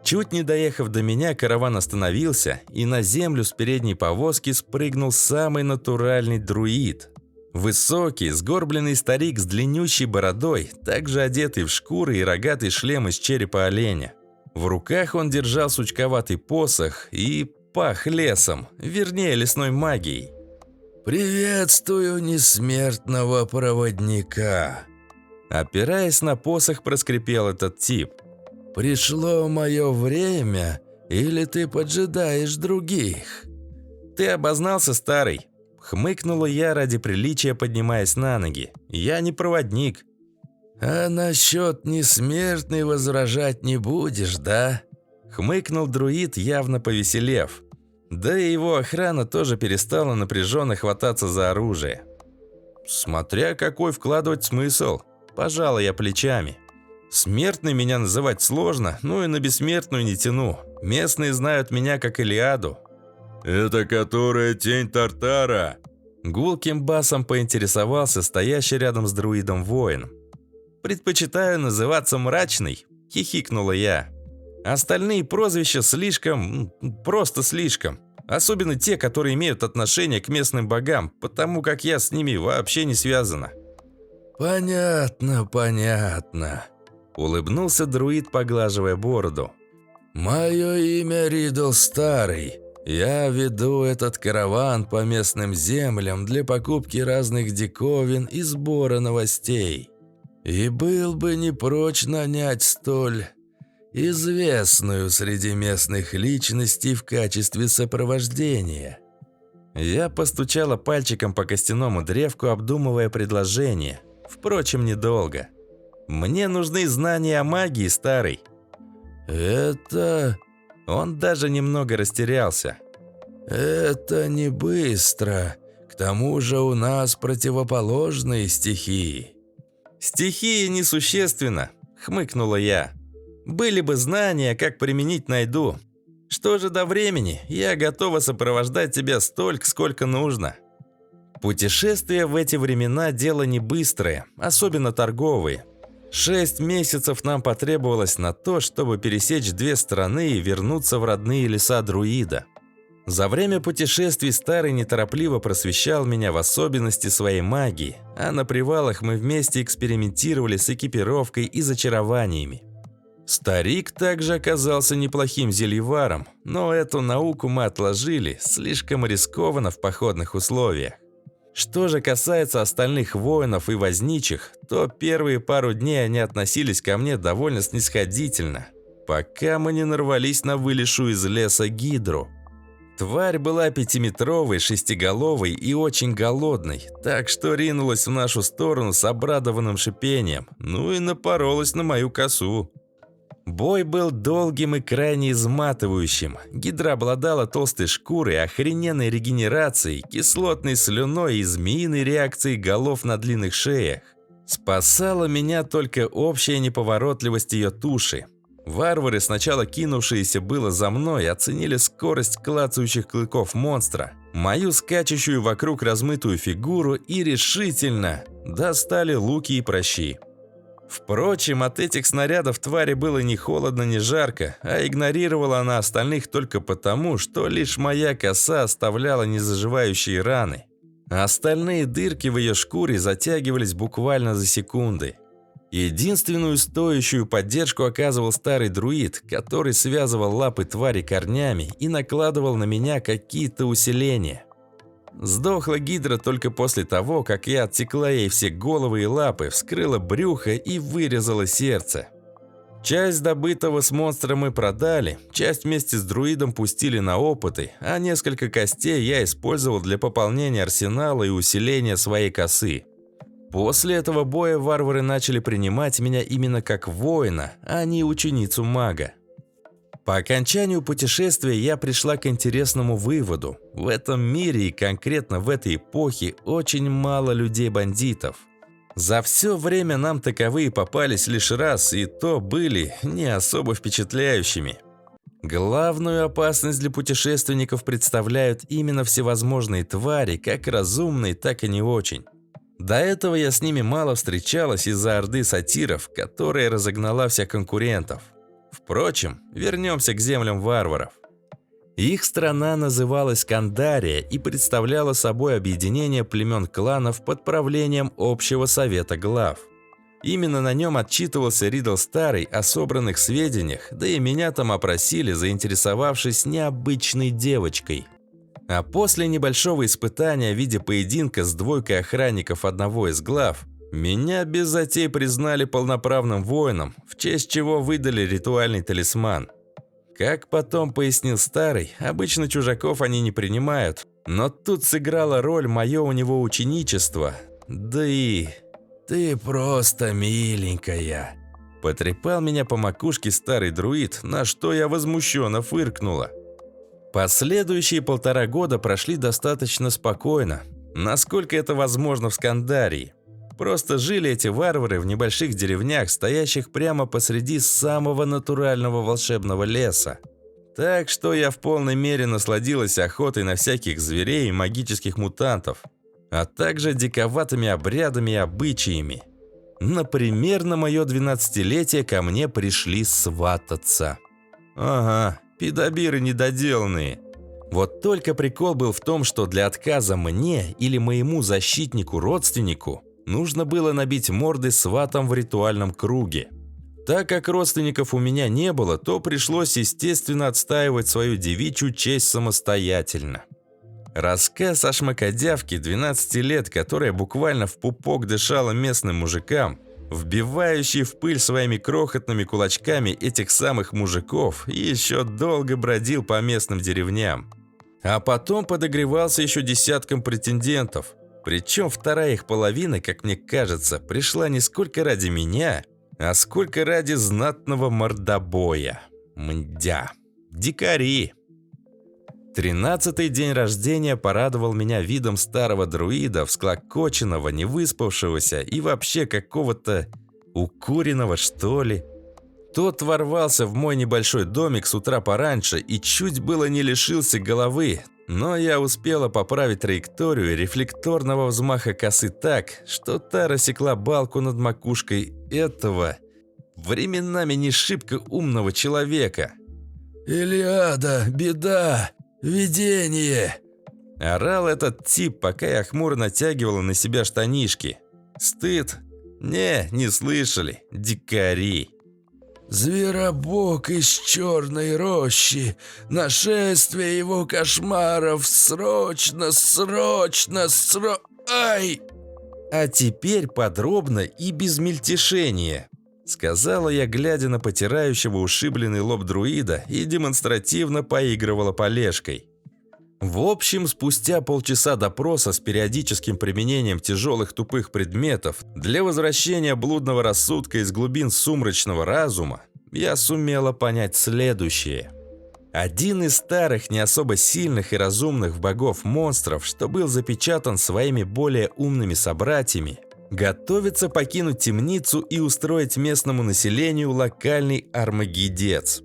Чуть не доехав до меня, караван остановился, и на землю с передней повозки спрыгнул самый натуральный друид. Высокий, сгорбленный старик с длиннющей бородой, также одетый в шкуры и рогатый шлем из черепа оленя. В руках он держал сучковатый посох и пах лесом, вернее лесной магией. «Приветствую несмертного проводника!» Опираясь на посох, проскрипел этот тип. «Пришло мое время, или ты поджидаешь других?» «Ты обознался, старый!» Хмыкнула я ради приличия, поднимаясь на ноги. «Я не проводник, «А насчет несмертной возражать не будешь, да?» Хмыкнул друид, явно повеселев. Да и его охрана тоже перестала напряженно хвататься за оружие. Смотря какой вкладывать смысл. Пожалуй, я плечами. Смертный меня называть сложно, ну и на бессмертную не тяну. Местные знают меня как Илиаду. «Это которая тень Тартара?» Гулким басом поинтересовался стоящий рядом с друидом воин. «Предпочитаю называться Мрачный», – хихикнула я. «Остальные прозвища слишком... просто слишком. Особенно те, которые имеют отношение к местным богам, потому как я с ними вообще не связана». «Понятно, понятно», – улыбнулся друид, поглаживая бороду. «Мое имя Ридл Старый. Я веду этот караван по местным землям для покупки разных диковин и сбора новостей. И был бы не прочь нанять столь известную среди местных личностей в качестве сопровождения. Я постучала пальчиком по костяному древку, обдумывая предложение. Впрочем, недолго. Мне нужны знания о магии, старый. Это... Он даже немного растерялся. Это не быстро. К тому же у нас противоположные стихии. Стихии несущественно, хмыкнула я. Были бы знания, как применить найду. Что же до времени, я готова сопровождать тебя столько, сколько нужно. Путешествия в эти времена – дело не быстрое, особенно торговые. Шесть месяцев нам потребовалось на то, чтобы пересечь две страны и вернуться в родные леса друида. За время путешествий Старый неторопливо просвещал меня в особенности своей магии, а на привалах мы вместе экспериментировали с экипировкой и зачарованиями. Старик также оказался неплохим зельеваром, но эту науку мы отложили, слишком рискованно в походных условиях. Что же касается остальных воинов и возничих, то первые пару дней они относились ко мне довольно снисходительно, пока мы не нарвались на вылезшую из леса гидру. Тварь была пятиметровой, шестиголовой и очень голодной, так что ринулась в нашу сторону с обрадованным шипением, ну и напоролась на мою косу. Бой был долгим и крайне изматывающим. Гидра обладала толстой шкурой, охрененной регенерацией, кислотной слюной и змеиной реакцией голов на длинных шеях. Спасала меня только общая неповоротливость ее туши. Варвары, сначала кинувшиеся было за мной, оценили скорость клацающих клыков монстра, мою скачущую вокруг размытую фигуру и решительно достали луки и прощи. Впрочем, от этих снарядов твари было ни холодно, ни жарко, а игнорировала она остальных только потому, что лишь моя коса оставляла незаживающие раны. А остальные дырки в ее шкуре затягивались буквально за секунды. Единственную стоящую поддержку оказывал старый друид, который связывал лапы твари корнями и накладывал на меня какие-то усиления. Сдохла гидра только после того, как я отсекла ей все головы и лапы, вскрыла брюхо и вырезала сердце. Часть добытого с монстром мы продали, часть вместе с друидом пустили на опыты, а несколько костей я использовал для пополнения арсенала и усиления своей косы. После этого боя варвары начали принимать меня именно как воина, а не ученицу мага. По окончанию путешествия я пришла к интересному выводу. В этом мире и конкретно в этой эпохе очень мало людей-бандитов. За все время нам таковые попались лишь раз, и то были не особо впечатляющими. Главную опасность для путешественников представляют именно всевозможные твари, как разумные, так и не очень. До этого я с ними мало встречалась из-за орды сатиров, которая разогнала всех конкурентов. Впрочем, вернемся к землям варваров. Их страна называлась Кандария и представляла собой объединение племен кланов под правлением общего совета глав. Именно на нем отчитывался Ридл Старый о собранных сведениях, да и меня там опросили, заинтересовавшись необычной девочкой. А после небольшого испытания в виде поединка с двойкой охранников одного из глав, меня без затей признали полноправным воином, в честь чего выдали ритуальный талисман. Как потом пояснил Старый, обычно чужаков они не принимают, но тут сыграла роль мое у него ученичество. Да и... «Ты просто миленькая!» Потрепал меня по макушке старый друид, на что я возмущенно фыркнула. Последующие полтора года прошли достаточно спокойно. насколько это возможно в Скандарии. Просто жили эти варвары в небольших деревнях, стоящих прямо посреди самого натурального волшебного леса. Так что я в полной мере насладилась охотой на всяких зверей и магических мутантов, а также диковатыми обрядами и обычаями. Например, на мое 12-летие ко мне пришли свататься. Ага, пидобиры недоделанные. Вот только прикол был в том, что для отказа мне или моему защитнику-родственнику нужно было набить морды сватом в ритуальном круге. Так как родственников у меня не было, то пришлось, естественно, отстаивать свою девичью честь самостоятельно. Рассказ о шмакодявке 12 лет, которая буквально в пупок дышала местным мужикам, вбивающий в пыль своими крохотными кулачками этих самых мужиков, еще долго бродил по местным деревням. А потом подогревался еще десятком претендентов. Причем вторая их половина, как мне кажется, пришла не сколько ради меня, а сколько ради знатного мордобоя. Мдя. Дикари. Тринадцатый день рождения порадовал меня видом старого друида, всклокоченного, невыспавшегося и вообще какого-то укуренного, что ли. Тот ворвался в мой небольшой домик с утра пораньше и чуть было не лишился головы, но я успела поправить траекторию рефлекторного взмаха косы так, что та рассекла балку над макушкой этого временами не шибко умного человека. «Илиада, беда!» «Видение!» Орал этот тип, пока я хмуро натягивала на себя штанишки. Стыд? Не, не слышали. Дикари. «Зверобог из черной рощи! Нашествие его кошмаров! Срочно, срочно, сро... Ай!» «А теперь подробно и без мельтешения», Сказала я, глядя на потирающего ушибленный лоб друида и демонстративно поигрывала полежкой. В общем, спустя полчаса допроса с периодическим применением тяжелых тупых предметов для возвращения блудного рассудка из глубин сумрачного разума, я сумела понять следующее. Один из старых, не особо сильных и разумных богов-монстров, что был запечатан своими более умными собратьями, готовится покинуть темницу и устроить местному населению локальный армагедец.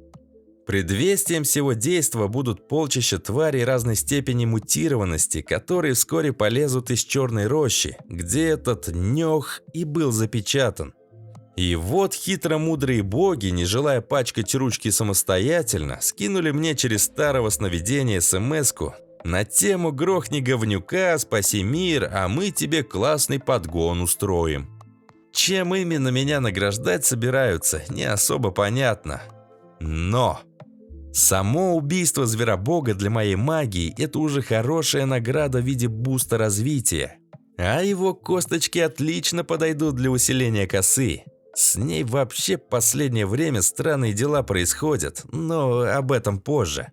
Предвестием всего действа будут полчища тварей разной степени мутированности, которые вскоре полезут из черной рощи, где этот нёх и был запечатан. И вот хитро-мудрые боги, не желая пачкать ручки самостоятельно, скинули мне через старого сновидения смс-ку, на тему «Грохни говнюка, спаси мир, а мы тебе классный подгон устроим». Чем именно меня награждать собираются, не особо понятно. Но... Само убийство зверобога для моей магии – это уже хорошая награда в виде буста развития. А его косточки отлично подойдут для усиления косы. С ней вообще последнее время странные дела происходят, но об этом позже.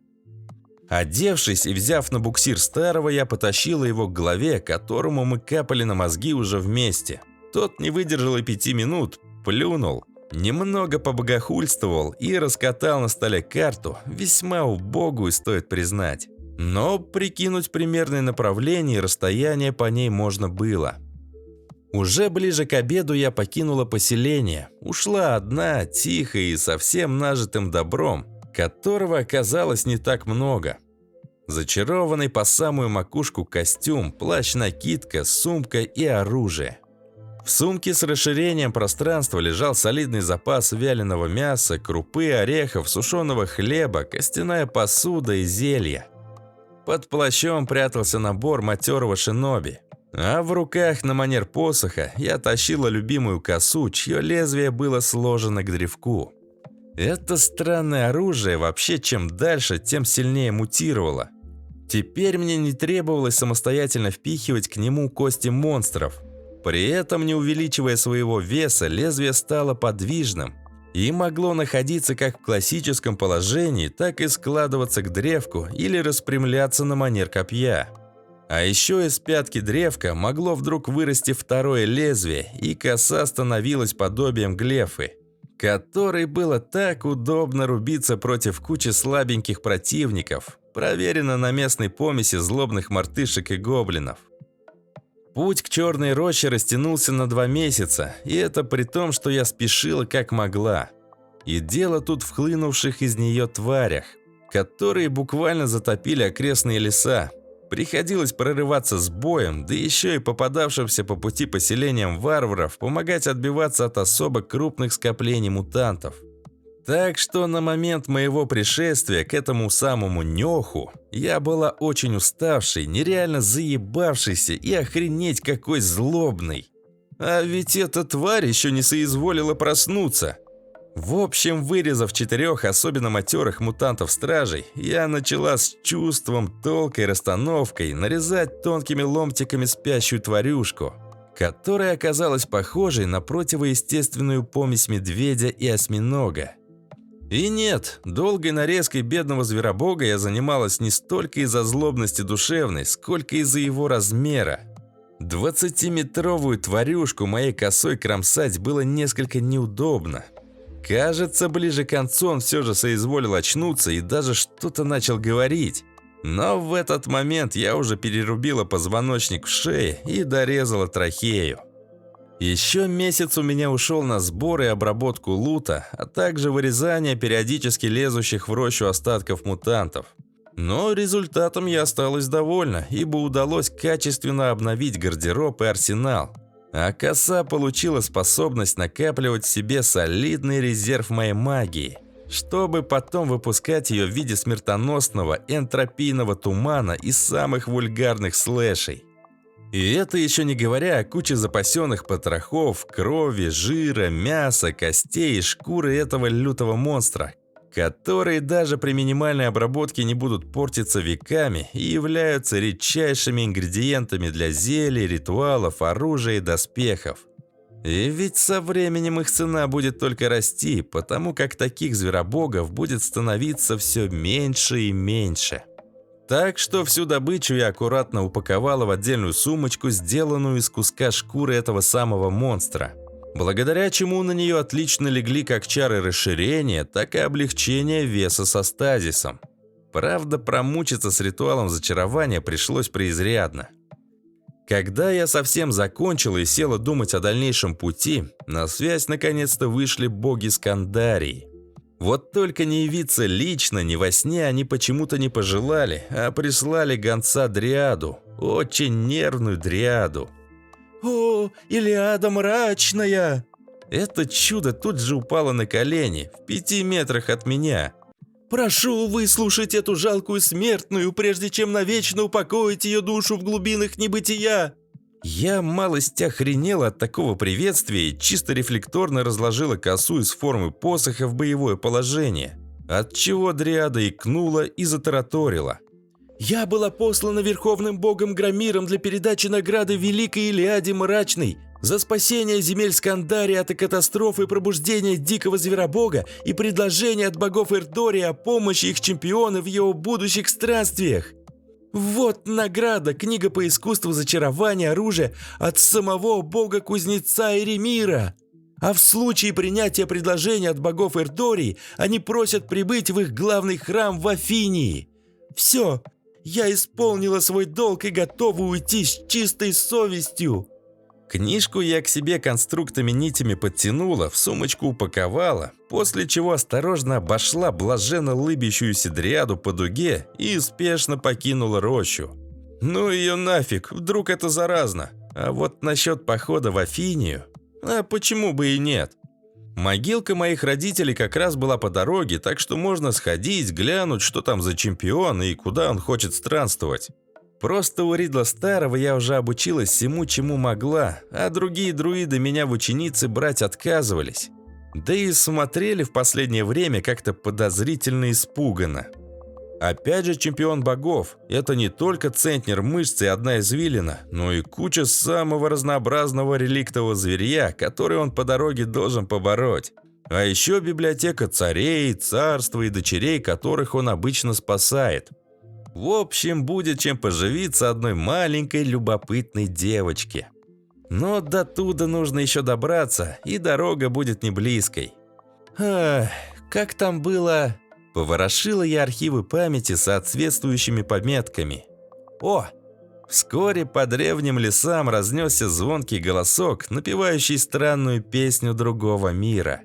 Одевшись и взяв на буксир старого, я потащила его к голове, которому мы капали на мозги уже вместе. Тот не выдержал и пяти минут, плюнул, немного побогохульствовал и раскатал на столе карту, весьма убогую, стоит признать. Но прикинуть примерное направление и расстояние по ней можно было. Уже ближе к обеду я покинула поселение. Ушла одна, тихо и совсем нажитым добром, которого оказалось не так много. Зачарованный по самую макушку костюм, плащ-накидка, сумка и оружие. В сумке с расширением пространства лежал солидный запас вяленого мяса, крупы, орехов, сушеного хлеба, костяная посуда и зелья. Под плащом прятался набор матерого шиноби. А в руках на манер посоха я тащила любимую косу, чье лезвие было сложено к древку. Это странное оружие вообще чем дальше, тем сильнее мутировало. Теперь мне не требовалось самостоятельно впихивать к нему кости монстров. При этом, не увеличивая своего веса, лезвие стало подвижным и могло находиться как в классическом положении, так и складываться к древку или распрямляться на манер копья. А еще из пятки древка могло вдруг вырасти второе лезвие, и коса становилась подобием глефы которой было так удобно рубиться против кучи слабеньких противников, проверено на местной помеси злобных мартышек и гоблинов. Путь к черной роще растянулся на два месяца, и это при том, что я спешила как могла. И дело тут в хлынувших из нее тварях, которые буквально затопили окрестные леса. Приходилось прорываться с боем, да еще и попадавшимся по пути поселениям варваров помогать отбиваться от особо крупных скоплений мутантов. Так что на момент моего пришествия к этому самому Неху я была очень уставшей, нереально заебавшейся и охренеть какой злобный. А ведь эта тварь еще не соизволила проснуться. В общем, вырезав четырех особенно матерых мутантов-стражей, я начала с чувством, толкой расстановкой нарезать тонкими ломтиками спящую тварюшку, которая оказалась похожей на противоестественную помесь медведя и осьминога. И нет, долгой нарезкой бедного зверобога я занималась не столько из-за злобности душевной, сколько из-за его размера. Двадцатиметровую тварюшку моей косой кромсать было несколько неудобно. Кажется, ближе к концу он все же соизволил очнуться и даже что-то начал говорить. Но в этот момент я уже перерубила позвоночник в шее и дорезала трахею. Еще месяц у меня ушел на сбор и обработку лута, а также вырезание периодически лезущих в рощу остатков мутантов. Но результатом я осталась довольна, ибо удалось качественно обновить гардероб и арсенал. А коса получила способность накапливать в себе солидный резерв моей магии, чтобы потом выпускать ее в виде смертоносного энтропийного тумана из самых вульгарных слэшей. И это еще не говоря о куче запасенных потрохов, крови, жира, мяса, костей и шкуры этого лютого монстра, которые даже при минимальной обработке не будут портиться веками и являются редчайшими ингредиентами для зелий, ритуалов, оружия и доспехов. И ведь со временем их цена будет только расти, потому как таких зверобогов будет становиться все меньше и меньше. Так что всю добычу я аккуратно упаковала в отдельную сумочку, сделанную из куска шкуры этого самого монстра. Благодаря чему на нее отлично легли как чары расширения, так и облегчения веса со стазисом. Правда, промучиться с ритуалом зачарования пришлось преизрядно. Когда я совсем закончила и села думать о дальнейшем пути, на связь наконец-то вышли боги Скандарии. Вот только не явиться лично, ни во сне они почему-то не пожелали, а прислали гонца Дриаду, очень нервную Дриаду. «О, Илиада мрачная!» Это чудо тут же упало на колени, в пяти метрах от меня. «Прошу выслушать эту жалкую смертную, прежде чем навечно упокоить ее душу в глубинах небытия!» Я малость охренела от такого приветствия и чисто рефлекторно разложила косу из формы посоха в боевое положение, от чего Дриада икнула и затараторила. «Я была послана Верховным Богом Громиром для передачи награды Великой Илиаде Мрачной за спасение земель Скандарии от катастрофы и пробуждения Дикого Зверобога и предложение от богов Эрдории о помощи их чемпиона в его будущих странствиях. Вот награда, книга по искусству зачарования оружия от самого бога-кузнеца Эремира. А в случае принятия предложения от богов Эрдории, они просят прибыть в их главный храм в Афинии. Все, я исполнила свой долг и готова уйти с чистой совестью. Книжку я к себе конструктами нитями подтянула, в сумочку упаковала, после чего осторожно обошла блаженно лыбящуюся дриаду по дуге и успешно покинула рощу. Ну ее нафиг, вдруг это заразно. А вот насчет похода в Афинию, а почему бы и нет? Могилка моих родителей как раз была по дороге, так что можно сходить, глянуть, что там за чемпион и куда он хочет странствовать. Просто у Ридла Старого я уже обучилась всему, чему могла, а другие друиды меня в ученицы брать отказывались. Да и смотрели в последнее время как-то подозрительно испуганно. Опять же чемпион богов. Это не только центнер мышцы и одна извилина, но и куча самого разнообразного реликтового зверья, который он по дороге должен побороть. А еще библиотека царей, царства и дочерей, которых он обычно спасает. В общем, будет чем поживиться одной маленькой любопытной девочке. Но до туда нужно еще добраться, и дорога будет не близкой. Ах, как там было? Поворошила я архивы памяти соответствующими пометками. О, Вскоре по древним лесам разнесся звонкий голосок, напевающий странную песню другого мира.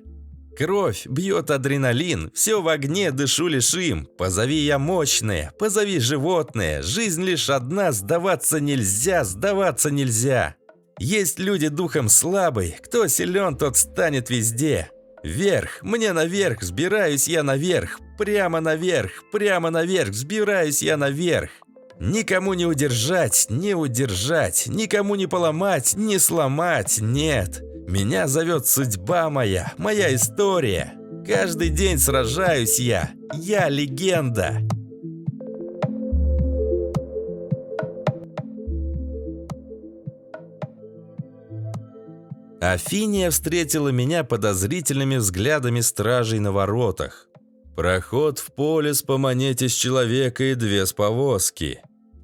Кровь, бьет адреналин, все в огне, дышу лишь им. Позови я мощное, позови животное, жизнь лишь одна, сдаваться нельзя, сдаваться нельзя. Есть люди духом слабый, кто силен, тот станет везде. Вверх, мне наверх, взбираюсь я наверх, прямо наверх, прямо наверх, взбираюсь я наверх. Никому не удержать, не удержать, никому не поломать, не сломать, нет. Меня зовет судьба моя, моя история. Каждый день сражаюсь я, я легенда. Афиния встретила меня подозрительными взглядами стражей на воротах. Проход в поле с по монете с человека и две с повозки.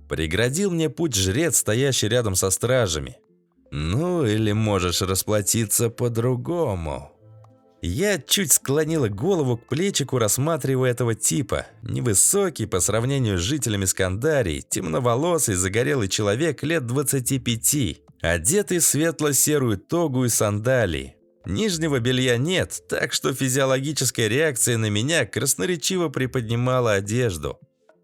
Преградил мне путь жрец, стоящий рядом со стражами. Ну, или можешь расплатиться по-другому. Я чуть склонила голову к плечику, рассматривая этого типа. Невысокий по сравнению с жителями Скандарии, темноволосый, загорелый человек лет 25, одетый в светло-серую тогу и сандалии. Нижнего белья нет, так что физиологическая реакция на меня красноречиво приподнимала одежду.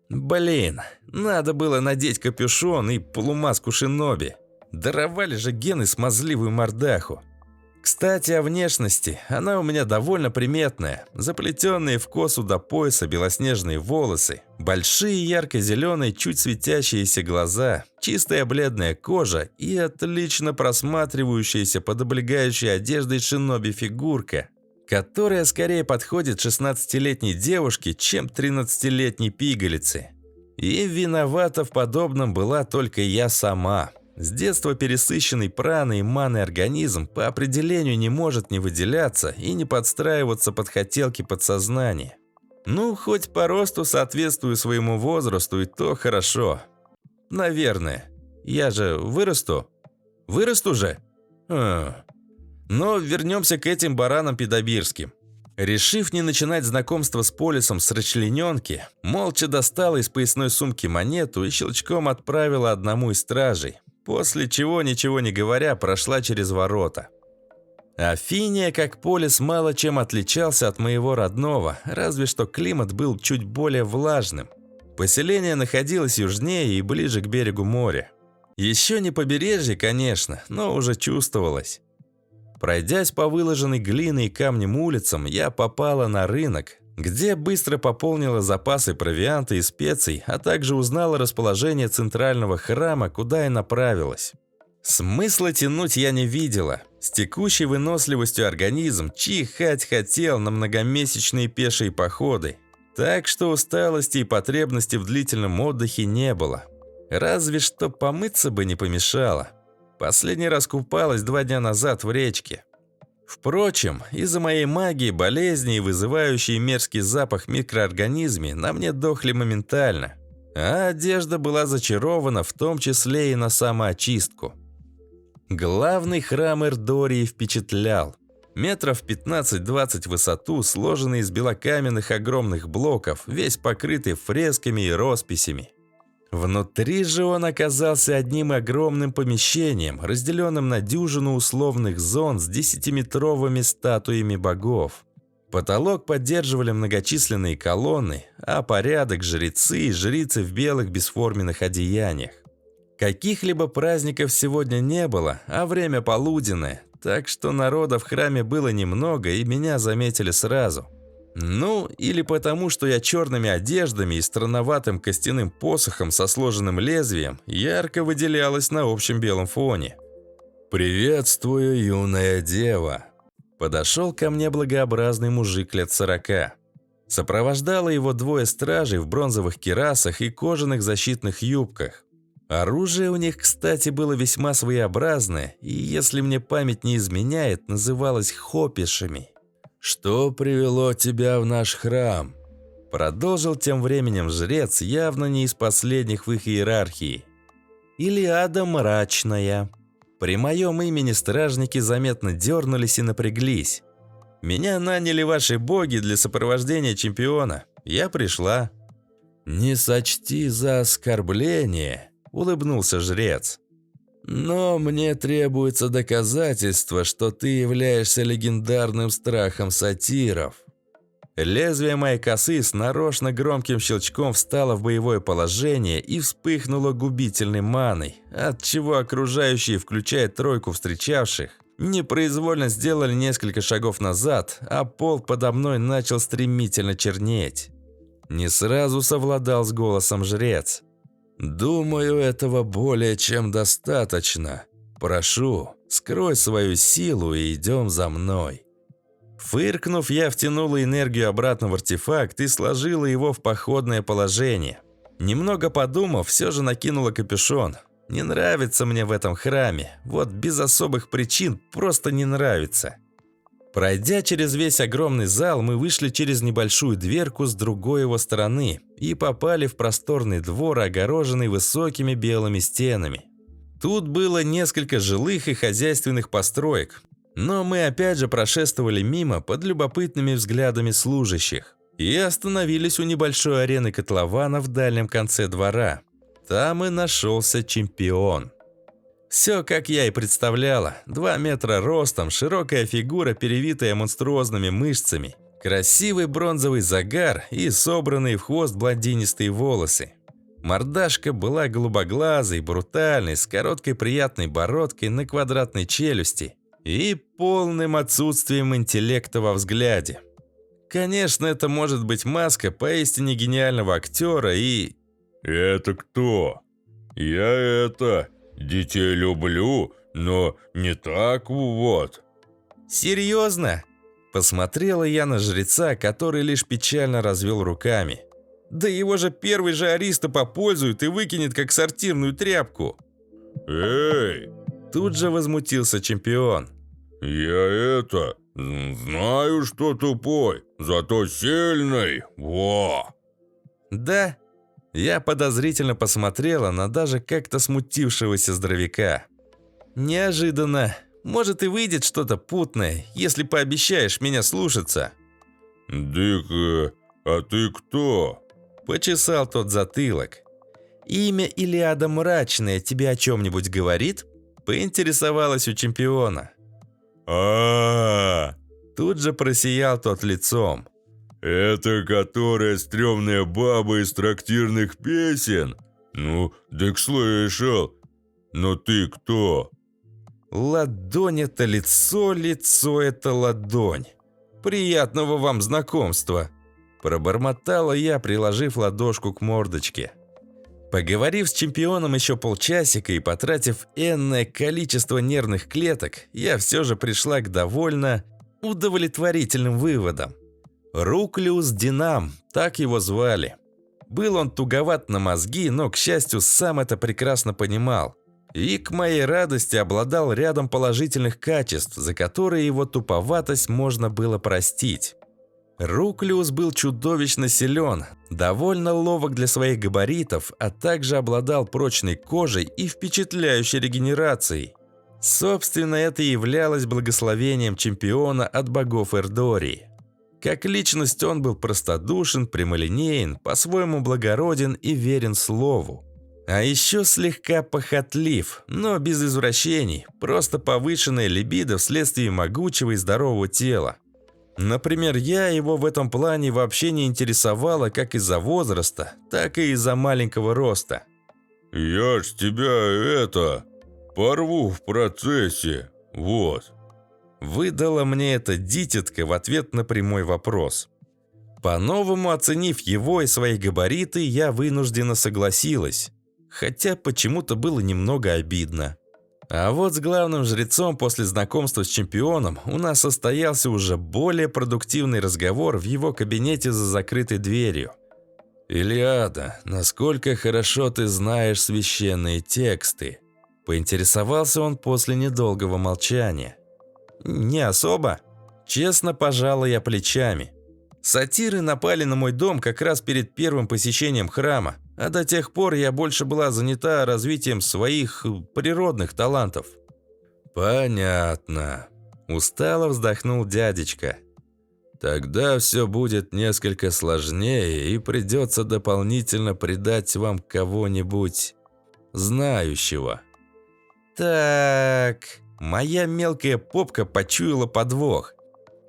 Блин, надо было надеть капюшон и полумаску шиноби. Даровали же гены смазливую мордаху. Кстати, о внешности. Она у меня довольно приметная. Заплетенные в косу до пояса белоснежные волосы, большие ярко-зеленые, чуть светящиеся глаза, чистая бледная кожа и отлично просматривающаяся под облегающей одеждой шиноби фигурка, которая скорее подходит 16-летней девушке, чем 13-летней пигалице. И виновата в подобном была только я сама – с детства пересыщенный праной и маной организм по определению не может не выделяться и не подстраиваться под хотелки подсознания. Ну, хоть по росту соответствую своему возрасту, и то хорошо. Наверное. Я же вырасту. Вырасту же? Хм. Но вернемся к этим баранам педобирским. Решив не начинать знакомство с полисом с расчлененки, молча достала из поясной сумки монету и щелчком отправила одному из стражей. После чего, ничего не говоря, прошла через ворота. Афиния, как полис, мало чем отличался от моего родного, разве что климат был чуть более влажным. Поселение находилось южнее и ближе к берегу моря. Еще не побережье, конечно, но уже чувствовалось. Пройдясь по выложенной глиной и камнем улицам, я попала на рынок, где быстро пополнила запасы провианта и специй, а также узнала расположение центрального храма, куда и направилась. Смысла тянуть я не видела. С текущей выносливостью организм чихать хотел на многомесячные пешие походы. Так что усталости и потребности в длительном отдыхе не было. Разве что помыться бы не помешало. Последний раз купалась два дня назад в речке. Впрочем, из-за моей магии болезни и вызывающие мерзкий запах микроорганизме на мне дохли моментально, а одежда была зачарована в том числе и на самоочистку. Главный храм Эрдории впечатлял. Метров 15-20 в высоту, сложенный из белокаменных огромных блоков, весь покрытый фресками и росписями. Внутри же он оказался одним огромным помещением, разделенным на дюжину условных зон с десятиметровыми статуями богов. Потолок поддерживали многочисленные колонны, а порядок – жрецы и жрицы в белых бесформенных одеяниях. Каких-либо праздников сегодня не было, а время полуденное, так что народа в храме было немного и меня заметили сразу – ну, или потому, что я черными одеждами и странноватым костяным посохом со сложенным лезвием ярко выделялась на общем белом фоне. «Приветствую, юная дева!» Подошел ко мне благообразный мужик лет сорока. Сопровождало его двое стражей в бронзовых керасах и кожаных защитных юбках. Оружие у них, кстати, было весьма своеобразное, и, если мне память не изменяет, называлось хопишами. «Что привело тебя в наш храм?» Продолжил тем временем жрец, явно не из последних в их иерархии. «Илиада мрачная». При моем имени стражники заметно дернулись и напряглись. «Меня наняли ваши боги для сопровождения чемпиона. Я пришла». «Не сочти за оскорбление», – улыбнулся жрец. «Но мне требуется доказательство, что ты являешься легендарным страхом сатиров». Лезвие моей косы с нарочно громким щелчком встало в боевое положение и вспыхнуло губительной маной, от чего окружающие, включая тройку встречавших, непроизвольно сделали несколько шагов назад, а пол подо мной начал стремительно чернеть. Не сразу совладал с голосом жрец. «Думаю, этого более чем достаточно. Прошу, скрой свою силу и идем за мной». Фыркнув, я втянула энергию обратно в артефакт и сложила его в походное положение. Немного подумав, все же накинула капюшон. Не нравится мне в этом храме. Вот без особых причин просто не нравится. Пройдя через весь огромный зал, мы вышли через небольшую дверку с другой его стороны и попали в просторный двор, огороженный высокими белыми стенами. Тут было несколько жилых и хозяйственных построек, но мы опять же прошествовали мимо под любопытными взглядами служащих и остановились у небольшой арены котлована в дальнем конце двора. Там и нашелся чемпион. Все, как я и представляла. Два метра ростом, широкая фигура, перевитая монструозными мышцами, красивый бронзовый загар и собранные в хвост блондинистые волосы. Мордашка была голубоглазой, брутальной, с короткой приятной бородкой на квадратной челюсти и полным отсутствием интеллекта во взгляде. Конечно, это может быть маска поистине гениального актера и... «Это кто?» «Я это... Детей люблю, но не так вот». «Серьезно?» Посмотрела я на жреца, который лишь печально развел руками. «Да его же первый же ариста попользует и выкинет как сортирную тряпку». «Эй!» Тут же возмутился чемпион. «Я это... Знаю, что тупой, зато сильный. Во!» «Да?» Я подозрительно посмотрела на даже как-то смутившегося здоровяка. «Неожиданно. Может и выйдет что-то путное, если пообещаешь меня слушаться». «Дык, э, а ты кто?» Почесал тот затылок. «Имя Илиада Мрачное тебе о чем-нибудь говорит?» Поинтересовалась у чемпиона. а, Тут же просиял тот лицом. «Это которая стрёмная баба из трактирных песен? Ну, так слышал. Но ты кто?» «Ладонь – это лицо, лицо – это ладонь. Приятного вам знакомства!» Пробормотала я, приложив ладошку к мордочке. Поговорив с чемпионом еще полчасика и потратив энное количество нервных клеток, я все же пришла к довольно удовлетворительным выводам. Руклиус Динам, так его звали. Был он туговат на мозги, но, к счастью, сам это прекрасно понимал. И, к моей радости, обладал рядом положительных качеств, за которые его туповатость можно было простить. Руклиус был чудовищно силен, довольно ловок для своих габаритов, а также обладал прочной кожей и впечатляющей регенерацией. Собственно, это являлось благословением чемпиона от богов Эрдории. Как личность он был простодушен, прямолинеен, по-своему благороден и верен слову. А еще слегка похотлив, но без извращений, просто повышенная либидо вследствие могучего и здорового тела. Например, я его в этом плане вообще не интересовала как из-за возраста, так и из-за маленького роста. «Я ж тебя, это, порву в процессе, вот». Выдала мне эта дитятка в ответ на прямой вопрос. По-новому оценив его и свои габариты, я вынуждена согласилась. Хотя почему-то было немного обидно. А вот с главным жрецом после знакомства с чемпионом у нас состоялся уже более продуктивный разговор в его кабинете за закрытой дверью. «Илиада, насколько хорошо ты знаешь священные тексты?» Поинтересовался он после недолгого молчания. «Не особо». Честно пожала я плечами. Сатиры напали на мой дом как раз перед первым посещением храма, а до тех пор я больше была занята развитием своих природных талантов. «Понятно», – устало вздохнул дядечка. «Тогда все будет несколько сложнее и придется дополнительно придать вам кого-нибудь знающего. Так, моя мелкая попка почуяла подвох.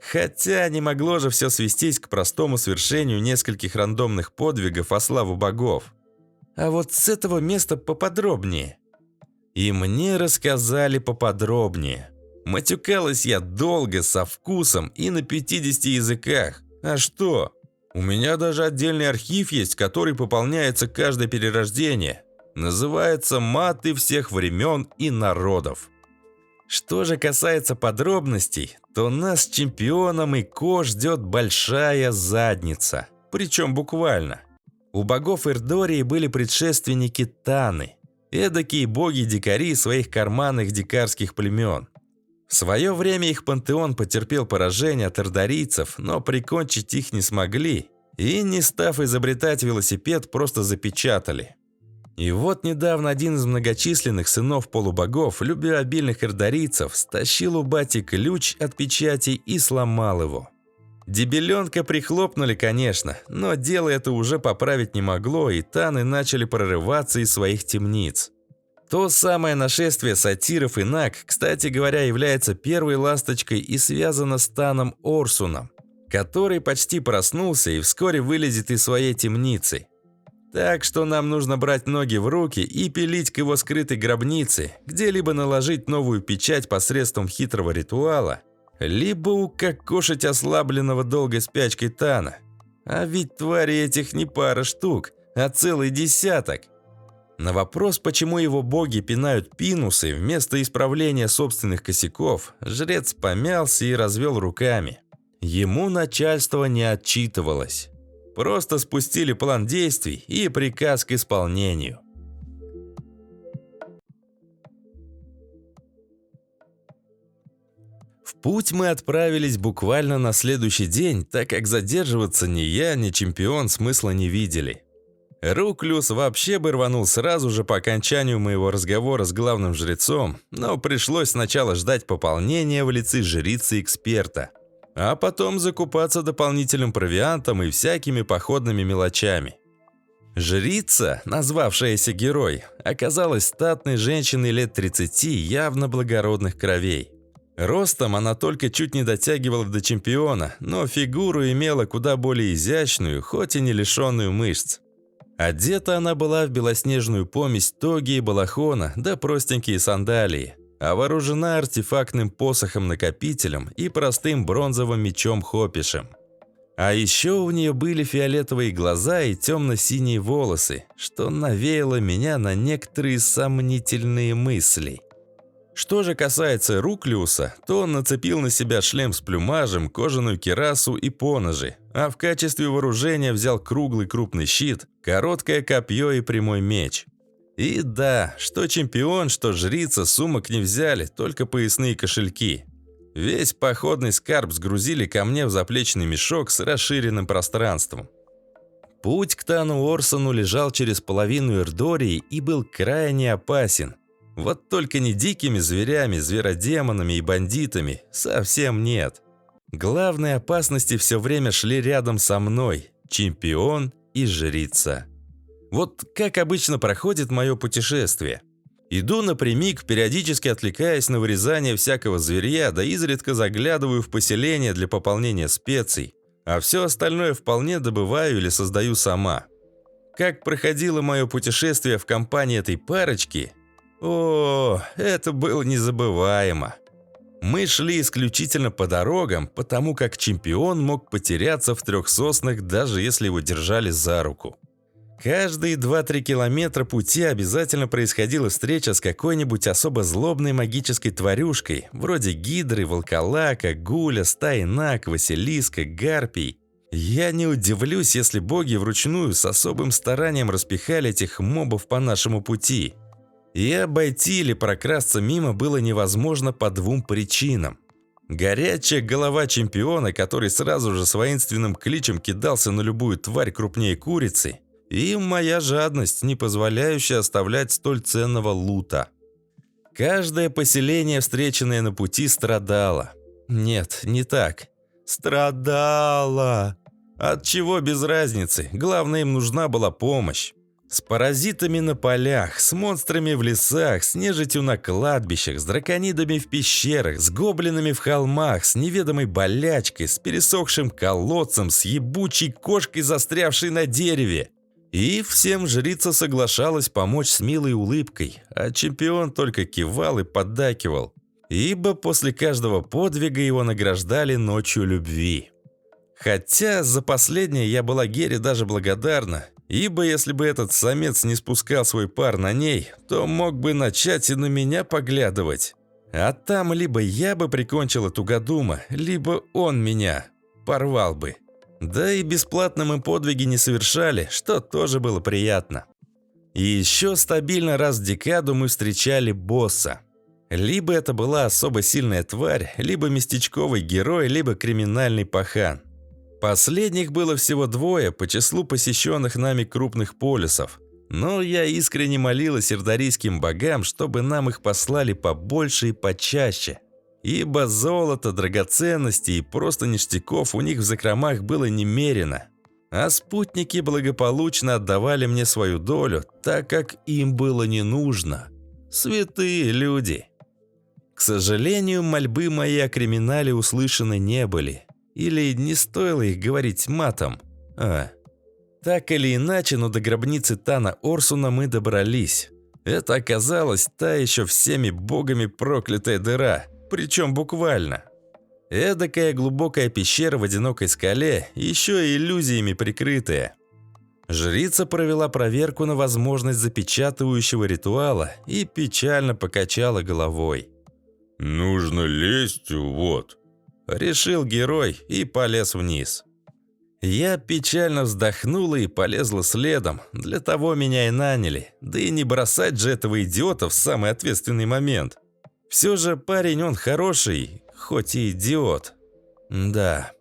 Хотя не могло же все свестись к простому свершению нескольких рандомных подвигов о славу богов. А вот с этого места поподробнее. И мне рассказали поподробнее. Матюкалась я долго, со вкусом и на 50 языках. А что? У меня даже отдельный архив есть, который пополняется каждое перерождение. Называется «Маты всех времен и народов». Что же касается подробностей, то нас с чемпионом и Ко ждет большая задница. Причем буквально. У богов Эрдории были предшественники Таны. Эдакие боги-дикари своих карманных дикарских племен. В свое время их пантеон потерпел поражение от эрдорийцев, но прикончить их не смогли, и, не став изобретать велосипед, просто запечатали. И вот недавно один из многочисленных сынов полубогов, любвеобильных эрдорийцев, стащил у бати ключ от печати и сломал его. Дебеленка прихлопнули, конечно, но дело это уже поправить не могло, и таны начали прорываться из своих темниц. То самое нашествие сатиров и наг, кстати говоря, является первой ласточкой и связано с Таном Орсуном, который почти проснулся и вскоре вылезет из своей темницы. Так что нам нужно брать ноги в руки и пилить к его скрытой гробнице, где либо наложить новую печать посредством хитрого ритуала, либо укокошить ослабленного долгой спячкой Тана. А ведь твари этих не пара штук, а целый десяток – на вопрос, почему его боги пинают пинусы вместо исправления собственных косяков, жрец помялся и развел руками. Ему начальство не отчитывалось. Просто спустили план действий и приказ к исполнению. В путь мы отправились буквально на следующий день, так как задерживаться ни я, ни чемпион смысла не видели. Руклюс вообще бы рванул сразу же по окончанию моего разговора с главным жрецом, но пришлось сначала ждать пополнения в лице жрицы-эксперта, а потом закупаться дополнительным провиантом и всякими походными мелочами. Жрица, назвавшаяся герой, оказалась статной женщиной лет 30 явно благородных кровей. Ростом она только чуть не дотягивала до чемпиона, но фигуру имела куда более изящную, хоть и не лишенную мышц. Одета она была в белоснежную помесь тоги и балахона, да простенькие сандалии, а вооружена артефактным посохом-накопителем и простым бронзовым мечом-хопишем. А еще у нее были фиолетовые глаза и темно-синие волосы, что навеяло меня на некоторые сомнительные мысли. Что же касается Руклиуса, то он нацепил на себя шлем с плюмажем, кожаную кирасу и поножи, а в качестве вооружения взял круглый крупный щит, короткое копье и прямой меч. И да, что чемпион, что жрица сумок не взяли, только поясные кошельки. Весь походный скарб сгрузили ко мне в заплечный мешок с расширенным пространством. Путь к Тану Орсону лежал через половину Эрдории и был крайне опасен – вот только не дикими зверями, зверодемонами и бандитами. Совсем нет. Главные опасности все время шли рядом со мной. Чемпион и жрица. Вот как обычно проходит мое путешествие. Иду напрямик, периодически отвлекаясь на вырезание всякого зверья, да изредка заглядываю в поселение для пополнения специй, а все остальное вполне добываю или создаю сама. Как проходило мое путешествие в компании этой парочки, о, это было незабываемо. Мы шли исключительно по дорогам, потому как чемпион мог потеряться в трех соснах, даже если его держали за руку. Каждые 2-3 километра пути обязательно происходила встреча с какой-нибудь особо злобной магической тварюшкой, вроде гидры, волколака, гуля, стайнак, василиска, гарпий. Я не удивлюсь, если боги вручную с особым старанием распихали этих мобов по нашему пути – и обойти или прокрасться мимо было невозможно по двум причинам. Горячая голова чемпиона, который сразу же с воинственным кличем кидался на любую тварь крупнее курицы, и моя жадность, не позволяющая оставлять столь ценного лута. Каждое поселение, встреченное на пути, страдало. Нет, не так. Страдало. От чего без разницы, главное им нужна была помощь. С паразитами на полях, с монстрами в лесах, с нежитью на кладбищах, с драконидами в пещерах, с гоблинами в холмах, с неведомой болячкой, с пересохшим колодцем, с ебучей кошкой, застрявшей на дереве. И всем жрица соглашалась помочь с милой улыбкой, а чемпион только кивал и поддакивал, ибо после каждого подвига его награждали ночью любви. Хотя за последнее я была Гере даже благодарна, ибо если бы этот самец не спускал свой пар на ней, то мог бы начать и на меня поглядывать. А там либо я бы прикончила Тугодума, либо он меня порвал бы. Да и бесплатно мы подвиги не совершали, что тоже было приятно. И еще стабильно раз в декаду мы встречали босса. Либо это была особо сильная тварь, либо местечковый герой, либо криминальный пахан. Последних было всего двое по числу посещенных нами крупных полюсов. Но я искренне молилась ирдарийским богам, чтобы нам их послали побольше и почаще. Ибо золото, драгоценности и просто ништяков у них в закромах было немерено. А спутники благополучно отдавали мне свою долю, так как им было не нужно. Святые люди. К сожалению, мольбы мои о криминале услышаны не были. Или не стоило их говорить матом? А. Так или иначе, но до гробницы Тана Орсуна мы добрались. Это оказалось та еще всеми богами проклятая дыра, причем буквально. Эдакая глубокая пещера в одинокой скале, еще и иллюзиями прикрытая. Жрица провела проверку на возможность запечатывающего ритуала и печально покачала головой. «Нужно лезть вот», Решил герой и полез вниз. Я печально вздохнула и полезла следом. Для того меня и наняли. Да и не бросать же этого идиота в самый ответственный момент. Все же парень он хороший, хоть и идиот. Да.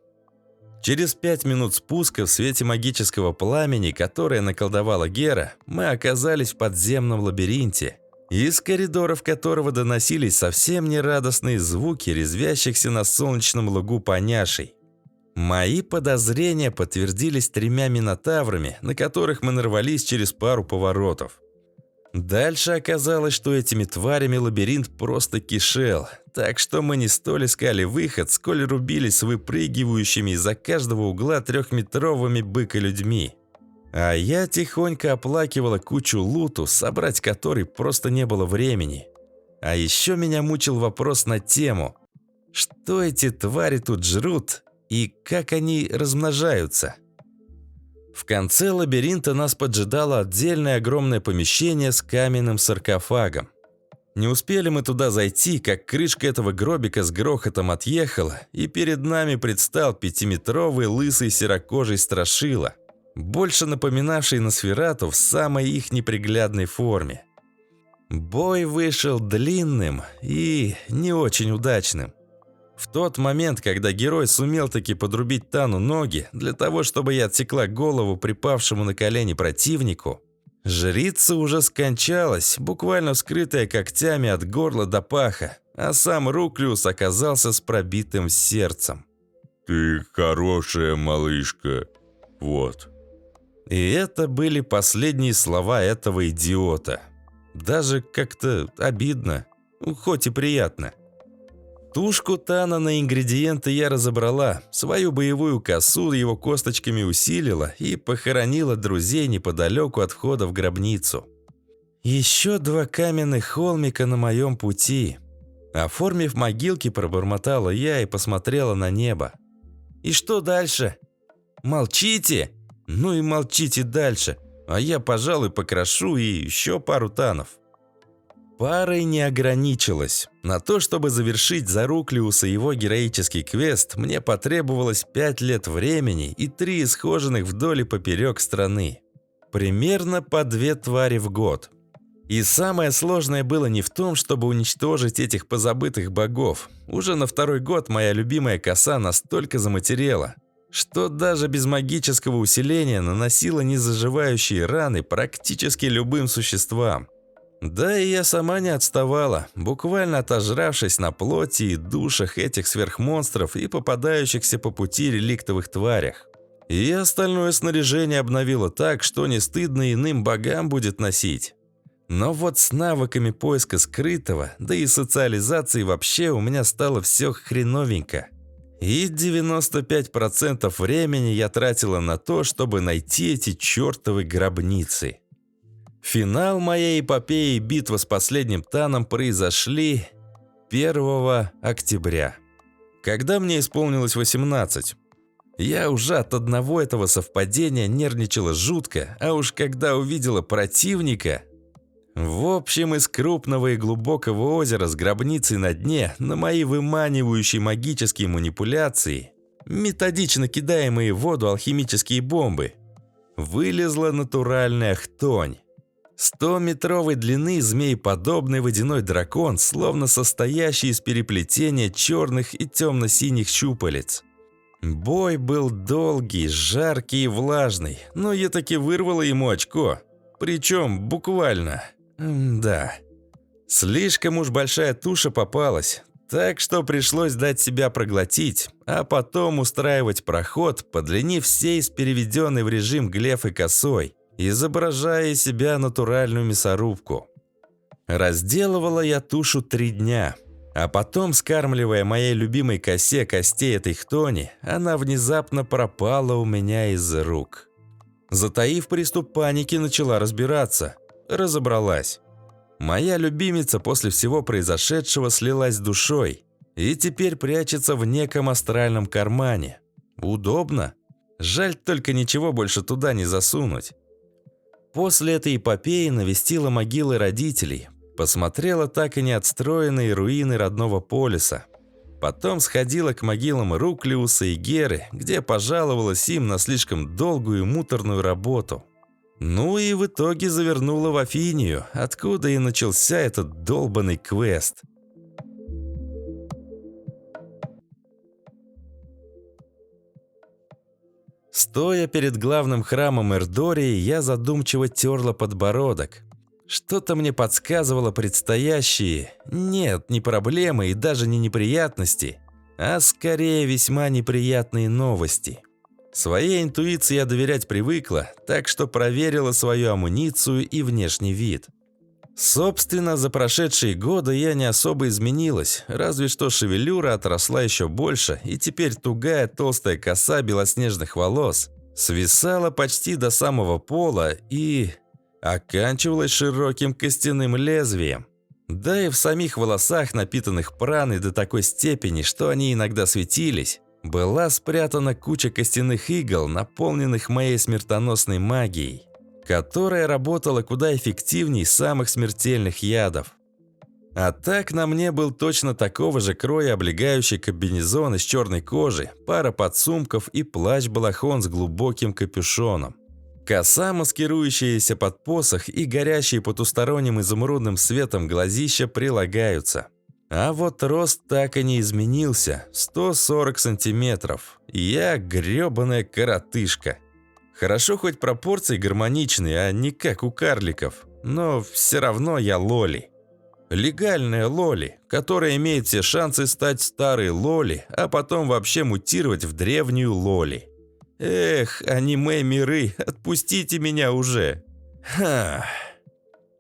Через пять минут спуска в свете магического пламени, которое наколдовала Гера, мы оказались в подземном лабиринте из коридоров которого доносились совсем нерадостные звуки резвящихся на солнечном лугу поняшей. Мои подозрения подтвердились тремя минотаврами, на которых мы нарвались через пару поворотов. Дальше оказалось, что этими тварями лабиринт просто кишел, так что мы не столь искали выход, сколь рубились с выпрыгивающими из-за каждого угла трехметровыми быка-людьми. А я тихонько оплакивала кучу луту, собрать который просто не было времени. А еще меня мучил вопрос на тему, что эти твари тут жрут и как они размножаются. В конце лабиринта нас поджидало отдельное огромное помещение с каменным саркофагом. Не успели мы туда зайти, как крышка этого гробика с грохотом отъехала, и перед нами предстал пятиметровый лысый серокожий страшила – больше напоминавший Носферату в самой их неприглядной форме. Бой вышел длинным и не очень удачным. В тот момент, когда герой сумел таки подрубить Тану ноги для того, чтобы я отсекла голову припавшему на колени противнику, жрица уже скончалась, буквально вскрытая когтями от горла до паха, а сам Руклиус оказался с пробитым сердцем. «Ты хорошая малышка. Вот, и это были последние слова этого идиота. Даже как-то обидно, хоть и приятно. Тушку Тана на ингредиенты я разобрала, свою боевую косу его косточками усилила и похоронила друзей неподалеку от входа в гробницу. Еще два каменных холмика на моем пути. Оформив могилки, пробормотала я и посмотрела на небо. «И что дальше? Молчите!» Ну и молчите дальше, а я, пожалуй, покрашу и еще пару танов. Парой не ограничилась. На то, чтобы завершить за Руклиуса его героический квест, мне потребовалось пять лет времени и три исхоженных вдоль и поперек страны. Примерно по две твари в год. И самое сложное было не в том, чтобы уничтожить этих позабытых богов. Уже на второй год моя любимая коса настолько заматерела, что даже без магического усиления наносила незаживающие раны практически любым существам. Да и я сама не отставала, буквально отожравшись на плоти и душах этих сверхмонстров и попадающихся по пути реликтовых тварях. И остальное снаряжение обновила так, что не стыдно иным богам будет носить. Но вот с навыками поиска скрытого, да и социализации вообще у меня стало все хреновенько. И 95% времени я тратила на то, чтобы найти эти чертовы гробницы. Финал моей эпопеи битва с последним Таном произошли 1 октября. Когда мне исполнилось 18. Я уже от одного этого совпадения нервничала жутко, а уж когда увидела противника, в общем, из крупного и глубокого озера с гробницей на дне на мои выманивающие магические манипуляции, методично кидаемые в воду алхимические бомбы, вылезла натуральная хтонь. Сто-метровой длины змей-подобный водяной дракон, словно состоящий из переплетения черных и темно-синих щупалец. Бой был долгий, жаркий и влажный, но я таки вырвала ему очко. Причем буквально. Да. Слишком уж большая туша попалась, так что пришлось дать себя проглотить, а потом устраивать проход, подлинив всей с переведенной в режим глеф и косой, изображая из себя натуральную мясорубку. Разделывала я тушу три дня, а потом, скармливая моей любимой косе костей этой хтони, она внезапно пропала у меня из рук. Затаив приступ паники, начала разбираться – разобралась. Моя любимица после всего произошедшего слилась душой и теперь прячется в неком астральном кармане. Удобно. Жаль только ничего больше туда не засунуть. После этой эпопеи навестила могилы родителей, посмотрела так и не отстроенные руины родного полиса. Потом сходила к могилам Руклиуса и Геры, где пожаловалась им на слишком долгую и муторную работу – ну и в итоге завернула в Афинию, откуда и начался этот долбанный квест. Стоя перед главным храмом Эрдории, я задумчиво терла подбородок. Что-то мне подсказывало предстоящие, нет, не проблемы и даже не неприятности, а скорее весьма неприятные новости. Своей интуиции я доверять привыкла, так что проверила свою амуницию и внешний вид. Собственно, за прошедшие годы я не особо изменилась, разве что шевелюра отросла еще больше, и теперь тугая толстая коса белоснежных волос свисала почти до самого пола и оканчивалась широким костяным лезвием. Да и в самих волосах, напитанных праной до такой степени, что они иногда светились, была спрятана куча костяных игл, наполненных моей смертоносной магией, которая работала куда эффективнее самых смертельных ядов. А так на мне был точно такого же кроя облегающий комбинезон из черной кожи, пара подсумков и плащ-балахон с глубоким капюшоном. Коса, маскирующаяся под посох и горящие потусторонним изумрудным светом глазища прилагаются. А вот рост так и не изменился. 140 сантиметров. Я грёбаная коротышка. Хорошо хоть пропорции гармоничные, а не как у карликов. Но все равно я лоли. Легальная лоли, которая имеет все шансы стать старой лоли, а потом вообще мутировать в древнюю лоли. Эх, аниме-миры, отпустите меня уже. Ха.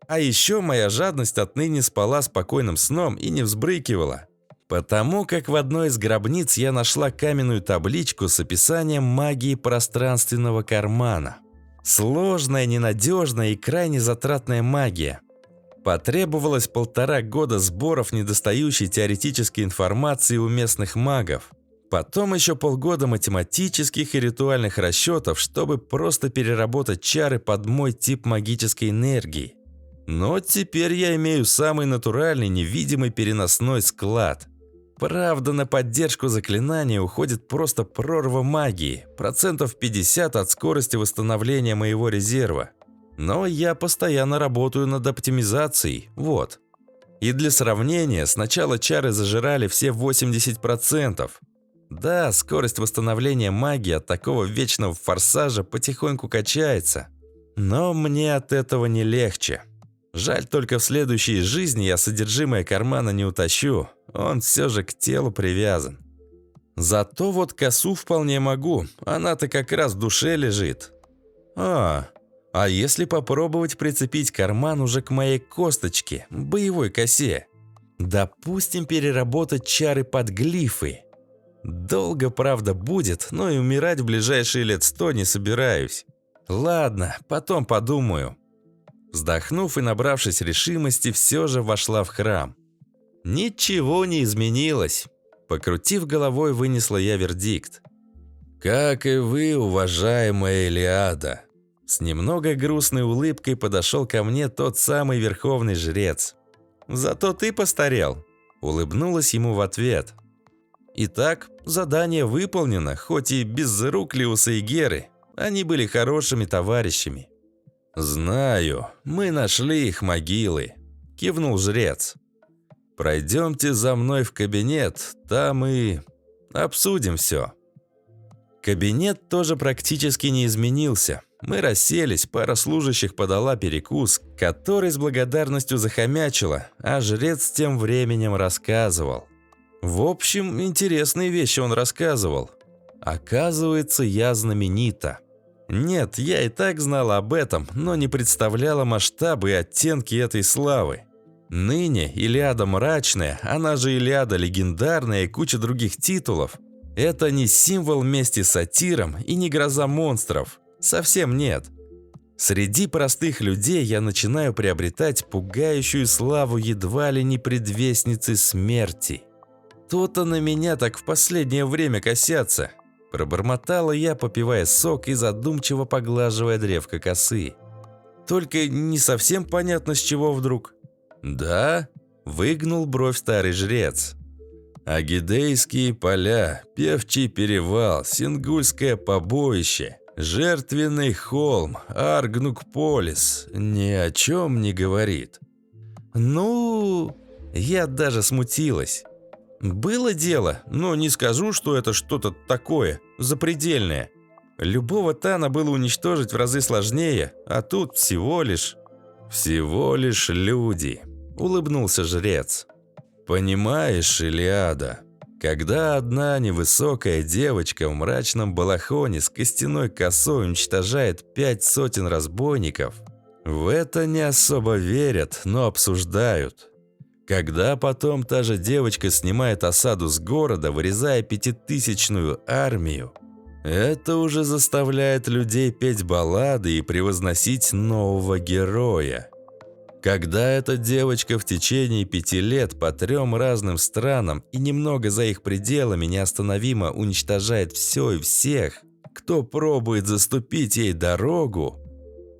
А еще моя жадность отныне спала спокойным сном и не взбрыкивала. Потому как в одной из гробниц я нашла каменную табличку с описанием магии пространственного кармана. Сложная, ненадежная и крайне затратная магия. Потребовалось полтора года сборов недостающей теоретической информации у местных магов. Потом еще полгода математических и ритуальных расчетов, чтобы просто переработать чары под мой тип магической энергии. Но теперь я имею самый натуральный невидимый переносной склад. Правда, на поддержку заклинания уходит просто прорва магии, процентов 50 от скорости восстановления моего резерва. Но я постоянно работаю над оптимизацией, вот. И для сравнения, сначала чары зажирали все 80%. Да, скорость восстановления магии от такого вечного форсажа потихоньку качается. Но мне от этого не легче. Жаль только в следующей жизни я содержимое кармана не утащу, он все же к телу привязан. Зато вот косу вполне могу, она-то как раз в душе лежит. А, а если попробовать прицепить карман уже к моей косточке, боевой косе? Допустим, переработать чары под глифы. Долго, правда, будет, но и умирать в ближайшие лет сто не собираюсь. Ладно, потом подумаю. Вздохнув и набравшись решимости, все же вошла в храм. Ничего не изменилось. Покрутив головой, вынесла я вердикт. «Как и вы, уважаемая Элиада!» С немного грустной улыбкой подошел ко мне тот самый верховный жрец. «Зато ты постарел!» Улыбнулась ему в ответ. Итак, задание выполнено, хоть и без рук Лиуса и Геры. Они были хорошими товарищами. «Знаю, мы нашли их могилы», – кивнул жрец. «Пройдемте за мной в кабинет, там и обсудим все». Кабинет тоже практически не изменился. Мы расселись, пара служащих подала перекус, который с благодарностью захомячила, а жрец тем временем рассказывал. В общем, интересные вещи он рассказывал. Оказывается, я знаменита. Нет, я и так знала об этом, но не представляла масштабы и оттенки этой славы. Ныне Илиада Мрачная, она же Илиада Легендарная и куча других титулов. Это не символ мести сатирам и не гроза монстров. Совсем нет. Среди простых людей я начинаю приобретать пугающую славу едва ли не предвестницы смерти. То-то на меня так в последнее время косятся. Пробормотала я, попивая сок и задумчиво поглаживая древко косы. Только не совсем понятно, с чего вдруг. «Да?» – выгнул бровь старый жрец. «Агидейские поля, Певчий перевал, Сингульское побоище, Жертвенный холм, Аргнук-полис ни о чем не говорит». «Ну...» Я даже смутилась. Было дело, но не скажу, что это что-то такое, запредельное. Любого Тана было уничтожить в разы сложнее, а тут всего лишь... «Всего лишь люди», — улыбнулся жрец. «Понимаешь, Илиада, когда одна невысокая девочка в мрачном балахоне с костяной косой уничтожает пять сотен разбойников, в это не особо верят, но обсуждают. Когда потом та же девочка снимает осаду с города, вырезая пятитысячную армию, это уже заставляет людей петь баллады и превозносить нового героя. Когда эта девочка в течение пяти лет по трем разным странам и немного за их пределами неостановимо уничтожает все и всех, кто пробует заступить ей дорогу,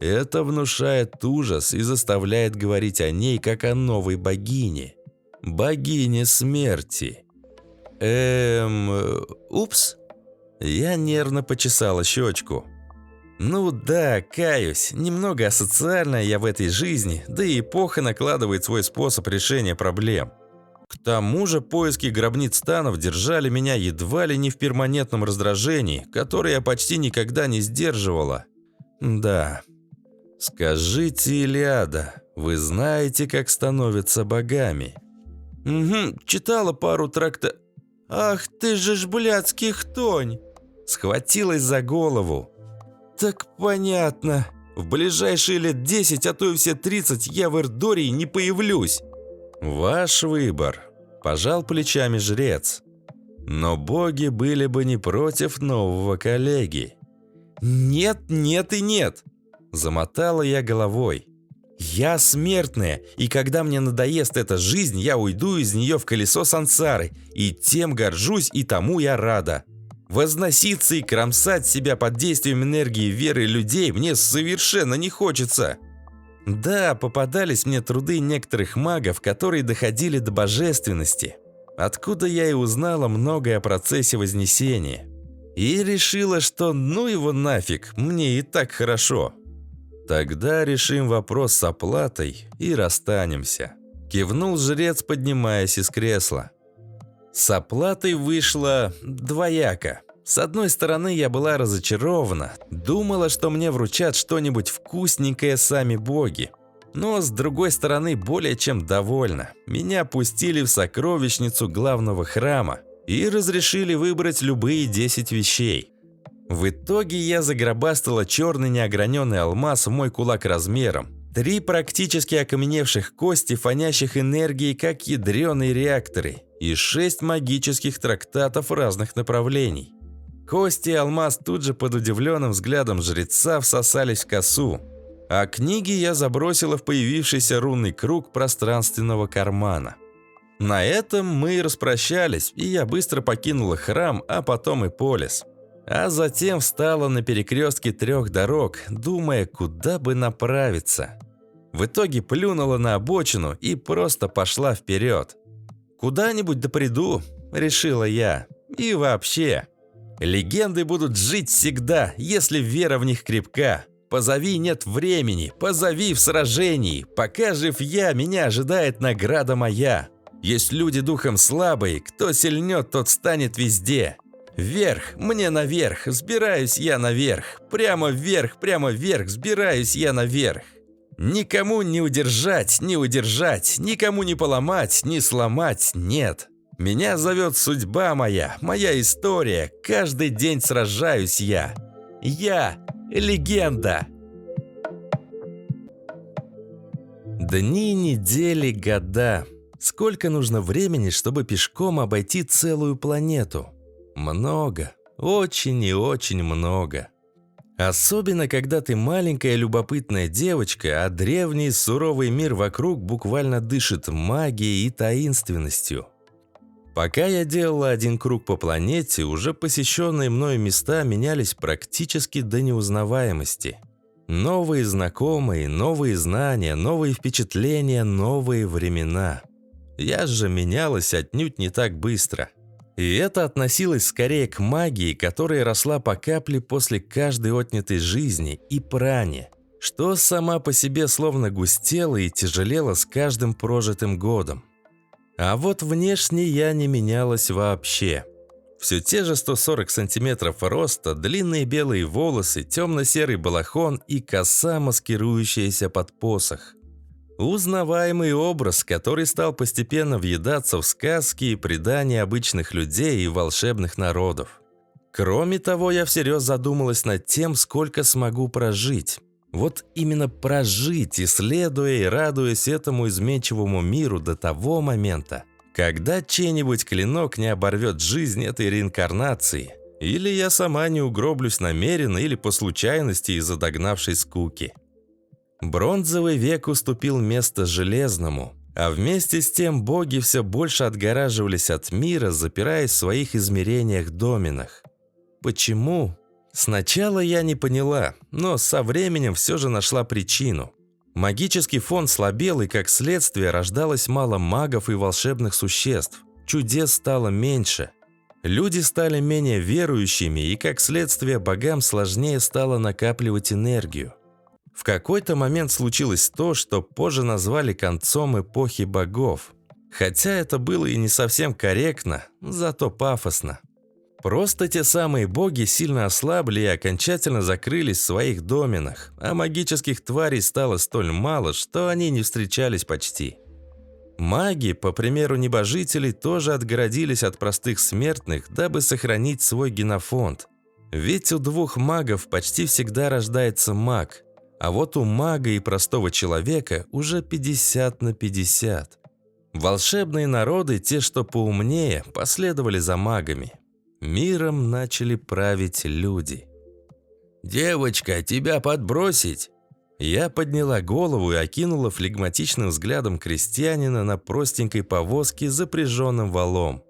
это внушает ужас и заставляет говорить о ней как о новой богине. Богине смерти. Эм... Упс. Я нервно почесала щечку. Ну да, каюсь, немного асоциальная я в этой жизни, да и эпоха накладывает свой способ решения проблем. К тому же поиски гробниц станов держали меня едва ли не в перманентном раздражении, которое я почти никогда не сдерживала. Да, «Скажите, Илиада, вы знаете, как становятся богами?» «Угу, читала пару тракта...» «Ах ты же ж блядский хтонь!» Схватилась за голову. «Так понятно. В ближайшие лет 10, а то и все 30 я в Эрдории не появлюсь». «Ваш выбор», – пожал плечами жрец. «Но боги были бы не против нового коллеги». «Нет, нет и нет. Замотала я головой. «Я смертная, и когда мне надоест эта жизнь, я уйду из нее в колесо сансары, и тем горжусь, и тому я рада. Возноситься и кромсать себя под действием энергии веры людей мне совершенно не хочется». Да, попадались мне труды некоторых магов, которые доходили до божественности. Откуда я и узнала многое о процессе Вознесения. И решила, что ну его нафиг, мне и так хорошо. «Тогда решим вопрос с оплатой и расстанемся», – кивнул жрец, поднимаясь из кресла. С оплатой вышло двояко. С одной стороны, я была разочарована, думала, что мне вручат что-нибудь вкусненькое сами боги. Но с другой стороны, более чем довольна. Меня пустили в сокровищницу главного храма. и разрешили выбрать любые 10 вещей. В итоге я загробастала черный неограненный алмаз в мой кулак размером, три практически окаменевших кости, фонящих энергией, как ядреные реакторы, и шесть магических трактатов разных направлений. Кости и алмаз тут же под удивленным взглядом жреца всосались в косу, а книги я забросила в появившийся рунный круг пространственного кармана. На этом мы и распрощались, и я быстро покинула храм, а потом и полис. А затем встала на перекрестке трех дорог, думая, куда бы направиться. В итоге плюнула на обочину и просто пошла вперед. «Куда-нибудь да приду», – решила я. «И вообще, легенды будут жить всегда, если вера в них крепка. Позови нет времени, позови в сражении. Пока жив я, меня ожидает награда моя. Есть люди духом слабые, кто сильнет, тот станет везде. Вверх, мне наверх, сбираюсь я наверх. Прямо вверх, прямо вверх, сбираюсь я наверх. Никому не удержать, не удержать, никому не поломать, не сломать, нет. Меня зовет судьба моя, моя история, каждый день сражаюсь я. Я легенда. Дни, недели, года. Сколько нужно времени, чтобы пешком обойти целую планету? Много. Очень и очень много. Особенно, когда ты маленькая любопытная девочка, а древний суровый мир вокруг буквально дышит магией и таинственностью. Пока я делала один круг по планете, уже посещенные мною места менялись практически до неузнаваемости. Новые знакомые, новые знания, новые впечатления, новые времена. Я же менялась отнюдь не так быстро. И это относилось скорее к магии, которая росла по капле после каждой отнятой жизни и пране, что сама по себе словно густела и тяжелела с каждым прожитым годом. А вот внешне я не менялась вообще. Все те же 140 сантиметров роста, длинные белые волосы, темно-серый балахон и коса, маскирующаяся под посох. Узнаваемый образ, который стал постепенно въедаться в сказки и предания обычных людей и волшебных народов. Кроме того, я всерьез задумалась над тем, сколько смогу прожить. Вот именно прожить, исследуя и радуясь этому изменчивому миру до того момента, когда чей-нибудь клинок не оборвет жизнь этой реинкарнации, или я сама не угроблюсь намеренно или по случайности из-за догнавшей скуки. Бронзовый век уступил место железному, а вместе с тем боги все больше отгораживались от мира, запираясь в своих измерениях-доменах. Почему? Сначала я не поняла, но со временем все же нашла причину. Магический фон слабел, и как следствие рождалось мало магов и волшебных существ. Чудес стало меньше. Люди стали менее верующими, и как следствие богам сложнее стало накапливать энергию. В какой-то момент случилось то, что позже назвали концом эпохи богов. Хотя это было и не совсем корректно, зато пафосно. Просто те самые боги сильно ослабли и окончательно закрылись в своих доменах, а магических тварей стало столь мало, что они не встречались почти. Маги, по примеру небожителей, тоже отгородились от простых смертных, дабы сохранить свой генофонд. Ведь у двух магов почти всегда рождается маг, а вот у мага и простого человека уже 50 на 50. Волшебные народы, те, что поумнее, последовали за магами. Миром начали править люди. «Девочка, тебя подбросить?» Я подняла голову и окинула флегматичным взглядом крестьянина на простенькой повозке с запряженным валом.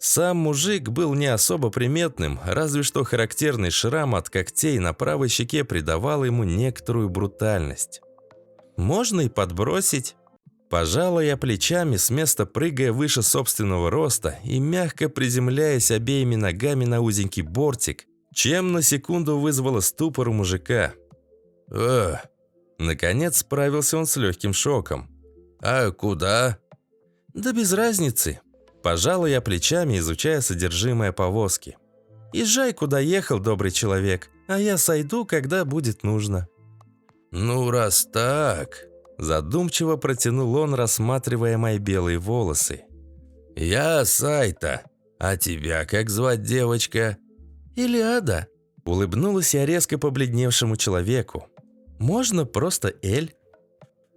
Сам мужик был не особо приметным, разве что характерный шрам от когтей на правой щеке придавал ему некоторую брутальность. «Можно и подбросить». Пожала я плечами, с места прыгая выше собственного роста и мягко приземляясь обеими ногами на узенький бортик, чем на секунду вызвало ступор у мужика. «Э!» Наконец справился он с легким шоком. «А куда?» «Да без разницы», Пожалуй, я плечами, изучая содержимое повозки. «Езжай, куда ехал, добрый человек, а я сойду, когда будет нужно». «Ну, раз так...» Задумчиво протянул он, рассматривая мои белые волосы. «Я Сайта. А тебя как звать, девочка?» «Илиада», – улыбнулась я резко побледневшему человеку. «Можно просто Эль?»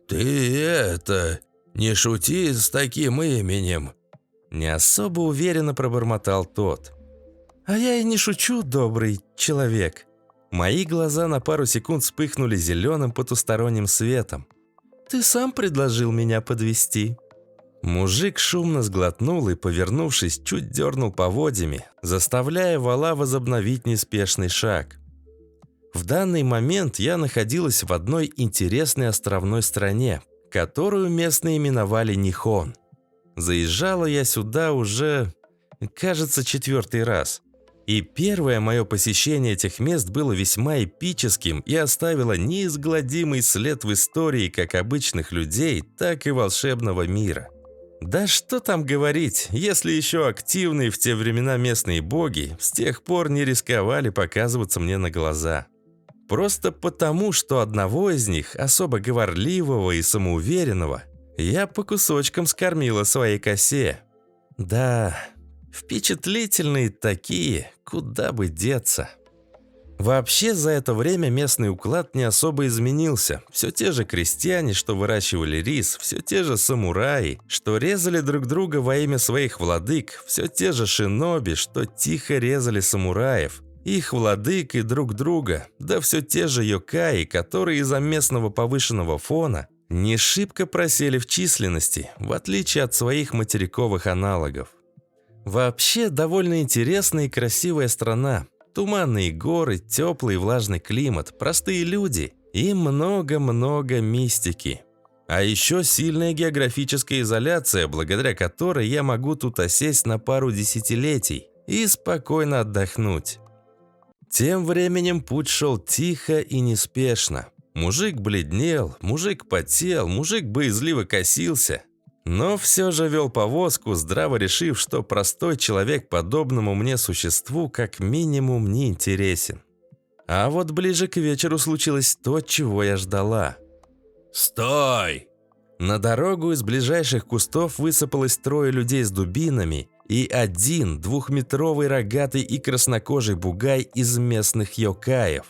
«Ты это, не шути с таким именем!» Не особо уверенно пробормотал тот. «А я и не шучу, добрый человек». Мои глаза на пару секунд вспыхнули зеленым потусторонним светом. «Ты сам предложил меня подвести. Мужик шумно сглотнул и, повернувшись, чуть дернул поводьями, заставляя вала возобновить неспешный шаг. В данный момент я находилась в одной интересной островной стране, которую местные именовали Нихон. Заезжала я сюда уже, кажется, четвертый раз. И первое мое посещение этих мест было весьма эпическим и оставило неизгладимый след в истории как обычных людей, так и волшебного мира. Да что там говорить, если еще активные в те времена местные боги с тех пор не рисковали показываться мне на глаза. Просто потому, что одного из них, особо говорливого и самоуверенного, я по кусочкам скормила своей косе. Да, впечатлительные такие, куда бы деться. Вообще, за это время местный уклад не особо изменился. Все те же крестьяне, что выращивали рис, все те же самураи, что резали друг друга во имя своих владык, все те же шиноби, что тихо резали самураев, их владык и друг друга, да все те же йокаи, которые из-за местного повышенного фона не шибко просели в численности, в отличие от своих материковых аналогов. Вообще, довольно интересная и красивая страна. Туманные горы, теплый и влажный климат, простые люди и много-много мистики. А еще сильная географическая изоляция, благодаря которой я могу тут осесть на пару десятилетий и спокойно отдохнуть. Тем временем путь шел тихо и неспешно. Мужик бледнел, мужик потел, мужик боязливо косился. Но все же вел повозку, здраво решив, что простой человек подобному мне существу как минимум не интересен. А вот ближе к вечеру случилось то, чего я ждала. «Стой!» На дорогу из ближайших кустов высыпалось трое людей с дубинами и один двухметровый рогатый и краснокожий бугай из местных йокаев.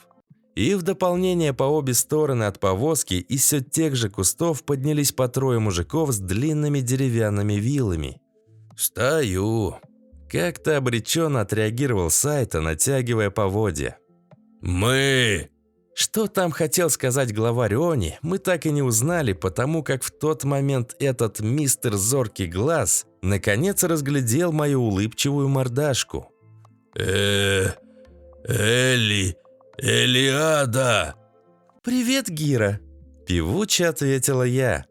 И в дополнение по обе стороны от повозки из все тех же кустов поднялись по трое мужиков с длинными деревянными вилами. «Стою!» Как-то обреченно отреагировал Сайта, натягивая поводья. «Мы!» Что там хотел сказать глава Риони, мы так и не узнали, потому как в тот момент этот мистер Зоркий Глаз наконец разглядел мою улыбчивую мордашку. э Эли... Элиада!» «Привет, Гира!» – певуче ответила я.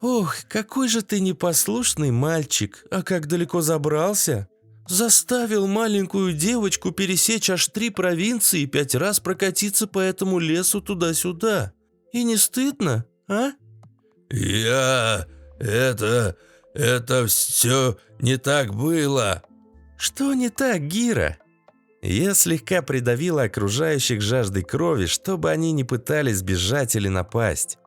«Ох, какой же ты непослушный мальчик, а как далеко забрался!» Заставил маленькую девочку пересечь аж три провинции и пять раз прокатиться по этому лесу туда-сюда. И не стыдно, а? Я... это... это все не так было. Что не так, Гира? Я слегка придавила окружающих жаждой крови, чтобы они не пытались бежать или напасть.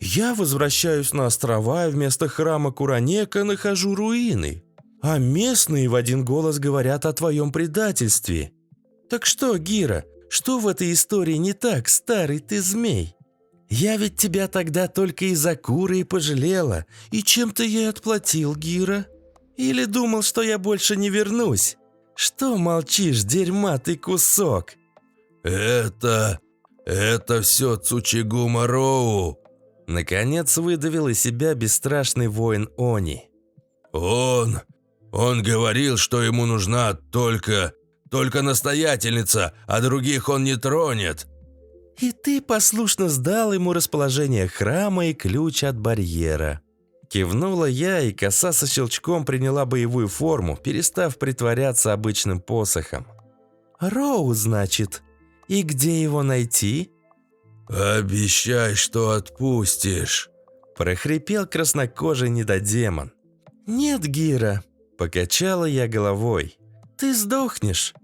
Я возвращаюсь на острова и вместо храма Куранека нахожу руины. А местные в один голос говорят о твоем предательстве. Так что, Гира, что в этой истории не так, старый ты змей? Я ведь тебя тогда только из-за куры и пожалела, и чем-то ей отплатил, Гира. Или думал, что я больше не вернусь? Что молчишь, дерьма ты кусок? Это... это все Цучигума Роу. Наконец выдавил из себя бесстрашный воин Они. Он... Он говорил, что ему нужна только... только настоятельница, а других он не тронет». «И ты послушно сдал ему расположение храма и ключ от барьера». Кивнула я, и коса со щелчком приняла боевую форму, перестав притворяться обычным посохом. «Роу, значит? И где его найти?» «Обещай, что отпустишь», – прохрипел краснокожий недодемон. «Нет, Гира, Покачала я головой. «Ты сдохнешь.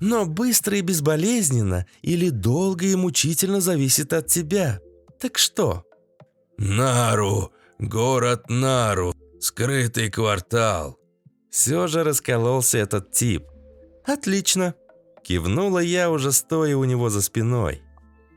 Но быстро и безболезненно или долго и мучительно зависит от тебя. Так что?» «Нару! Город Нару! Скрытый квартал!» Все же раскололся этот тип. «Отлично!» Кивнула я, уже стоя у него за спиной.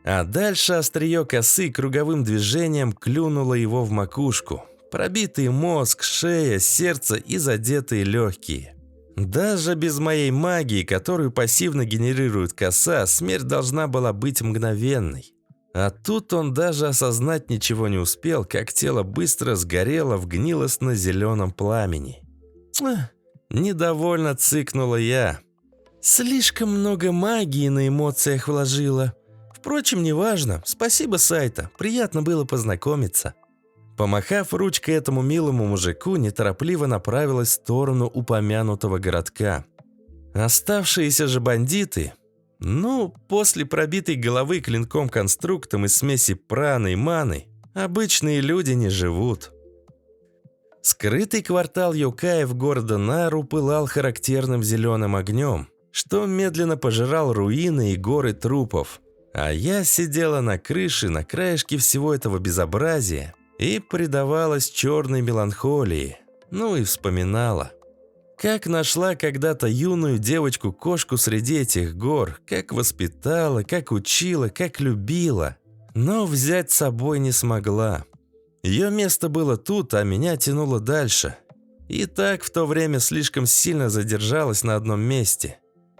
А дальше острие косы круговым движением клюнуло его в макушку. Пробитый мозг, шея, сердце и задетые легкие. Даже без моей магии, которую пассивно генерирует коса, смерть должна была быть мгновенной. А тут он даже осознать ничего не успел, как тело быстро сгорело в гнилостно-зеленом пламени. Недовольно цыкнула я. Слишком много магии на эмоциях вложила. Впрочем, неважно. Спасибо, Сайта. Приятно было познакомиться. Помахав ручкой этому милому мужику, неторопливо направилась в сторону упомянутого городка. Оставшиеся же бандиты... Ну, после пробитой головы клинком конструктом из смеси праны и маны, обычные люди не живут. Скрытый квартал Юкаев города Нару пылал характерным зеленым огнем, что медленно пожирал руины и горы трупов. А я сидела на крыше, на краешке всего этого безобразия и предавалась черной меланхолии, ну и вспоминала. Как нашла когда-то юную девочку-кошку среди этих гор, как воспитала, как учила, как любила, но взять с собой не смогла. Ее место было тут, а меня тянуло дальше. И так в то время слишком сильно задержалась на одном месте.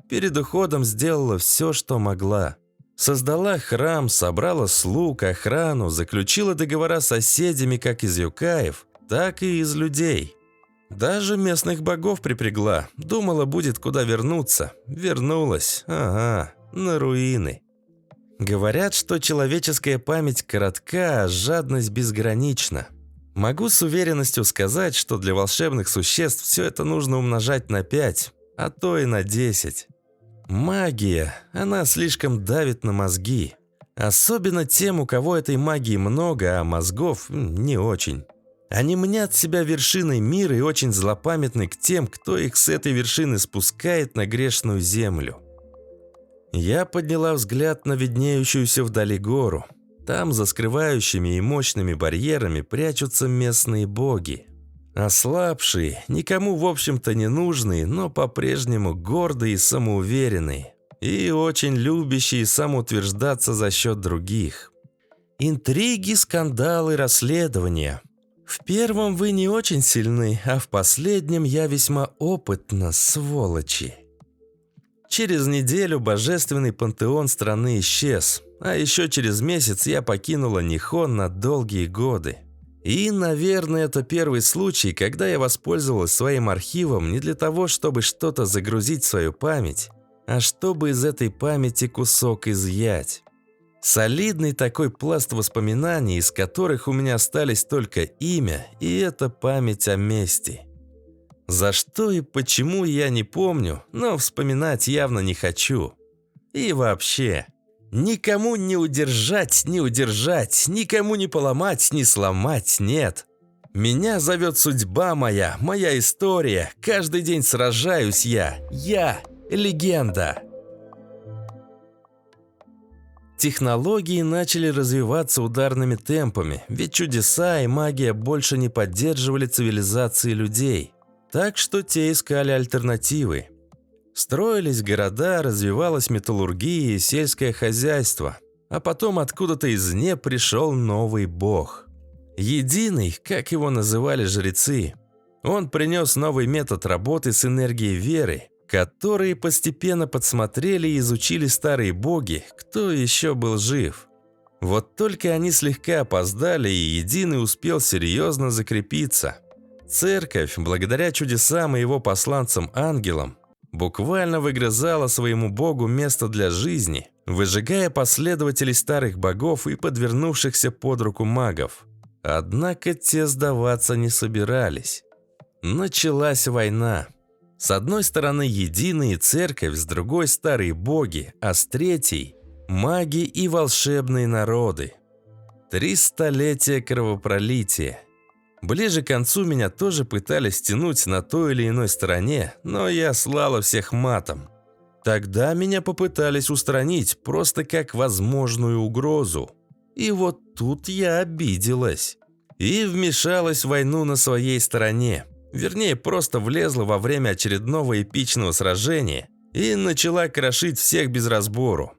Перед уходом сделала все, что могла. Создала храм, собрала слуг, охрану, заключила договора с соседями как из юкаев, так и из людей. Даже местных богов припрягла, думала, будет куда вернуться. Вернулась, ага, на руины. Говорят, что человеческая память коротка, а жадность безгранична. Могу с уверенностью сказать, что для волшебных существ все это нужно умножать на 5, а то и на 10. Магия, она слишком давит на мозги. Особенно тем, у кого этой магии много, а мозгов не очень. Они мнят себя вершиной мира и очень злопамятны к тем, кто их с этой вершины спускает на грешную землю. Я подняла взгляд на виднеющуюся вдали гору. Там, за скрывающими и мощными барьерами, прячутся местные боги. Ослабшие, никому, в общем-то, не нужные, но по-прежнему гордые и самоуверенные. И очень любящие самоутверждаться за счет других. Интриги, скандалы, расследования. В первом вы не очень сильны, а в последнем я весьма опытна, сволочи. Через неделю божественный пантеон страны исчез, а еще через месяц я покинула Нихон на долгие годы. И, наверное, это первый случай, когда я воспользовалась своим архивом не для того, чтобы что-то загрузить в свою память, а чтобы из этой памяти кусок изъять. Солидный такой пласт воспоминаний, из которых у меня остались только имя, и это память о мести. За что и почему я не помню, но вспоминать явно не хочу. И вообще, Никому не удержать, не удержать, никому не поломать, не сломать, нет. Меня зовет судьба моя, моя история. Каждый день сражаюсь я. Я легенда. Технологии начали развиваться ударными темпами, ведь чудеса и магия больше не поддерживали цивилизации людей. Так что те искали альтернативы. Строились города, развивалась металлургия и сельское хозяйство. А потом откуда-то из не пришел новый бог. Единый, как его называли жрецы. Он принес новый метод работы с энергией веры, которые постепенно подсмотрели и изучили старые боги, кто еще был жив. Вот только они слегка опоздали, и Единый успел серьезно закрепиться. Церковь, благодаря чудесам и его посланцам-ангелам, буквально выгрызала своему богу место для жизни, выжигая последователей старых богов и подвернувшихся под руку магов. Однако те сдаваться не собирались. Началась война. С одной стороны единые церковь, с другой старые боги, а с третьей – маги и волшебные народы. Три столетия кровопролития – Ближе к концу меня тоже пытались тянуть на той или иной стороне, но я слала всех матом. Тогда меня попытались устранить просто как возможную угрозу. И вот тут я обиделась. И вмешалась в войну на своей стороне. Вернее, просто влезла во время очередного эпичного сражения и начала крошить всех без разбору.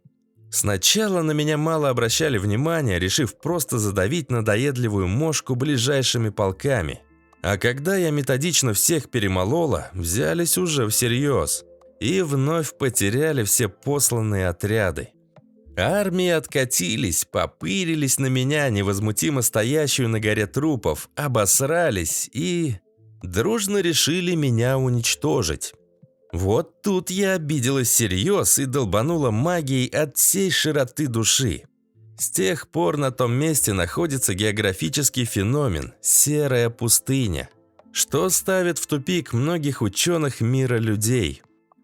Сначала на меня мало обращали внимания, решив просто задавить надоедливую мошку ближайшими полками. А когда я методично всех перемолола, взялись уже всерьез. И вновь потеряли все посланные отряды. Армии откатились, попырились на меня, невозмутимо стоящую на горе трупов, обосрались и... дружно решили меня уничтожить. Вот тут я обиделась всерьез и долбанула магией от всей широты души. С тех пор на том месте находится географический феномен – серая пустыня, что ставит в тупик многих ученых мира людей.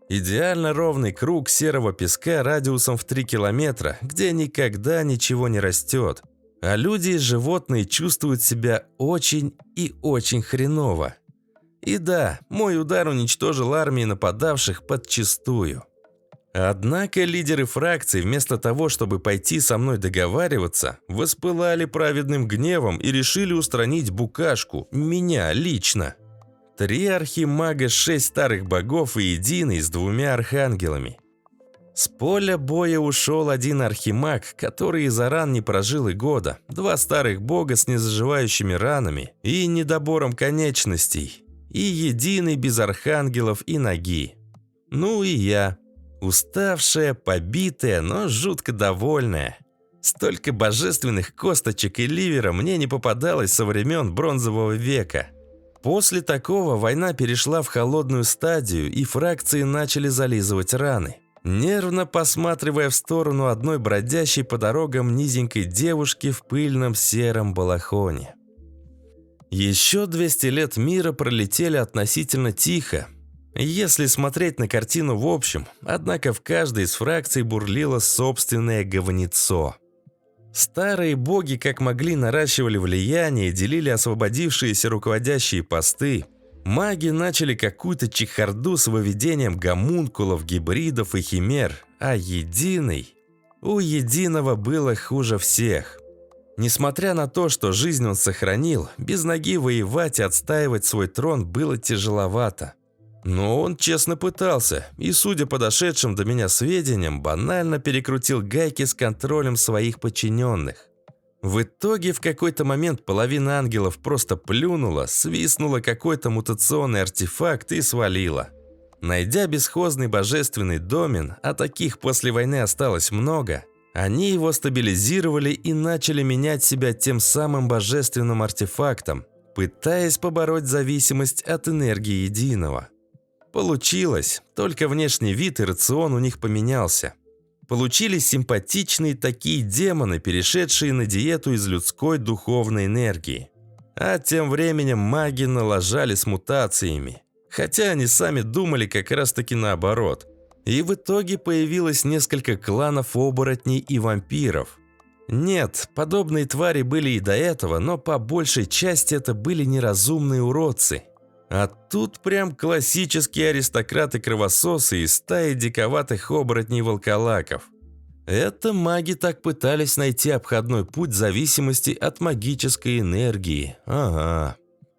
Идеально ровный круг серого песка радиусом в 3 километра, где никогда ничего не растет. А люди и животные чувствуют себя очень и очень хреново. И да, мой удар уничтожил армии нападавших подчистую. Однако лидеры фракций, вместо того, чтобы пойти со мной договариваться, воспылали праведным гневом и решили устранить букашку, меня лично. Три архимага, шесть старых богов и единый с двумя архангелами. С поля боя ушел один архимаг, который из-за ран не прожил и года, два старых бога с незаживающими ранами и недобором конечностей, и единый без архангелов и ноги. Ну и я. Уставшая, побитая, но жутко довольная. Столько божественных косточек и ливера мне не попадалось со времен бронзового века. После такого война перешла в холодную стадию, и фракции начали зализывать раны. Нервно посматривая в сторону одной бродящей по дорогам низенькой девушки в пыльном сером балахоне. Еще 200 лет мира пролетели относительно тихо, если смотреть на картину в общем, однако в каждой из фракций бурлило собственное говнецо. Старые боги как могли наращивали влияние, делили освободившиеся руководящие посты. Маги начали какую-то чехарду с выведением гомункулов, гибридов и химер, а единый... У единого было хуже всех. Несмотря на то, что жизнь он сохранил, без ноги воевать и отстаивать свой трон было тяжеловато. Но он честно пытался, и, судя по дошедшим до меня сведениям, банально перекрутил гайки с контролем своих подчиненных. В итоге в какой-то момент половина ангелов просто плюнула, свистнула какой-то мутационный артефакт и свалила. Найдя бесхозный божественный домен, а таких после войны осталось много, они его стабилизировали и начали менять себя тем самым божественным артефактом, пытаясь побороть зависимость от энергии единого. Получилось, только внешний вид и рацион у них поменялся. Получились симпатичные такие демоны, перешедшие на диету из людской духовной энергии. А тем временем маги налажали с мутациями. Хотя они сами думали как раз таки наоборот. И в итоге появилось несколько кланов оборотней и вампиров. Нет, подобные твари были и до этого, но по большей части это были неразумные уродцы. А тут прям классические аристократы-кровососы из стаи диковатых оборотней-волколаков. Это маги так пытались найти обходной путь зависимости от магической энергии. Ага.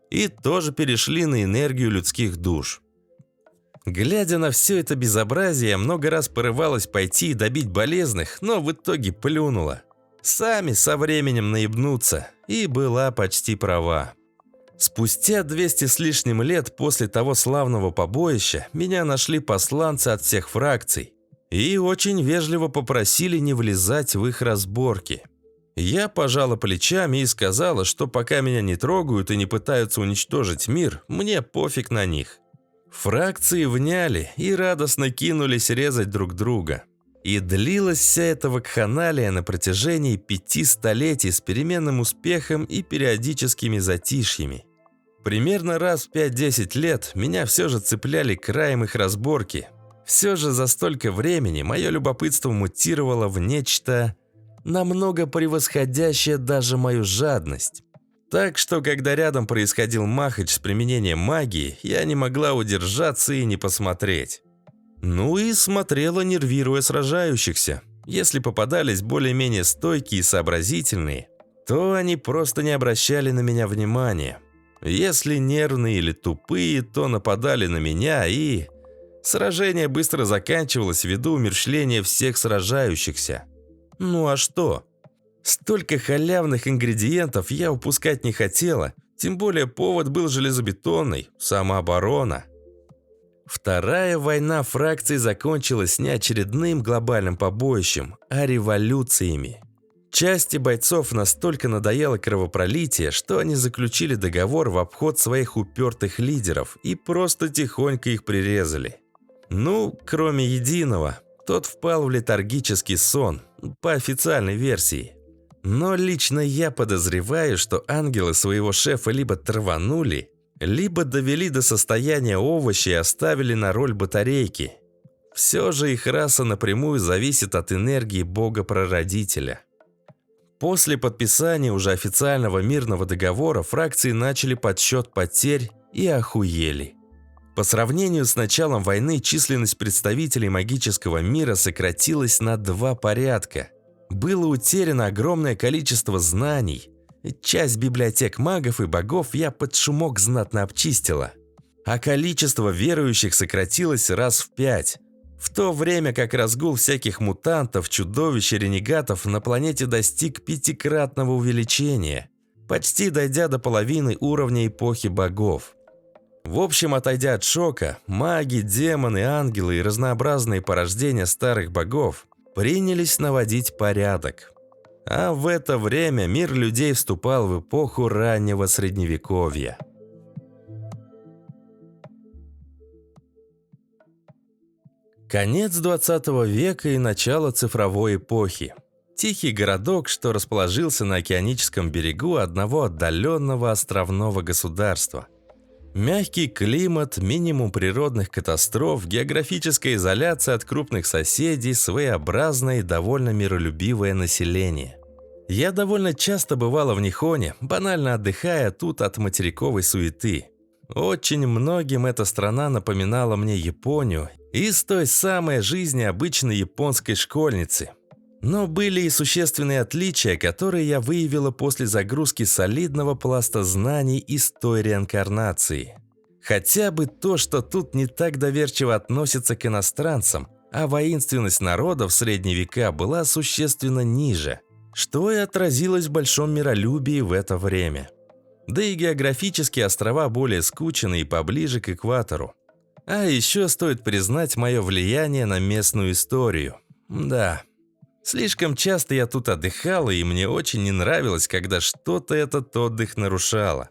И тоже перешли на энергию людских душ. Глядя на все это безобразие, много раз порывалась пойти и добить болезных, но в итоге плюнула. Сами со временем наебнутся, и была почти права. Спустя 200 с лишним лет после того славного побоища меня нашли посланцы от всех фракций и очень вежливо попросили не влезать в их разборки. Я пожала плечами и сказала, что пока меня не трогают и не пытаются уничтожить мир, мне пофиг на них. Фракции вняли и радостно кинулись резать друг друга. И длилась вся эта вакханалия на протяжении пяти столетий с переменным успехом и периодическими затишьями. Примерно раз в 5-10 лет меня все же цепляли краем их разборки. Все же за столько времени мое любопытство мутировало в нечто намного превосходящее даже мою жадность. Так что, когда рядом происходил махач с применением магии, я не могла удержаться и не посмотреть. Ну и смотрела, нервируя сражающихся. Если попадались более-менее стойкие и сообразительные, то они просто не обращали на меня внимания. Если нервные или тупые, то нападали на меня и... Сражение быстро заканчивалось ввиду умершления всех сражающихся. Ну а что? Столько халявных ингредиентов я упускать не хотела, тем более повод был железобетонный – самооборона. Вторая война фракций закончилась не очередным глобальным побоищем, а революциями. Части бойцов настолько надоело кровопролитие, что они заключили договор в обход своих упертых лидеров и просто тихонько их прирезали. Ну, кроме единого, тот впал в летаргический сон, по официальной версии. Но лично я подозреваю, что ангелы своего шефа либо траванули, либо довели до состояния овоща и оставили на роль батарейки. Все же их раса напрямую зависит от энергии бога-прародителя. После подписания уже официального мирного договора фракции начали подсчет потерь и охуели. По сравнению с началом войны численность представителей магического мира сократилась на два порядка – было утеряно огромное количество знаний. Часть библиотек магов и богов я под шумок знатно обчистила. А количество верующих сократилось раз в пять. В то время как разгул всяких мутантов, чудовищ и ренегатов на планете достиг пятикратного увеличения, почти дойдя до половины уровня эпохи богов. В общем, отойдя от шока, маги, демоны, ангелы и разнообразные порождения старых богов принялись наводить порядок. А в это время мир людей вступал в эпоху раннего средневековья. Конец 20 века и начало цифровой эпохи. Тихий городок, что расположился на океаническом берегу одного отдаленного островного государства – Мягкий климат, минимум природных катастроф, географическая изоляция от крупных соседей, своеобразное и довольно миролюбивое население. Я довольно часто бывала в Нихоне, банально отдыхая тут от материковой суеты. Очень многим эта страна напоминала мне Японию из той самой жизни обычной японской школьницы – но были и существенные отличия, которые я выявила после загрузки солидного пласта знаний из той реинкарнации. Хотя бы то, что тут не так доверчиво относятся к иностранцам, а воинственность народа в средние века была существенно ниже, что и отразилось в большом миролюбии в это время. Да и географические острова более скучны и поближе к экватору. А еще стоит признать мое влияние на местную историю. Да, Слишком часто я тут отдыхала, и мне очень не нравилось, когда что-то этот отдых нарушало.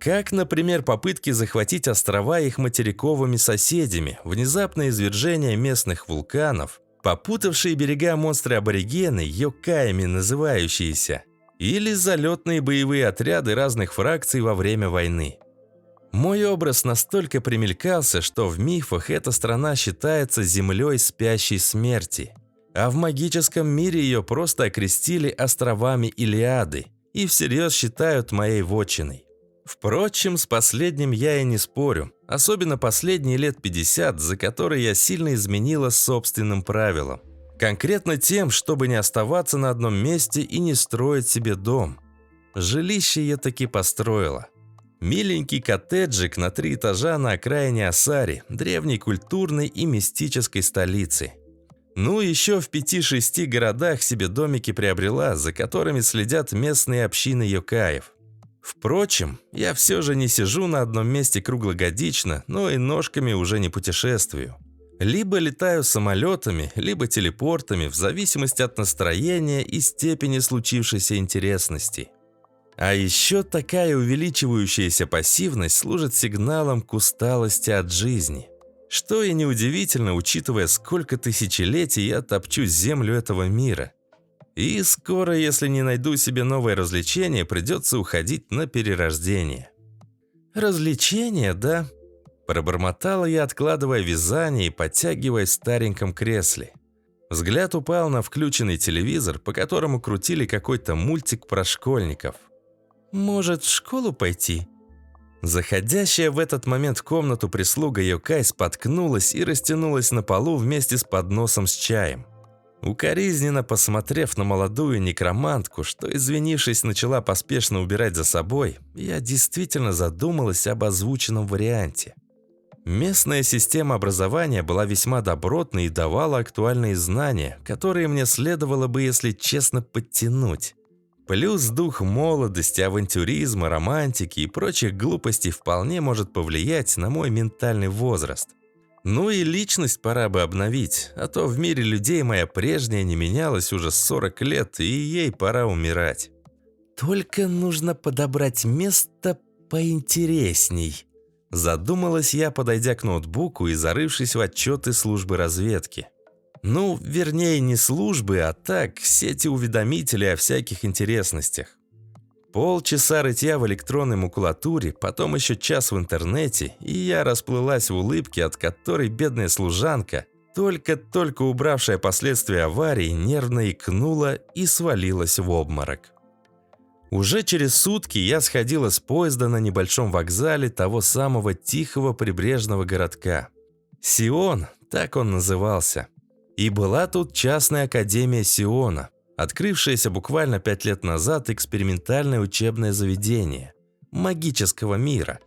Как, например, попытки захватить острова их материковыми соседями, внезапное извержение местных вулканов, попутавшие берега монстры-аборигены, йокаями называющиеся, или залетные боевые отряды разных фракций во время войны. Мой образ настолько примелькался, что в мифах эта страна считается землей спящей смерти – а в магическом мире ее просто окрестили островами Илиады и всерьез считают моей вотчиной. Впрочем, с последним я и не спорю, особенно последние лет 50, за которые я сильно изменила собственным правилам. Конкретно тем, чтобы не оставаться на одном месте и не строить себе дом. Жилище я таки построила. Миленький коттеджик на три этажа на окраине Асари, древней культурной и мистической столицы – ну, еще в пяти-шести городах себе домики приобрела, за которыми следят местные общины Йокаев. Впрочем, я все же не сижу на одном месте круглогодично, но и ножками уже не путешествую. Либо летаю самолетами, либо телепортами, в зависимости от настроения и степени случившейся интересности. А еще такая увеличивающаяся пассивность служит сигналом к усталости от жизни. Что и неудивительно, учитывая, сколько тысячелетий я топчу землю этого мира. И скоро, если не найду себе новое развлечение, придется уходить на перерождение. «Развлечение, да?» Пробормотала я, откладывая вязание и подтягиваясь в стареньком кресле. Взгляд упал на включенный телевизор, по которому крутили какой-то мультик про школьников. «Может, в школу пойти?» Заходящая в этот момент в комнату прислуга Йокай споткнулась и растянулась на полу вместе с подносом с чаем. Укоризненно посмотрев на молодую некромантку, что, извинившись, начала поспешно убирать за собой, я действительно задумалась об озвученном варианте. Местная система образования была весьма добротной и давала актуальные знания, которые мне следовало бы, если честно, подтянуть. Плюс дух молодости, авантюризма, романтики и прочих глупостей вполне может повлиять на мой ментальный возраст. Ну и личность пора бы обновить, а то в мире людей моя прежняя не менялась уже 40 лет, и ей пора умирать. Только нужно подобрать место поинтересней. Задумалась я, подойдя к ноутбуку и зарывшись в отчеты службы разведки. Ну, вернее, не службы, а так, сети уведомителей о всяких интересностях. Полчаса рытья в электронной макулатуре, потом еще час в интернете, и я расплылась в улыбке, от которой бедная служанка, только-только убравшая последствия аварии, нервно икнула и свалилась в обморок. Уже через сутки я сходила с поезда на небольшом вокзале того самого тихого прибрежного городка. Сион, так он назывался. И была тут частная академия Сиона, открывшаяся буквально пять лет назад экспериментальное учебное заведение магического мира.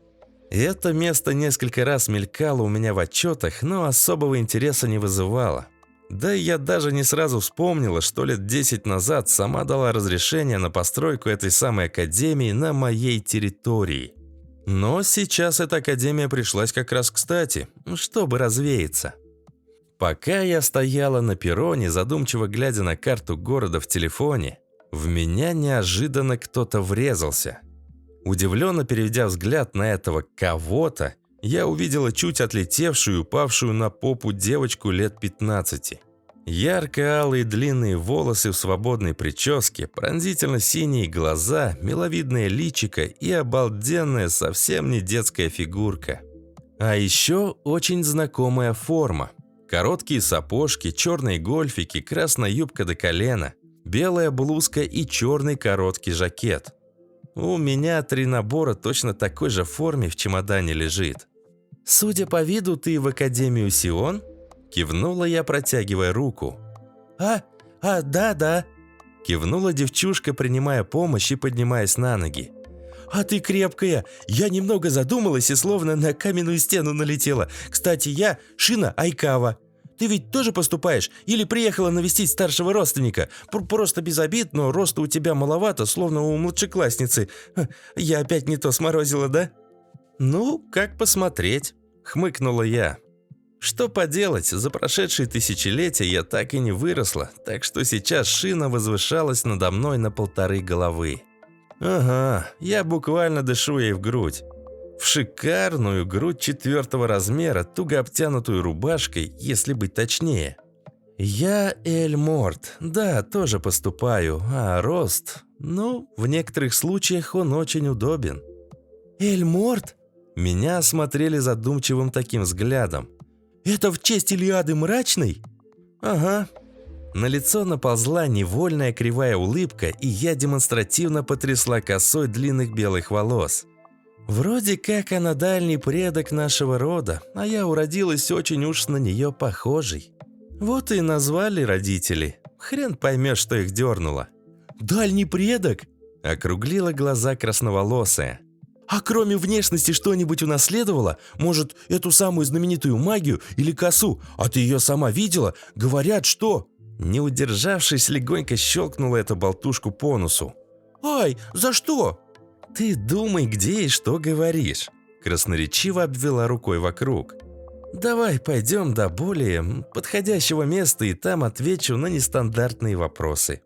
Это место несколько раз мелькало у меня в отчетах, но особого интереса не вызывало. Да я даже не сразу вспомнила, что лет 10 назад сама дала разрешение на постройку этой самой академии на моей территории. Но сейчас эта академия пришлась как раз кстати, чтобы развеяться. Пока я стояла на перроне, задумчиво глядя на карту города в телефоне, в меня неожиданно кто-то врезался. Удивленно переведя взгляд на этого кого-то, я увидела чуть отлетевшую и упавшую на попу девочку лет 15. Ярко-алые длинные волосы в свободной прическе, пронзительно-синие глаза, миловидное личико и обалденная, совсем не детская фигурка. А еще очень знакомая форма. Короткие сапожки, черные гольфики, красная юбка до колена, белая блузка и черный короткий жакет. У меня три набора точно такой же форме в чемодане лежит. Судя по виду, ты в Академию Сион? Кивнула я, протягивая руку. А, а, да, да. Кивнула девчушка, принимая помощь и поднимаясь на ноги. «А ты крепкая! Я немного задумалась и словно на каменную стену налетела. Кстати, я Шина Айкава. Ты ведь тоже поступаешь? Или приехала навестить старшего родственника? П Просто без обид, но роста у тебя маловато, словно у младшеклассницы. Я опять не то сморозила, да?» «Ну, как посмотреть?» – хмыкнула я. «Что поделать, за прошедшие тысячелетия я так и не выросла, так что сейчас шина возвышалась надо мной на полторы головы. Ага, я буквально дышу ей в грудь в шикарную грудь четвертого размера, туго обтянутую рубашкой, если быть точнее. Я Эль Морт, да, тоже поступаю, а рост, ну, в некоторых случаях он очень удобен. Эль Морт? Меня осмотрели задумчивым таким взглядом. Это в честь Илиады Мрачной? Ага. На лицо наползла невольная кривая улыбка, и я демонстративно потрясла косой длинных белых волос. Вроде как она дальний предок нашего рода, а я уродилась очень уж на нее похожей. Вот и назвали родители. Хрен поймешь, что их дернуло. «Дальний предок?» – округлила глаза красноволосая. «А кроме внешности что-нибудь унаследовала? Может, эту самую знаменитую магию или косу? А ты ее сама видела? Говорят, что...» Не удержавшись, легонько щелкнула эту болтушку по носу. «Ай, за что?» «Ты думай, где и что говоришь», – красноречиво обвела рукой вокруг. «Давай пойдем до более подходящего места и там отвечу на нестандартные вопросы».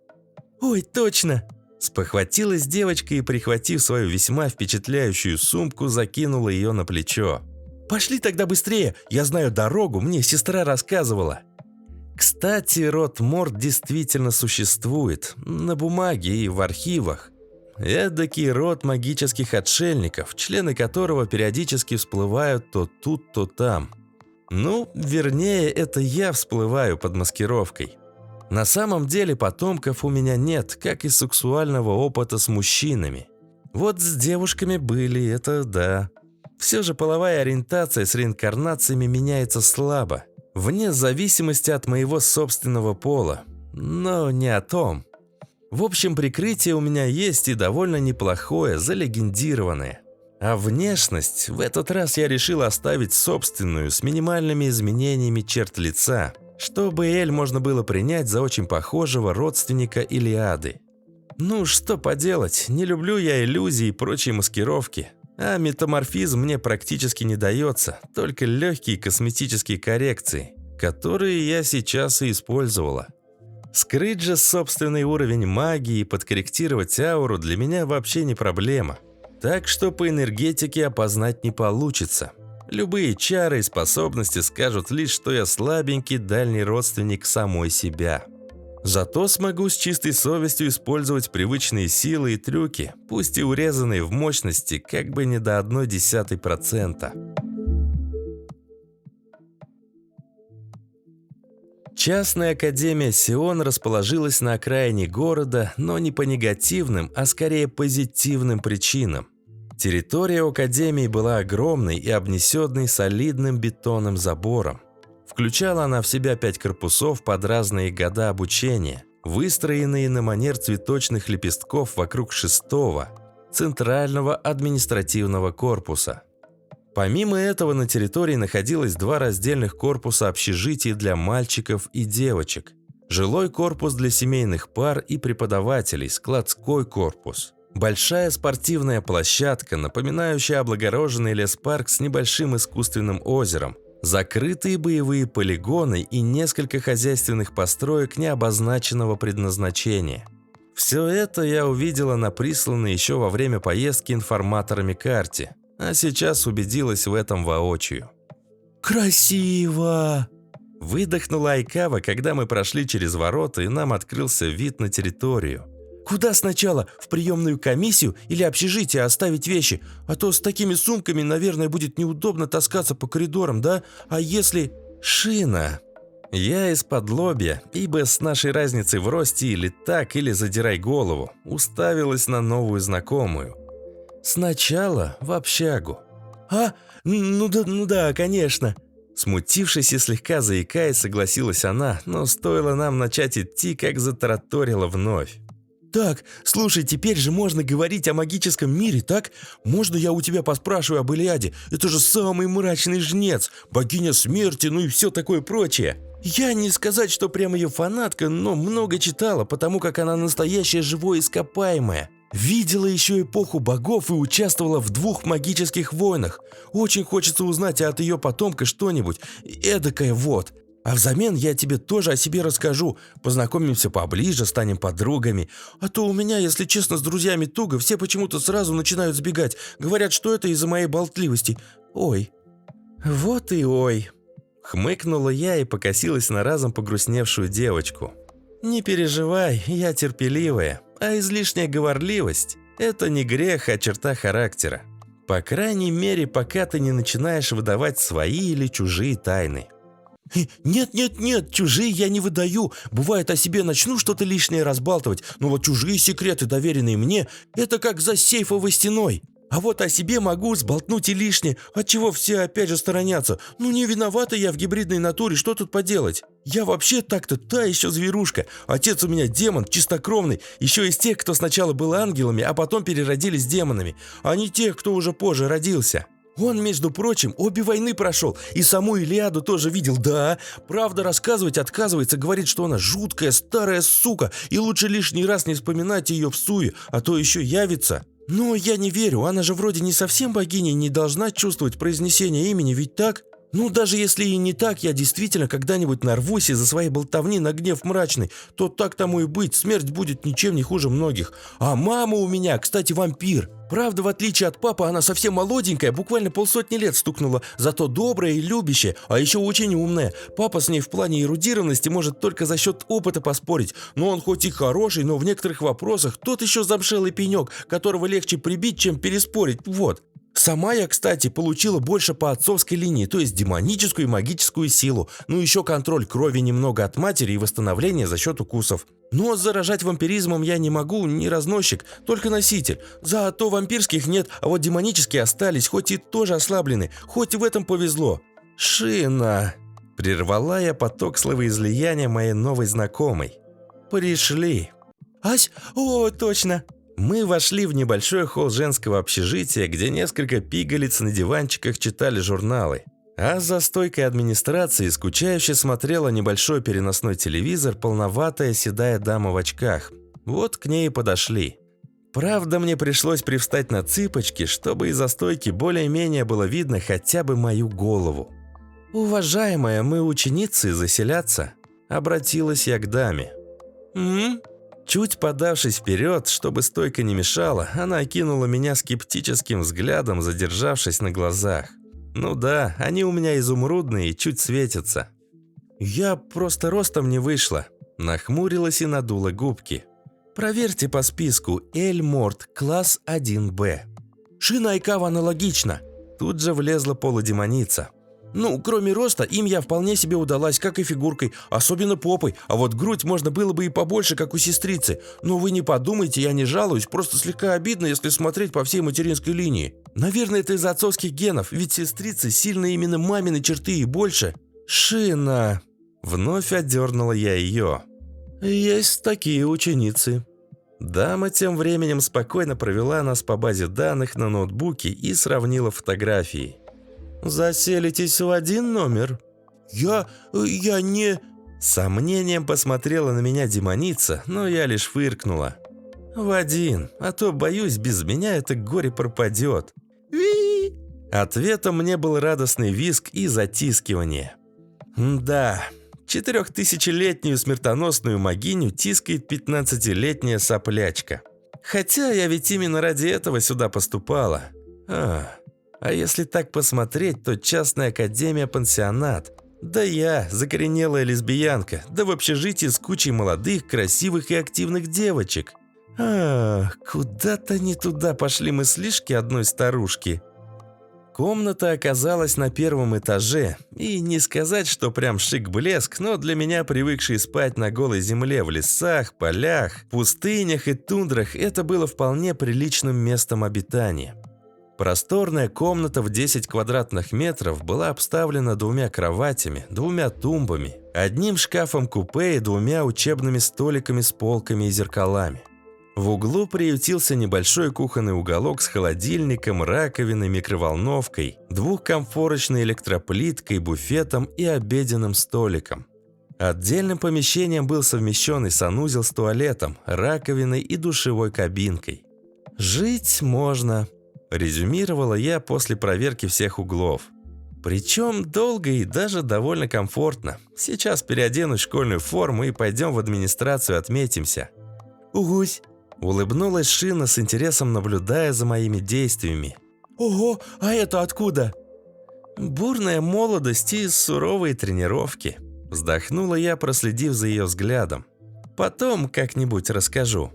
«Ой, точно!» Спохватилась девочка и, прихватив свою весьма впечатляющую сумку, закинула ее на плечо. «Пошли тогда быстрее, я знаю дорогу, мне сестра рассказывала». Кстати, род Морд действительно существует, на бумаге и в архивах. Эдакий род магических отшельников, члены которого периодически всплывают то тут, то там. Ну, вернее, это я всплываю под маскировкой. На самом деле потомков у меня нет, как и сексуального опыта с мужчинами. Вот с девушками были, это да. Все же половая ориентация с реинкарнациями меняется слабо, вне зависимости от моего собственного пола. но не о том. В общем, прикрытие у меня есть и довольно неплохое, залегендированное. А внешность в этот раз я решил оставить собственную, с минимальными изменениями черт лица, чтобы Эль можно было принять за очень похожего родственника Илиады. Ну, что поделать, не люблю я иллюзии и прочие маскировки. А метаморфизм мне практически не дается, только легкие косметические коррекции, которые я сейчас и использовала. Скрыть же собственный уровень магии и подкорректировать ауру для меня вообще не проблема. Так что по энергетике опознать не получится. Любые чары и способности скажут лишь, что я слабенький дальний родственник самой себя. Зато смогу с чистой совестью использовать привычные силы и трюки, пусть и урезанные в мощности, как бы не до одной десятой процента. Частная академия Сион расположилась на окраине города, но не по негативным, а скорее позитивным причинам. Территория Академии была огромной и обнесенной солидным бетонным забором. Включала она в себя пять корпусов под разные года обучения, выстроенные на манер цветочных лепестков вокруг шестого, центрального административного корпуса. Помимо этого на территории находилось два раздельных корпуса общежитий для мальчиков и девочек, жилой корпус для семейных пар и преподавателей, складской корпус – Большая спортивная площадка, напоминающая облагороженный леспарк с небольшим искусственным озером, закрытые боевые полигоны и несколько хозяйственных построек необозначенного предназначения. Все это я увидела на присланной еще во время поездки информаторами карте, а сейчас убедилась в этом воочию. «Красиво!» Выдохнула Айкава, когда мы прошли через ворота и нам открылся вид на территорию. Куда сначала? В приемную комиссию или общежитие оставить вещи? А то с такими сумками, наверное, будет неудобно таскаться по коридорам, да? А если... Шина. Я из-под лобья, ибо с нашей разницей в росте или так, или задирай голову, уставилась на новую знакомую. Сначала в общагу. А? Ну да, ну да, конечно. Смутившись и слегка заикаясь, согласилась она, но стоило нам начать идти, как затараторила вновь. «Так, слушай, теперь же можно говорить о магическом мире, так? Можно я у тебя поспрашиваю об Илиаде? Это же самый мрачный жнец, богиня смерти, ну и все такое прочее». Я не сказать, что прям ее фанатка, но много читала, потому как она настоящее живое ископаемое. Видела еще эпоху богов и участвовала в двух магических войнах. Очень хочется узнать от ее потомка что-нибудь. Эдакое вот. А взамен я тебе тоже о себе расскажу. Познакомимся поближе, станем подругами. А то у меня, если честно, с друзьями туго, все почему-то сразу начинают сбегать. Говорят, что это из-за моей болтливости. Ой. Вот и ой. Хмыкнула я и покосилась на разом погрустневшую девочку. «Не переживай, я терпеливая, а излишняя говорливость – это не грех, а черта характера. По крайней мере, пока ты не начинаешь выдавать свои или чужие тайны. «Нет-нет-нет, чужие я не выдаю. Бывает, о себе начну что-то лишнее разбалтывать, но вот чужие секреты, доверенные мне, это как за сейфовой стеной. А вот о себе могу сболтнуть и лишнее, от чего все опять же сторонятся. Ну не виновата я в гибридной натуре, что тут поделать? Я вообще так-то та еще зверушка. Отец у меня демон, чистокровный, еще из тех, кто сначала был ангелами, а потом переродились демонами, а не тех, кто уже позже родился». Он, между прочим, обе войны прошел, и саму Илиаду тоже видел, да. Правда, рассказывать отказывается, говорит, что она жуткая старая сука, и лучше лишний раз не вспоминать ее в суе, а то еще явится. Но я не верю, она же вроде не совсем богиня и не должна чувствовать произнесение имени, ведь так? Ну, даже если и не так, я действительно когда-нибудь нарвусь из-за своей болтовни на гнев мрачный, то так тому и быть, смерть будет ничем не хуже многих. А мама у меня, кстати, вампир. Правда, в отличие от папы, она совсем молоденькая, буквально полсотни лет стукнула, зато добрая и любящая, а еще очень умная. Папа с ней в плане эрудированности может только за счет опыта поспорить, но он хоть и хороший, но в некоторых вопросах тот еще замшелый пенек, которого легче прибить, чем переспорить, вот. Сама я, кстати, получила больше по отцовской линии, то есть демоническую и магическую силу, ну еще контроль крови немного от матери и восстановление за счет укусов. Но заражать вампиризмом я не могу, не разносчик, только носитель. Зато вампирских нет, а вот демонические остались, хоть и тоже ослаблены, хоть и в этом повезло. Шина. Прервала я поток словоизлияния моей новой знакомой. Пришли. Ась, о, точно. Мы вошли в небольшой холл женского общежития, где несколько пигалиц на диванчиках читали журналы. А за стойкой администрации скучающе смотрела небольшой переносной телевизор полноватая седая дама в очках. Вот к ней и подошли. Правда, мне пришлось привстать на цыпочки, чтобы из-за стойки более-менее было видно хотя бы мою голову. «Уважаемая, мы ученицы заселяться», — обратилась я к даме. «М?», Чуть подавшись вперед, чтобы стойка не мешала, она окинула меня скептическим взглядом, задержавшись на глазах. Ну да, они у меня изумрудные и чуть светятся. Я просто ростом не вышла. Нахмурилась и надула губки. Проверьте по списку Эль Морт, класс 1Б. Шина Айкава аналогично. Тут же влезла полудемоница. Ну, кроме роста, им я вполне себе удалась, как и фигуркой, особенно попой, а вот грудь можно было бы и побольше, как у сестрицы. Но вы не подумайте, я не жалуюсь, просто слегка обидно, если смотреть по всей материнской линии. Наверное, это из-за отцовских генов, ведь сестрицы сильно именно мамины черты и больше. Шина. Вновь отдернула я ее. Есть такие ученицы. Дама тем временем спокойно провела нас по базе данных на ноутбуке и сравнила фотографии. «Заселитесь в один номер?» «Я... я не...» сомнением посмотрела на меня демоница, но я лишь фыркнула. «В один, а то, боюсь, без меня это горе пропадет». Ви! Ответом мне был радостный визг и затискивание. «Да, четырехтысячелетнюю смертоносную могиню тискает пятнадцатилетняя соплячка. Хотя я ведь именно ради этого сюда поступала. А, а если так посмотреть, то частная академия-пансионат. Да я, закоренелая лесбиянка, да в общежитии с кучей молодых, красивых и активных девочек. Ах, куда-то не туда пошли мыслишки одной старушки. Комната оказалась на первом этаже, и не сказать, что прям шик-блеск, но для меня, привыкший спать на голой земле в лесах, полях, пустынях и тундрах, это было вполне приличным местом обитания. Просторная комната в 10 квадратных метров была обставлена двумя кроватями, двумя тумбами, одним шкафом-купе и двумя учебными столиками с полками и зеркалами. В углу приютился небольшой кухонный уголок с холодильником, раковиной, микроволновкой, двухкомфорочной электроплиткой, буфетом и обеденным столиком. Отдельным помещением был совмещенный санузел с туалетом, раковиной и душевой кабинкой. Жить можно, Резюмировала я после проверки всех углов. Причем долго и даже довольно комфортно. Сейчас переоденусь в школьную форму и пойдем в администрацию отметимся. «Угусь!» Улыбнулась Шина с интересом, наблюдая за моими действиями. «Ого, а это откуда?» «Бурная молодость и суровые тренировки», вздохнула я, проследив за ее взглядом. «Потом как-нибудь расскажу».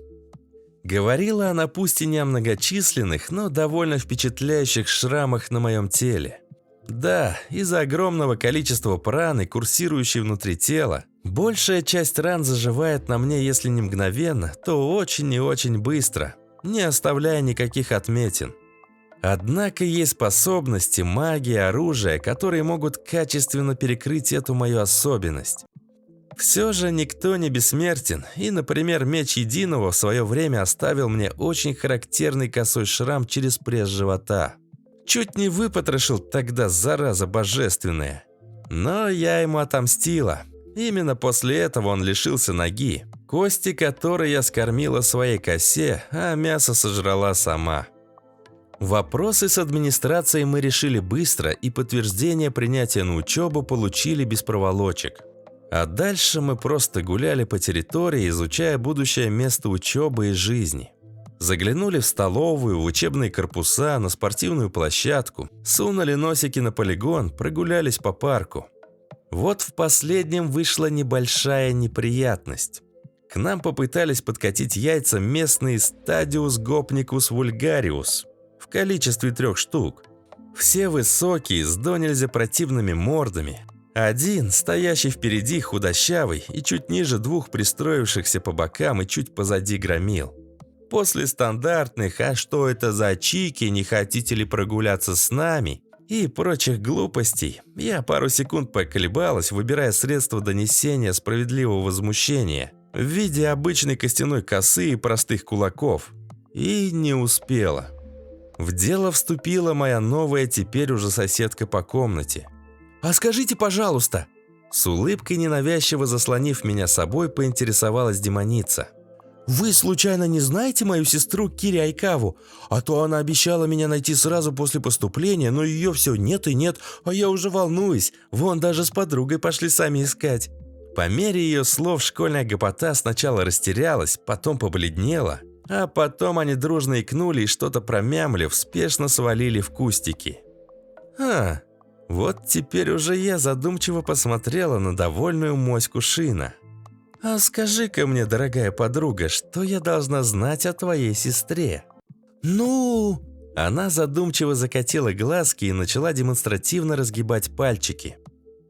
Говорила она пусть и не о многочисленных, но довольно впечатляющих шрамах на моем теле. Да, из-за огромного количества праны, курсирующей внутри тела, большая часть ран заживает на мне, если не мгновенно, то очень и очень быстро, не оставляя никаких отметин. Однако есть способности, магия, оружие, которые могут качественно перекрыть эту мою особенность. Все же никто не бессмертен, и, например, меч Единого в свое время оставил мне очень характерный косой шрам через пресс живота. Чуть не выпотрошил тогда, зараза божественная. Но я ему отомстила. Именно после этого он лишился ноги, кости которой я скормила своей косе, а мясо сожрала сама. Вопросы с администрацией мы решили быстро, и подтверждение принятия на учебу получили без проволочек. А дальше мы просто гуляли по территории, изучая будущее место учебы и жизни. Заглянули в столовую, в учебные корпуса, на спортивную площадку, сунули носики на полигон, прогулялись по парку. Вот в последнем вышла небольшая неприятность. К нам попытались подкатить яйца местные Stadius Gopnicus vulgarius в количестве трех штук. Все высокие, с до нельзя противными мордами, один, стоящий впереди, худощавый и чуть ниже двух пристроившихся по бокам и чуть позади громил. После стандартных «А что это за чики? Не хотите ли прогуляться с нами?» и прочих глупостей, я пару секунд поколебалась, выбирая средства донесения справедливого возмущения. в виде обычной костяной косы и простых кулаков. И не успела. В дело вступила моя новая теперь уже соседка по комнате. «А скажите, пожалуйста!» С улыбкой ненавязчиво заслонив меня собой, поинтересовалась демоница. «Вы случайно не знаете мою сестру Кири Айкаву? А то она обещала меня найти сразу после поступления, но ее все нет и нет, а я уже волнуюсь. Вон даже с подругой пошли сами искать». По мере ее слов школьная гопота сначала растерялась, потом побледнела, а потом они дружно икнули и что-то промямлив, спешно свалили в кустики. «А, вот теперь уже я задумчиво посмотрела на довольную моську Шина». «А скажи-ка мне, дорогая подруга, что я должна знать о твоей сестре?» «Ну...» Она задумчиво закатила глазки и начала демонстративно разгибать пальчики.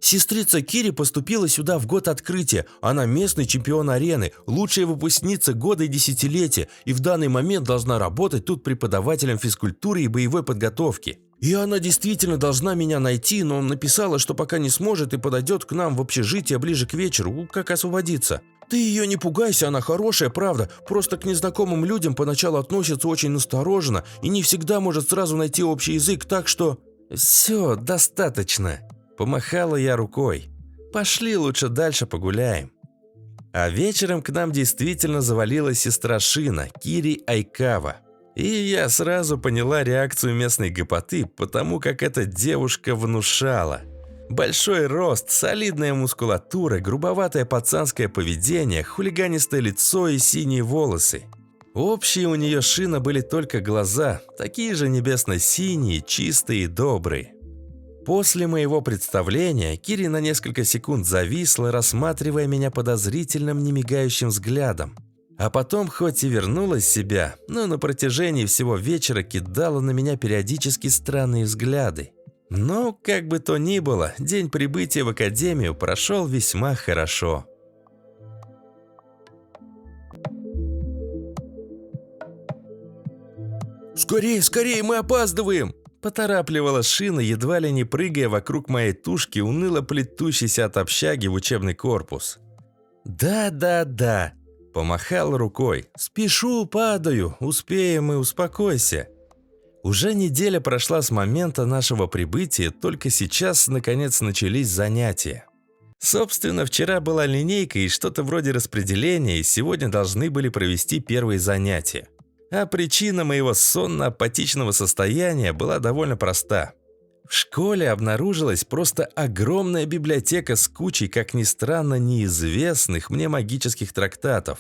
Сестрица Кири поступила сюда в год открытия. Она местный чемпион арены, лучшая выпускница года и десятилетия, и в данный момент должна работать тут преподавателем физкультуры и боевой подготовки. И она действительно должна меня найти, но написала, что пока не сможет и подойдет к нам в общежитие ближе к вечеру, как освободиться. Ты ее не пугайся, она хорошая, правда. Просто к незнакомым людям поначалу относится очень настороженно и не всегда может сразу найти общий язык, так что... Все, достаточно. Помахала я рукой. Пошли лучше дальше погуляем. А вечером к нам действительно завалилась сестра Шина, Кири Айкава. И я сразу поняла реакцию местной гопоты, потому как эта девушка внушала. Большой рост, солидная мускулатура, грубоватое пацанское поведение, хулиганистое лицо и синие волосы. Общие у нее шина были только глаза, такие же небесно-синие, чистые и добрые. После моего представления Кири на несколько секунд зависла, рассматривая меня подозрительным, немигающим взглядом. А потом хоть и вернулась себя, но на протяжении всего вечера кидала на меня периодически странные взгляды. Но, как бы то ни было, день прибытия в академию прошел весьма хорошо. «Скорее, скорее, мы опаздываем!» Поторапливала шина, едва ли не прыгая вокруг моей тушки, уныло плетущейся от общаги в учебный корпус. «Да-да-да», Помахал рукой. «Спешу, падаю, успеем и успокойся». Уже неделя прошла с момента нашего прибытия, только сейчас, наконец, начались занятия. Собственно, вчера была линейка и что-то вроде распределения, и сегодня должны были провести первые занятия. А причина моего сонно-апатичного состояния была довольно проста. В школе обнаружилась просто огромная библиотека с кучей, как ни странно, неизвестных мне магических трактатов.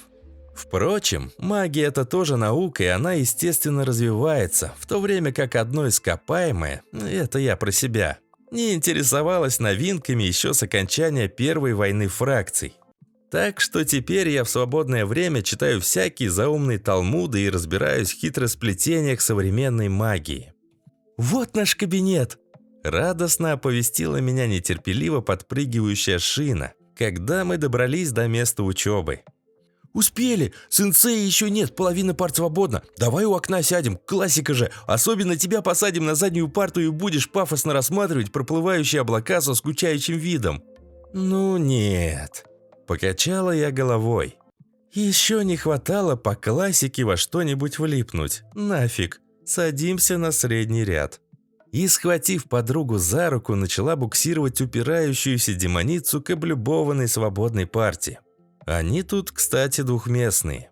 Впрочем, магия – это тоже наука, и она, естественно, развивается, в то время как одно ископаемое – это я про себя – не интересовалась новинками еще с окончания Первой войны фракций. Так что теперь я в свободное время читаю всякие заумные талмуды и разбираюсь в хитросплетениях современной магии. «Вот наш кабинет!» Радостно оповестила меня нетерпеливо подпрыгивающая шина, когда мы добрались до места учебы. «Успели! Сенсея еще нет, половина пар свободна. Давай у окна сядем, классика же. Особенно тебя посадим на заднюю парту и будешь пафосно рассматривать проплывающие облака со скучающим видом». «Ну нет». Покачала я головой. «Еще не хватало по классике во что-нибудь влипнуть. Нафиг. Садимся на средний ряд» и, схватив подругу за руку, начала буксировать упирающуюся демоницу к облюбованной свободной партии. Они тут, кстати, двухместные.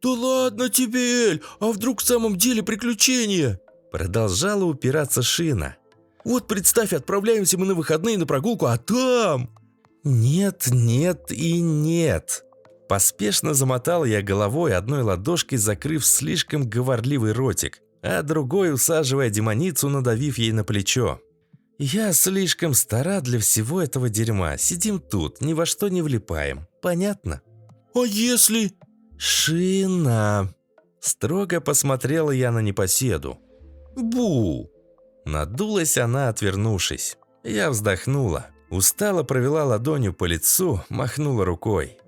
«Да ладно тебе, Эль! А вдруг в самом деле приключения?» Продолжала упираться Шина. «Вот представь, отправляемся мы на выходные на прогулку, а там...» «Нет, нет и нет!» Поспешно замотал я головой, одной ладошкой закрыв слишком говорливый ротик а другой усаживая демоницу, надавив ей на плечо. «Я слишком стара для всего этого дерьма. Сидим тут, ни во что не влипаем. Понятно?» «А если...» «Шина...» Строго посмотрела я на непоседу. «Бу!» Надулась она, отвернувшись. Я вздохнула. Устало провела ладонью по лицу, махнула рукой.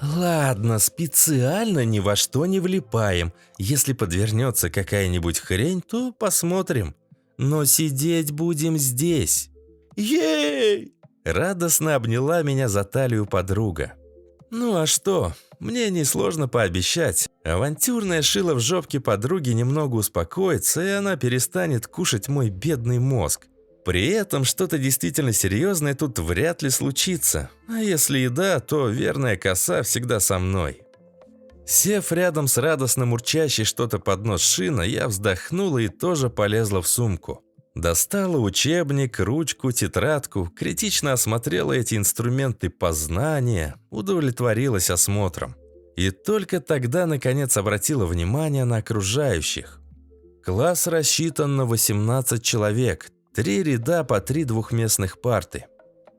«Ладно, специально ни во что не влипаем. Если подвернется какая-нибудь хрень, то посмотрим. Но сидеть будем здесь». «Ей!» Радостно обняла меня за талию подруга. «Ну а что? Мне несложно пообещать. Авантюрная шила в жопке подруги немного успокоится, и она перестанет кушать мой бедный мозг. При этом что-то действительно серьезное тут вряд ли случится. А если и да, то верная коса всегда со мной. Сев рядом с радостно мурчащей что-то под нос шина, я вздохнула и тоже полезла в сумку. Достала учебник, ручку, тетрадку, критично осмотрела эти инструменты познания, удовлетворилась осмотром. И только тогда, наконец, обратила внимание на окружающих. Класс рассчитан на 18 человек, три ряда по три двухместных парты.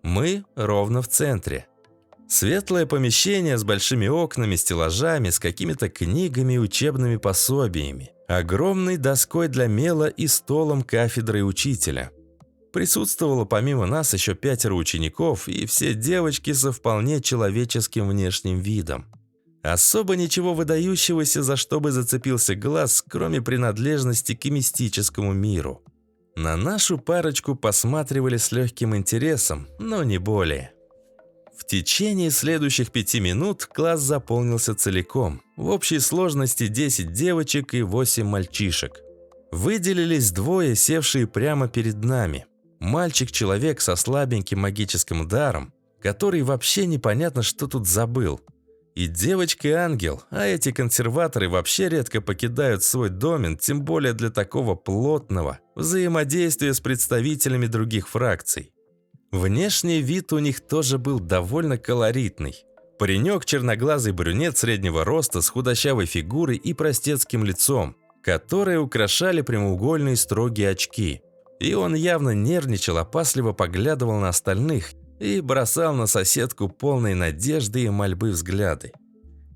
Мы ровно в центре. Светлое помещение с большими окнами, стеллажами, с какими-то книгами и учебными пособиями. Огромной доской для мела и столом кафедры учителя. Присутствовало помимо нас еще пятеро учеников и все девочки со вполне человеческим внешним видом. Особо ничего выдающегося, за что бы зацепился глаз, кроме принадлежности к мистическому миру. На нашу парочку посматривали с легким интересом, но не более. В течение следующих пяти минут класс заполнился целиком. В общей сложности 10 девочек и 8 мальчишек. Выделились двое, севшие прямо перед нами. Мальчик-человек со слабеньким магическим даром, который вообще непонятно, что тут забыл. И девочка-ангел, а эти консерваторы вообще редко покидают свой домен, тем более для такого плотного взаимодействия с представителями других фракций. Внешний вид у них тоже был довольно колоритный. Паренек черноглазый брюнет среднего роста с худощавой фигурой и простецким лицом, которые украшали прямоугольные строгие очки. И он явно нервничал, опасливо поглядывал на остальных и бросал на соседку полной надежды и мольбы взгляды.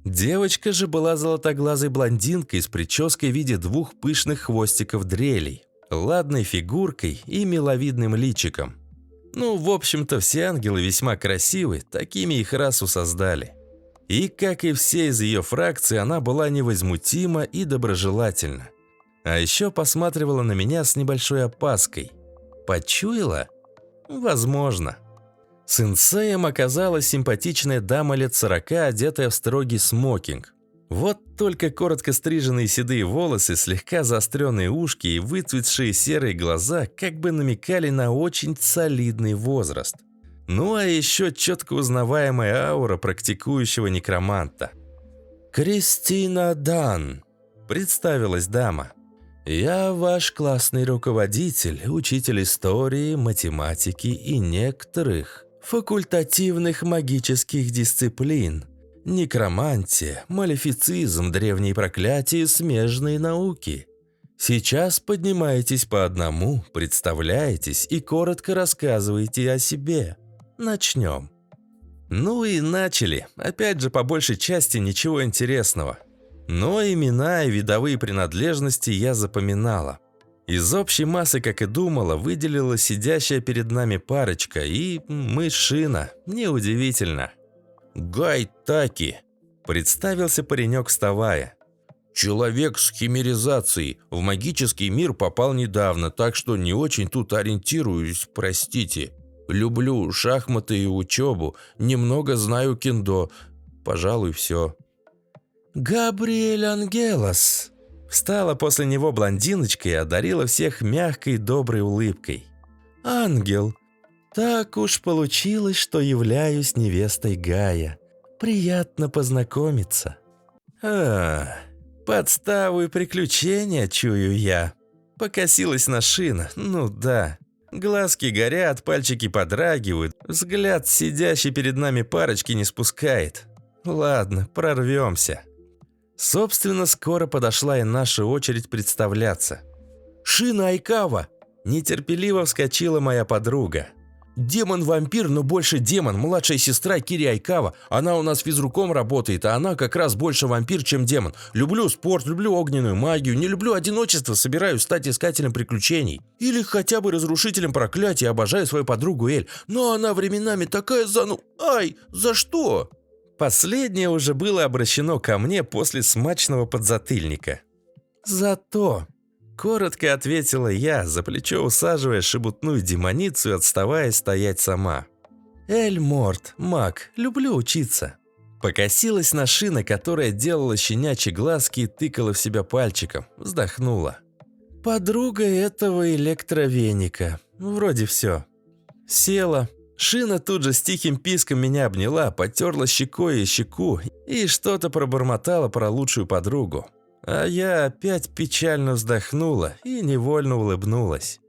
Девочка же была золотоглазой блондинкой с прической в виде двух пышных хвостиков дрелей, ладной фигуркой и миловидным личиком. Ну, в общем-то, все ангелы весьма красивы, такими их расу создали. И, как и все из ее фракции, она была невозмутима и доброжелательна. А еще посматривала на меня с небольшой опаской. Почуяла? Возможно. Сенсеем оказалась симпатичная дама лет сорока, одетая в строгий смокинг. Вот только коротко стриженные седые волосы, слегка заостренные ушки и выцветшие серые глаза как бы намекали на очень солидный возраст. Ну а еще четко узнаваемая аура практикующего некроманта. «Кристина Дан», – представилась дама. «Я ваш классный руководитель, учитель истории, математики и некоторых факультативных магических дисциплин, Некромантия, малефицизм, древние проклятия, смежные науки. Сейчас поднимаетесь по одному, представляетесь и коротко рассказываете о себе. Начнем. Ну и начали. Опять же, по большей части ничего интересного. Но имена и видовые принадлежности я запоминала. Из общей массы, как и думала, выделила сидящая перед нами парочка и мы шина. Неудивительно. «Гай Таки», – представился паренек, вставая. «Человек с химеризацией. В магический мир попал недавно, так что не очень тут ориентируюсь, простите. Люблю шахматы и учебу, немного знаю кендо. Пожалуй, все». «Габриэль Ангелос», Встала после него блондиночка и одарила всех мягкой доброй улыбкой. «Ангел, так уж получилось, что являюсь невестой Гая. Приятно познакомиться. А, подставу и приключения чую я. Покосилась на шина, ну да. Глазки горят, пальчики подрагивают, взгляд сидящий перед нами парочки не спускает. Ладно, прорвемся. Собственно, скоро подошла и наша очередь представляться. «Шина Айкава!» Нетерпеливо вскочила моя подруга. Демон-вампир, но больше демон. Младшая сестра Кири Айкава. Она у нас физруком работает, а она как раз больше вампир, чем демон. Люблю спорт, люблю огненную магию, не люблю одиночество, собираюсь стать искателем приключений. Или хотя бы разрушителем проклятий, обожаю свою подругу Эль. Но она временами такая зану... Ай, за что? Последнее уже было обращено ко мне после смачного подзатыльника. «Зато», Коротко ответила я, за плечо усаживая шебутную демоницу и отставая стоять сама. «Эль Морт, маг, люблю учиться». Покосилась на шина, которая делала щенячьи глазки и тыкала в себя пальчиком. Вздохнула. «Подруга этого электровеника. Вроде все». Села. Шина тут же с тихим писком меня обняла, потерла щекой и щеку и что-то пробормотала про лучшую подругу. А я опять печально вздохнула и невольно улыбнулась.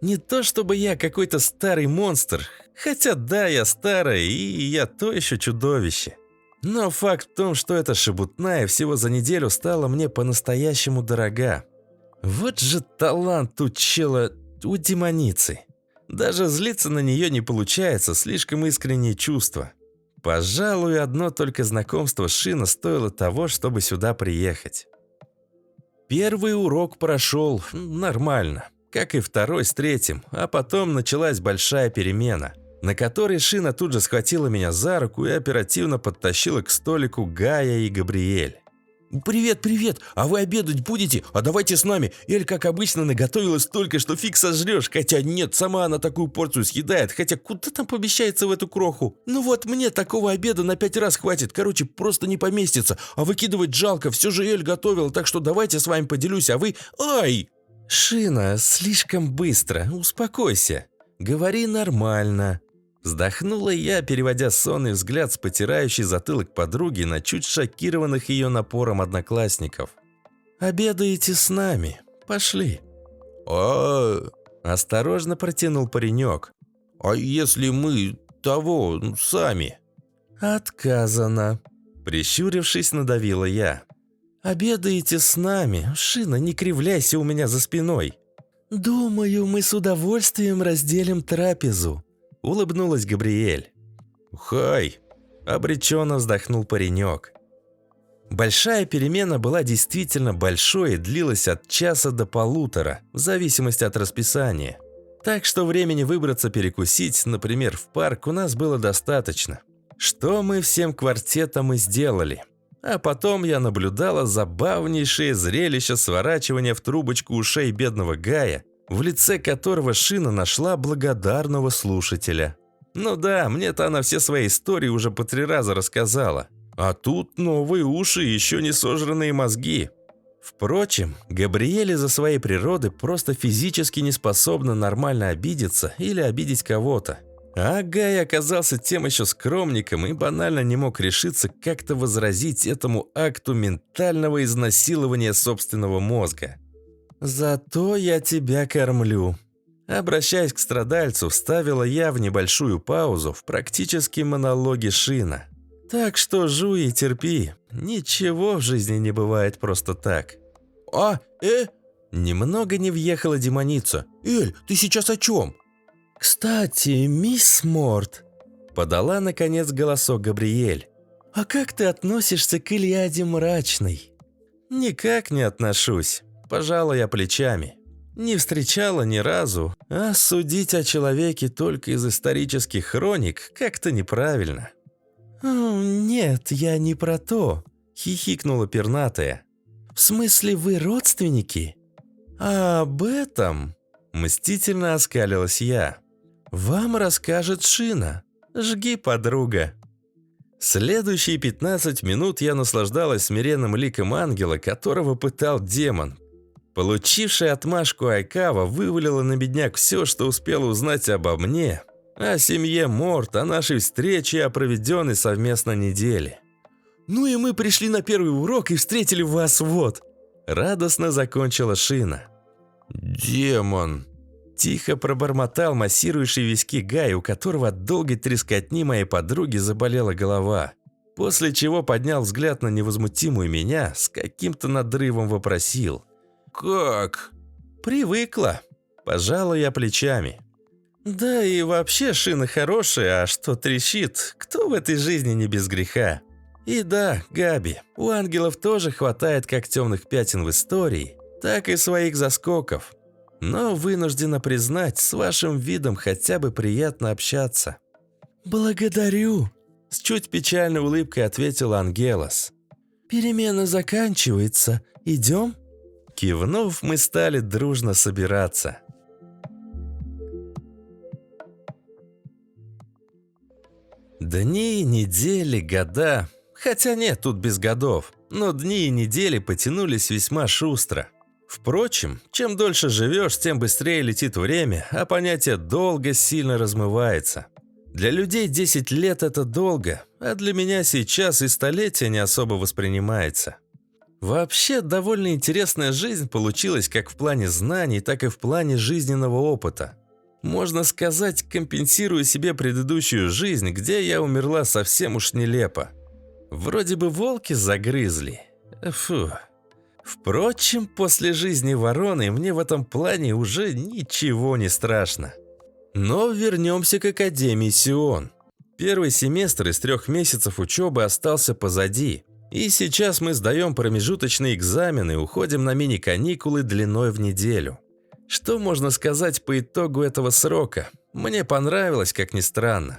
Не то чтобы я какой-то старый монстр, хотя да, я старая и я то еще чудовище. Но факт в том, что эта шебутная всего за неделю стала мне по-настоящему дорога. Вот же талант у чела, у демоницы. Даже злиться на нее не получается, слишком искренние чувства. Пожалуй, одно только знакомство с Шина стоило того, чтобы сюда приехать. Первый урок прошел нормально, как и второй с третьим, а потом началась большая перемена, на которой Шина тут же схватила меня за руку и оперативно подтащила к столику Гая и Габриэль. «Привет, привет! А вы обедать будете? А давайте с нами! Эль, как обычно, наготовила столько, что фиг сожрешь, хотя нет, сама она такую порцию съедает, хотя куда там помещается в эту кроху? Ну вот, мне такого обеда на пять раз хватит, короче, просто не поместится, а выкидывать жалко, все же Эль готовила, так что давайте с вами поделюсь, а вы... Ай!» «Шина, слишком быстро, успокойся. Говори нормально. Вздохнула я, переводя сонный взгляд с потирающей затылок подруги на чуть шокированных ее напором одноклассников. «Обедаете с нами. Пошли». «А...» – осторожно протянул паренек. «А если мы того, сами?» «Отказано», – прищурившись, надавила я. «Обедаете с нами? Шина, не кривляйся у меня за спиной». «Думаю, мы с удовольствием разделим трапезу», Улыбнулась Габриэль. «Хай!» – обреченно вздохнул паренек. Большая перемена была действительно большой и длилась от часа до полутора, в зависимости от расписания. Так что времени выбраться перекусить, например, в парк, у нас было достаточно. Что мы всем квартетом и сделали. А потом я наблюдала забавнейшее зрелище сворачивания в трубочку ушей бедного Гая в лице которого Шина нашла благодарного слушателя. Ну да, мне-то она все свои истории уже по три раза рассказала. А тут новые уши и еще не сожранные мозги. Впрочем, Габриэле за своей природы просто физически не способна нормально обидеться или обидеть кого-то. А Гай оказался тем еще скромником и банально не мог решиться как-то возразить этому акту ментального изнасилования собственного мозга. «Зато я тебя кормлю». Обращаясь к страдальцу, вставила я в небольшую паузу в практически монологе Шина. «Так что жуй и терпи. Ничего в жизни не бывает просто так». «А, э?» Немного не въехала демоница. «Эль, ты сейчас о чем?» «Кстати, мисс Морт», – подала наконец голосок Габриэль. «А как ты относишься к Ильяде Мрачной?» «Никак не отношусь. Пожала я плечами. Не встречала ни разу, а судить о человеке только из исторических хроник как-то неправильно. «Нет, я не про то», – хихикнула пернатая. «В смысле, вы родственники?» «А об этом?» – мстительно оскалилась я. «Вам расскажет Шина. Жги, подруга». Следующие 15 минут я наслаждалась смиренным ликом ангела, которого пытал демон, Получившая отмашку Айкава вывалила на бедняк все, что успела узнать обо мне, о семье Морт, о нашей встрече и о проведенной совместно неделе. «Ну и мы пришли на первый урок и встретили вас вот!» Радостно закончила Шина. «Демон!» Тихо пробормотал массирующий виски Гай, у которого от долгой трескотни моей подруги заболела голова. После чего поднял взгляд на невозмутимую меня, с каким-то надрывом вопросил. «Как?» «Привыкла». Пожала я плечами. «Да и вообще шина хорошая, а что трещит, кто в этой жизни не без греха?» И да, Габи, у ангелов тоже хватает как темных пятен в истории, так и своих заскоков. Но вынуждена признать, с вашим видом хотя бы приятно общаться. «Благодарю», – с чуть печальной улыбкой ответил Ангелос. «Перемена заканчивается. Идем?» Кивнув, мы стали дружно собираться. Дни, недели, года. Хотя нет, тут без годов. Но дни и недели потянулись весьма шустро. Впрочем, чем дольше живешь, тем быстрее летит время, а понятие «долго» сильно размывается. Для людей 10 лет – это долго, а для меня сейчас и столетие не особо воспринимается. Вообще, довольно интересная жизнь получилась как в плане знаний, так и в плане жизненного опыта. Можно сказать, компенсирую себе предыдущую жизнь, где я умерла совсем уж нелепо. Вроде бы волки загрызли. Фу. Впрочем, после жизни вороны мне в этом плане уже ничего не страшно. Но вернемся к Академии Сион. Первый семестр из трех месяцев учебы остался позади. И сейчас мы сдаем промежуточные экзамены уходим на мини-каникулы длиной в неделю. Что можно сказать по итогу этого срока? Мне понравилось, как ни странно.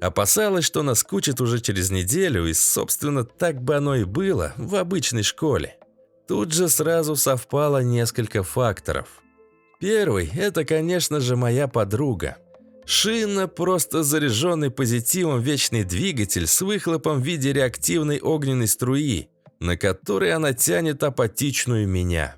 Опасалась, что наскучит уже через неделю, и, собственно, так бы оно и было в обычной школе. Тут же сразу совпало несколько факторов. Первый – это, конечно же, моя подруга. Шина – просто заряженный позитивом вечный двигатель с выхлопом в виде реактивной огненной струи, на которой она тянет апатичную меня.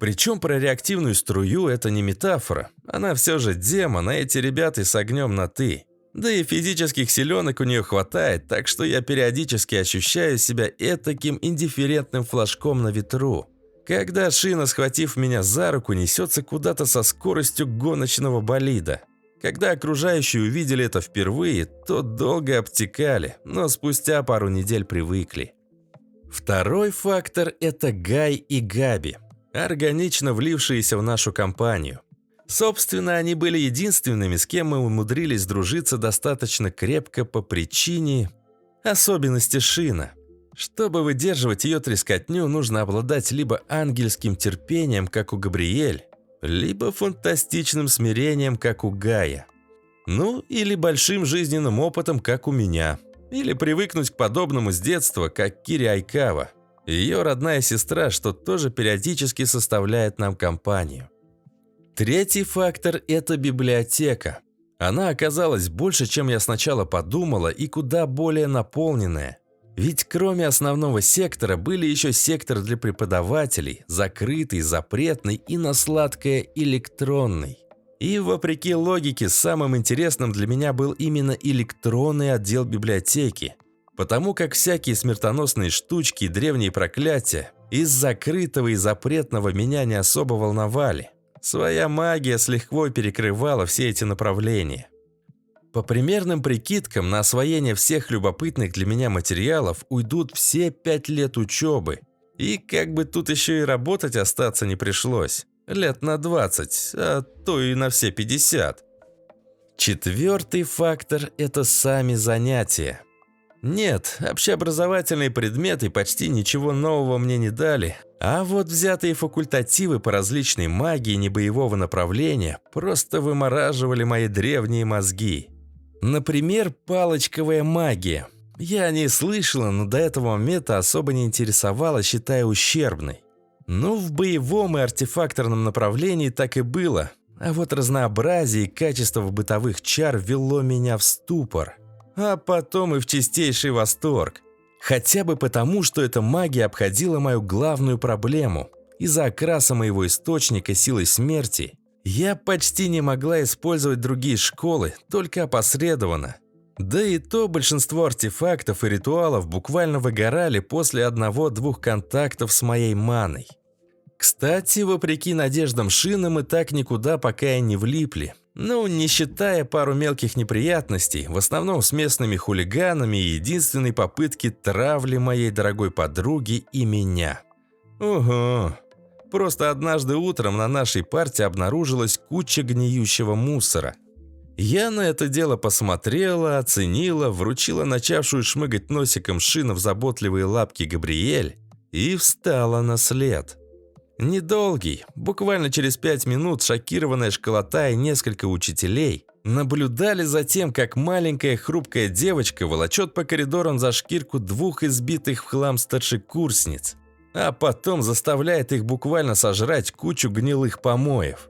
Причем про реактивную струю это не метафора. Она все же демон, а эти ребята с огнем на «ты». Да и физических силенок у нее хватает, так что я периодически ощущаю себя этаким индифферентным флажком на ветру. Когда шина, схватив меня за руку, несется куда-то со скоростью гоночного болида. Когда окружающие увидели это впервые, то долго обтекали, но спустя пару недель привыкли. Второй фактор – это Гай и Габи, органично влившиеся в нашу компанию – Собственно, они были единственными, с кем мы умудрились дружиться достаточно крепко по причине особенности шина. Чтобы выдерживать ее трескотню, нужно обладать либо ангельским терпением, как у Габриэль, либо фантастичным смирением, как у Гая. Ну, или большим жизненным опытом, как у меня. Или привыкнуть к подобному с детства, как Кири Айкава. Ее родная сестра, что тоже периодически составляет нам компанию. Третий фактор – это библиотека. Она оказалась больше, чем я сначала подумала, и куда более наполненная. Ведь кроме основного сектора были еще сектор для преподавателей, закрытый, запретный и на сладкое электронный. И вопреки логике, самым интересным для меня был именно электронный отдел библиотеки, потому как всякие смертоносные штучки и древние проклятия из закрытого и запретного меня не особо волновали. Своя магия с лихвой перекрывала все эти направления. По примерным прикидкам, на освоение всех любопытных для меня материалов уйдут все пять лет учебы. И как бы тут еще и работать остаться не пришлось. Лет на 20, а то и на все 50. Четвертый фактор – это сами занятия. Нет, общеобразовательные предметы почти ничего нового мне не дали, а вот взятые факультативы по различной магии небоевого направления просто вымораживали мои древние мозги. Например, палочковая магия. Я не слышала, но до этого момента особо не интересовала, считая ущербной. Ну, в боевом и артефакторном направлении так и было, а вот разнообразие и качество бытовых чар вело меня в ступор – а потом и в чистейший восторг. Хотя бы потому, что эта магия обходила мою главную проблему. Из-за окраса моего источника силы смерти я почти не могла использовать другие школы, только опосредованно. Да и то большинство артефактов и ритуалов буквально выгорали после одного-двух контактов с моей маной. Кстати, вопреки надеждам Шина, мы так никуда пока и не влипли. Ну, не считая пару мелких неприятностей, в основном с местными хулиганами и единственной попытки травли моей дорогой подруги и меня. Ого. Просто однажды утром на нашей парте обнаружилась куча гниющего мусора. Я на это дело посмотрела, оценила, вручила начавшую шмыгать носиком шина в заботливые лапки Габриэль и встала на след. Недолгий, буквально через пять минут шокированная школота и несколько учителей наблюдали за тем, как маленькая хрупкая девочка волочет по коридорам за шкирку двух избитых в хлам старшекурсниц, а потом заставляет их буквально сожрать кучу гнилых помоев.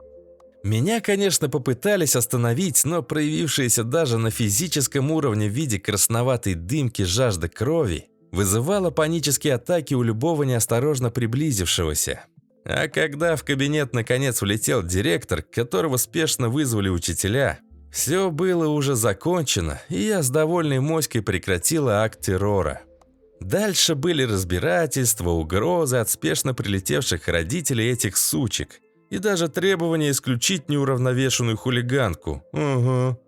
Меня, конечно, попытались остановить, но проявившаяся даже на физическом уровне в виде красноватой дымки жажда крови вызывало панические атаки у любого неосторожно приблизившегося. А когда в кабинет наконец влетел директор, которого спешно вызвали учителя, все было уже закончено, и я с довольной моськой прекратила акт террора. Дальше были разбирательства, угрозы от спешно прилетевших родителей этих сучек и даже требование исключить неуравновешенную хулиганку. Угу.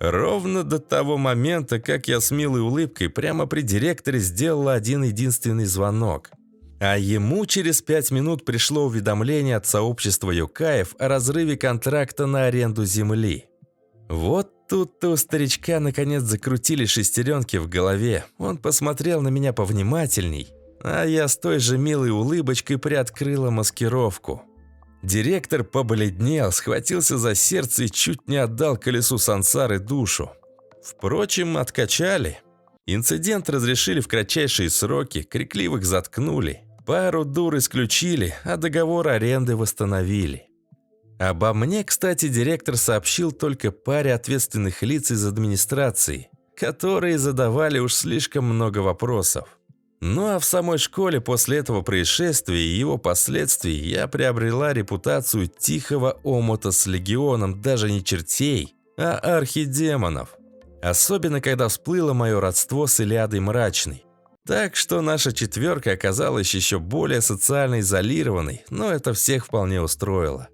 Ровно до того момента, как я с милой улыбкой прямо при директоре сделала один единственный звонок – а ему через пять минут пришло уведомление от сообщества Юкаев о разрыве контракта на аренду земли. Вот тут-то у старичка наконец закрутили шестеренки в голове. Он посмотрел на меня повнимательней, а я с той же милой улыбочкой приоткрыла маскировку. Директор побледнел, схватился за сердце и чуть не отдал колесу сансары душу. Впрочем, откачали. Инцидент разрешили в кратчайшие сроки, крикливых заткнули. Пару дур исключили, а договор аренды восстановили. Обо мне, кстати, директор сообщил только паре ответственных лиц из администрации, которые задавали уж слишком много вопросов. Ну а в самой школе после этого происшествия и его последствий я приобрела репутацию тихого омута с легионом даже не чертей, а архидемонов. Особенно, когда всплыло мое родство с Илиадой Мрачной. Так что наша четверка оказалась еще более социально изолированной, но это всех вполне устроило.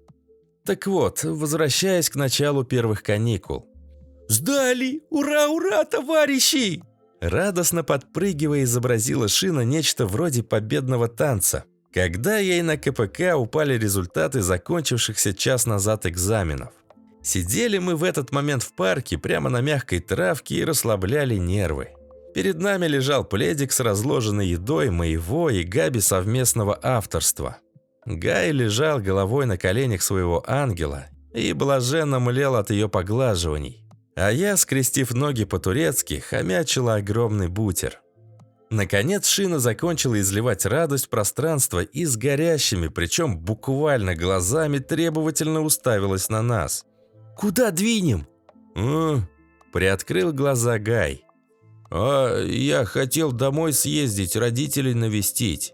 Так вот, возвращаясь к началу первых каникул. «Сдали! Ура, ура, товарищи!» Радостно подпрыгивая, изобразила Шина нечто вроде победного танца, когда ей на КПК упали результаты закончившихся час назад экзаменов. Сидели мы в этот момент в парке прямо на мягкой травке и расслабляли нервы. Перед нами лежал пледик с разложенной едой моего и Габи совместного авторства. Гай лежал головой на коленях своего ангела и блаженно млел от ее поглаживаний. А я, скрестив ноги по-турецки, хомячила огромный бутер. Наконец Шина закончила изливать радость в пространство и с горящими, причем буквально глазами, требовательно уставилась на нас. «Куда двинем?» «А?» Приоткрыл глаза Гай. «А я хотел домой съездить, родителей навестить».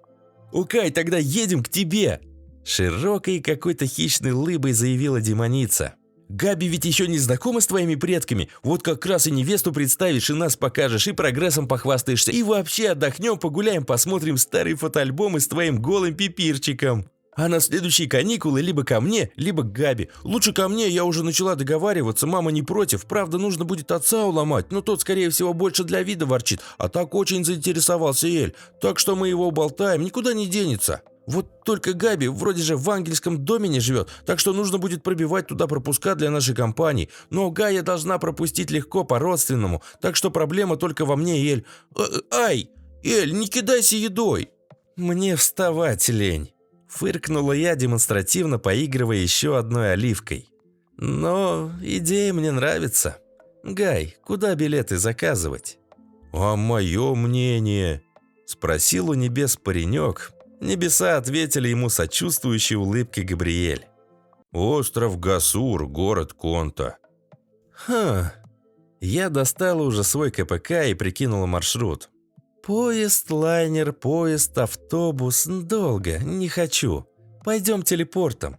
«Укай, тогда едем к тебе!» Широкой какой-то хищной лыбой заявила демоница. «Габи ведь еще не знакома с твоими предками. Вот как раз и невесту представишь, и нас покажешь, и прогрессом похвастаешься. И вообще отдохнем, погуляем, посмотрим старые фотоальбомы с твоим голым пипирчиком». А на следующие каникулы либо ко мне, либо к Габи. Лучше ко мне, я уже начала договариваться, мама не против. Правда, нужно будет отца уломать, но тот, скорее всего, больше для вида ворчит. А так очень заинтересовался Эль. Так что мы его болтаем, никуда не денется. Вот только Габи вроде же в ангельском доме не живет, так что нужно будет пробивать туда пропуска для нашей компании. Но Гая должна пропустить легко по-родственному, так что проблема только во мне Эль. Э, э, ай! Эль, не кидайся едой! Мне вставать лень. Фыркнула я, демонстративно поигрывая еще одной оливкой. Но идея мне нравится. Гай, куда билеты заказывать? А мое мнение? Спросил у небес паренек. Небеса ответили ему сочувствующей улыбкой Габриэль. Остров Гасур, город Конта. Ха. Я достала уже свой КПК и прикинула маршрут. Поезд, лайнер, поезд, автобус. Долго, не хочу. Пойдем телепортом.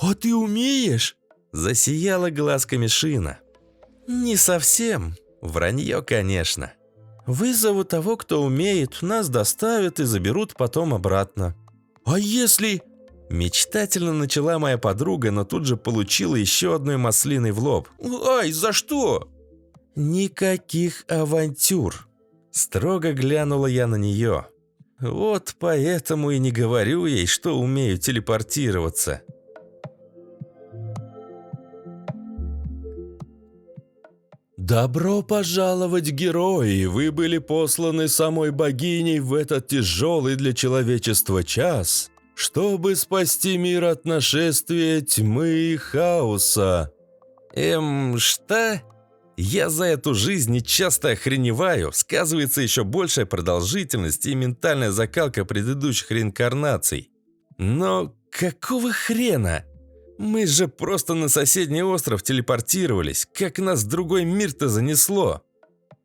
А ты умеешь? Засияла глазками шина. Не совсем. Вранье, конечно. Вызову того, кто умеет, нас доставят и заберут потом обратно. А если... Мечтательно начала моя подруга, но тут же получила еще одной маслиной в лоб. «Ай, за что?» «Никаких авантюр», Строго глянула я на нее. Вот поэтому и не говорю ей, что умею телепортироваться. «Добро пожаловать, герои! Вы были посланы самой богиней в этот тяжелый для человечества час, чтобы спасти мир от нашествия тьмы и хаоса!» «Эм, что?» Я за эту жизнь часто охреневаю, сказывается еще большая продолжительность и ментальная закалка предыдущих реинкарнаций. Но какого хрена? Мы же просто на соседний остров телепортировались, как нас в другой мир-то занесло.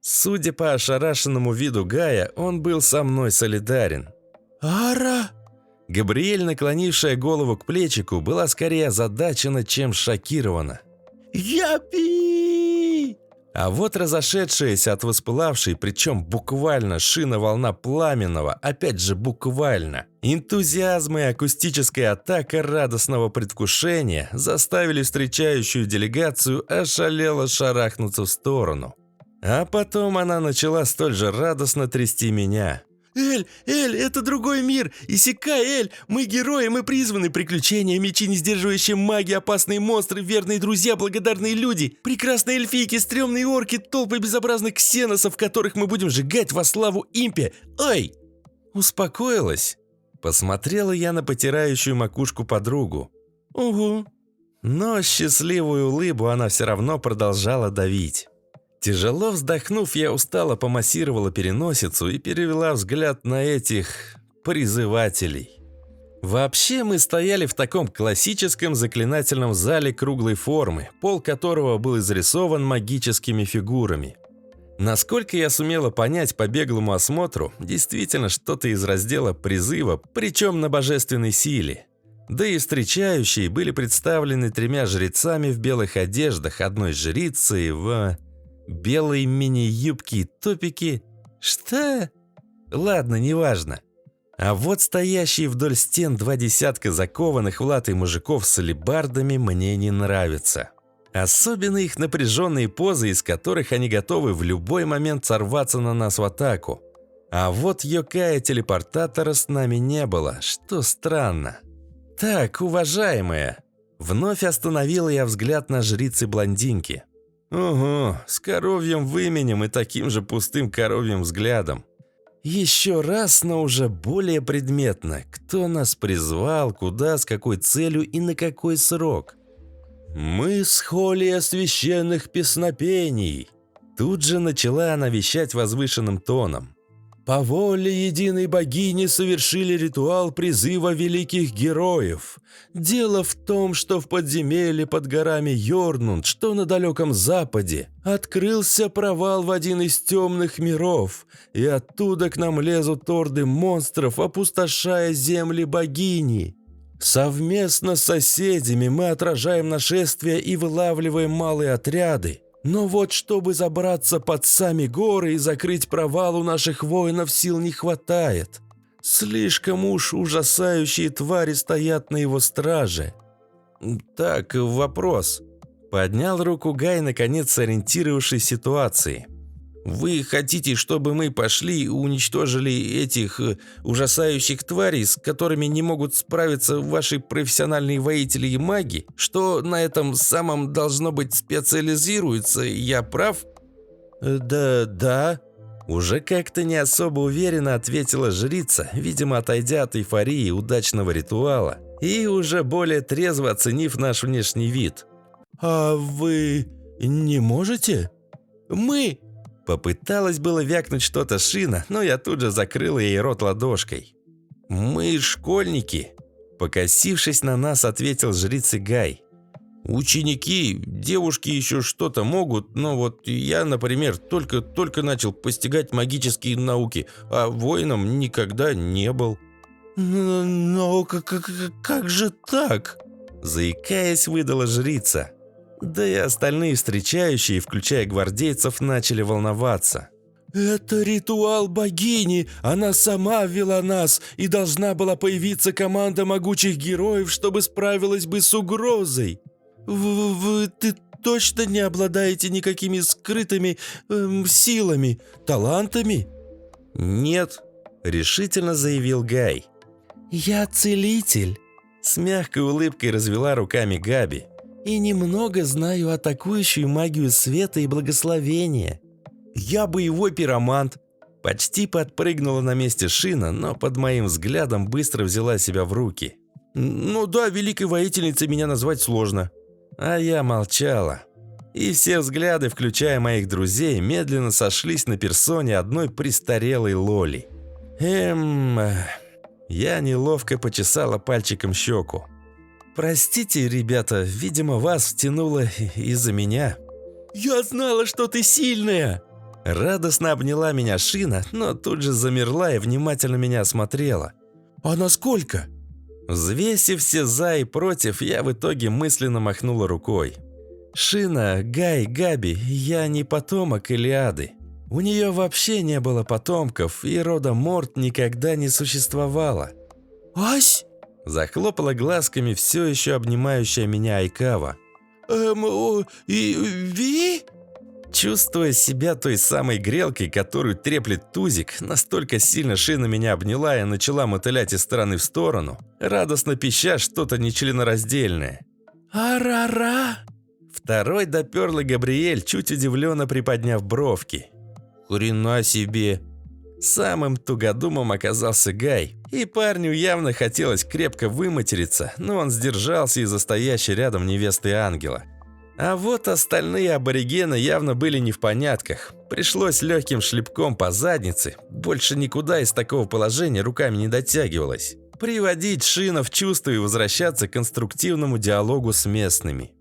Судя по ошарашенному виду Гая, он был со мной солидарен. «Ара?» Габриэль, наклонившая голову к плечику, была скорее озадачена, чем шокирована. «Япи!» А вот разошедшаяся от воспылавшей, причем буквально шина волна пламенного, опять же буквально, энтузиазм и акустическая атака радостного предвкушения заставили встречающую делегацию ошалело шарахнуться в сторону. А потом она начала столь же радостно трясти меня. «Эль, Эль, это другой мир! Исекай, Эль! Мы герои, мы призваны! Приключения, мечи, не сдерживающие маги, опасные монстры, верные друзья, благодарные люди, прекрасные эльфийки, стрёмные орки, толпы безобразных ксеносов, которых мы будем сжигать во славу импе! Ай!» Успокоилась? Посмотрела я на потирающую макушку подругу. «Угу». Но счастливую улыбу она все равно продолжала давить. Тяжело вздохнув, я устало помассировала переносицу и перевела взгляд на этих призывателей. Вообще мы стояли в таком классическом заклинательном зале круглой формы, пол которого был изрисован магическими фигурами. Насколько я сумела понять по беглому осмотру, действительно что-то из раздела призыва, причем на божественной силе. Да и встречающие были представлены тремя жрецами в белых одеждах, одной жрицей в... Белые мини-юбки и топики. Что? Ладно, неважно. А вот стоящие вдоль стен два десятка закованных в латы мужиков с алебардами мне не нравятся. Особенно их напряженные позы, из которых они готовы в любой момент сорваться на нас в атаку. А вот Йокая-телепортатора с нами не было, что странно. «Так, уважаемая!» Вновь остановила я взгляд на жрицы-блондинки. Ого, с коровьим выменем и таким же пустым коровьим взглядом. Еще раз, но уже более предметно. Кто нас призвал, куда, с какой целью и на какой срок? «Мы с холия священных песнопений!» Тут же начала она вещать возвышенным тоном. По воле единой богини совершили ритуал призыва великих героев. Дело в том, что в подземелье под горами Йорнунд, что на далеком западе, открылся провал в один из темных миров, и оттуда к нам лезут орды монстров, опустошая земли богини. Совместно с соседями мы отражаем нашествие и вылавливаем малые отряды, но вот чтобы забраться под сами горы и закрыть провал у наших воинов сил не хватает. Слишком уж ужасающие твари стоят на его страже. Так, вопрос. Поднял руку Гай, наконец сориентировавшись в ситуации. Вы хотите, чтобы мы пошли и уничтожили этих э, ужасающих тварей, с которыми не могут справиться ваши профессиональные воители и маги? Что на этом самом должно быть специализируется, я прав? Э, да, да. Уже как-то не особо уверенно ответила жрица, видимо, отойдя от эйфории удачного ритуала и уже более трезво оценив наш внешний вид. «А вы не можете?» «Мы Попыталась было вякнуть что-то Шина, но я тут же закрыла ей рот ладошкой. «Мы школьники», – покосившись на нас, ответил жрицы Гай. «Ученики, девушки еще что-то могут, но вот я, например, только-только начал постигать магические науки, а воином никогда не был». «Но как, как, как же так?» Заикаясь, выдала жрица. Да и остальные встречающие, включая гвардейцев, начали волноваться. «Это ритуал богини! Она сама ввела нас, и должна была появиться команда могучих героев, чтобы справилась бы с угрозой! Вы ты точно не обладаете никакими скрытыми эм, силами, талантами?» «Нет», — решительно заявил Гай. «Я целитель», — с мягкой улыбкой развела руками Габи и немного знаю атакующую магию света и благословения. Я боевой пиромант. Почти подпрыгнула на месте шина, но под моим взглядом быстро взяла себя в руки. Ну да, великой воительницей меня назвать сложно. А я молчала. И все взгляды, включая моих друзей, медленно сошлись на персоне одной престарелой Лоли. Эм... Я неловко почесала пальчиком щеку. «Простите, ребята, видимо, вас втянуло из-за меня». «Я знала, что ты сильная!» Радостно обняла меня Шина, но тут же замерла и внимательно меня осмотрела. «А насколько?» Взвесив все «за» и «против», я в итоге мысленно махнула рукой. «Шина, Гай, Габи, я не потомок Илиады. У нее вообще не было потомков, и рода Морт никогда не существовало». «Ась?» Захлопала глазками все еще обнимающая меня Айкава. «Эм, о, и Ви?» Чувствуя себя той самой грелкой, которую треплет тузик, настолько сильно шина меня обняла и начала мотылять из стороны в сторону, радостно пища что-то нечленораздельное. «Ара-ра!» Второй доперлый Габриэль, чуть удивленно приподняв бровки. «Хрена себе!» Самым тугодумом оказался Гай, и парню явно хотелось крепко выматериться, но он сдержался из-за стоящей рядом невесты ангела. А вот остальные аборигены явно были не в понятках. Пришлось легким шлепком по заднице, больше никуда из такого положения руками не дотягивалось. Приводить Шина в чувство и возвращаться к конструктивному диалогу с местными.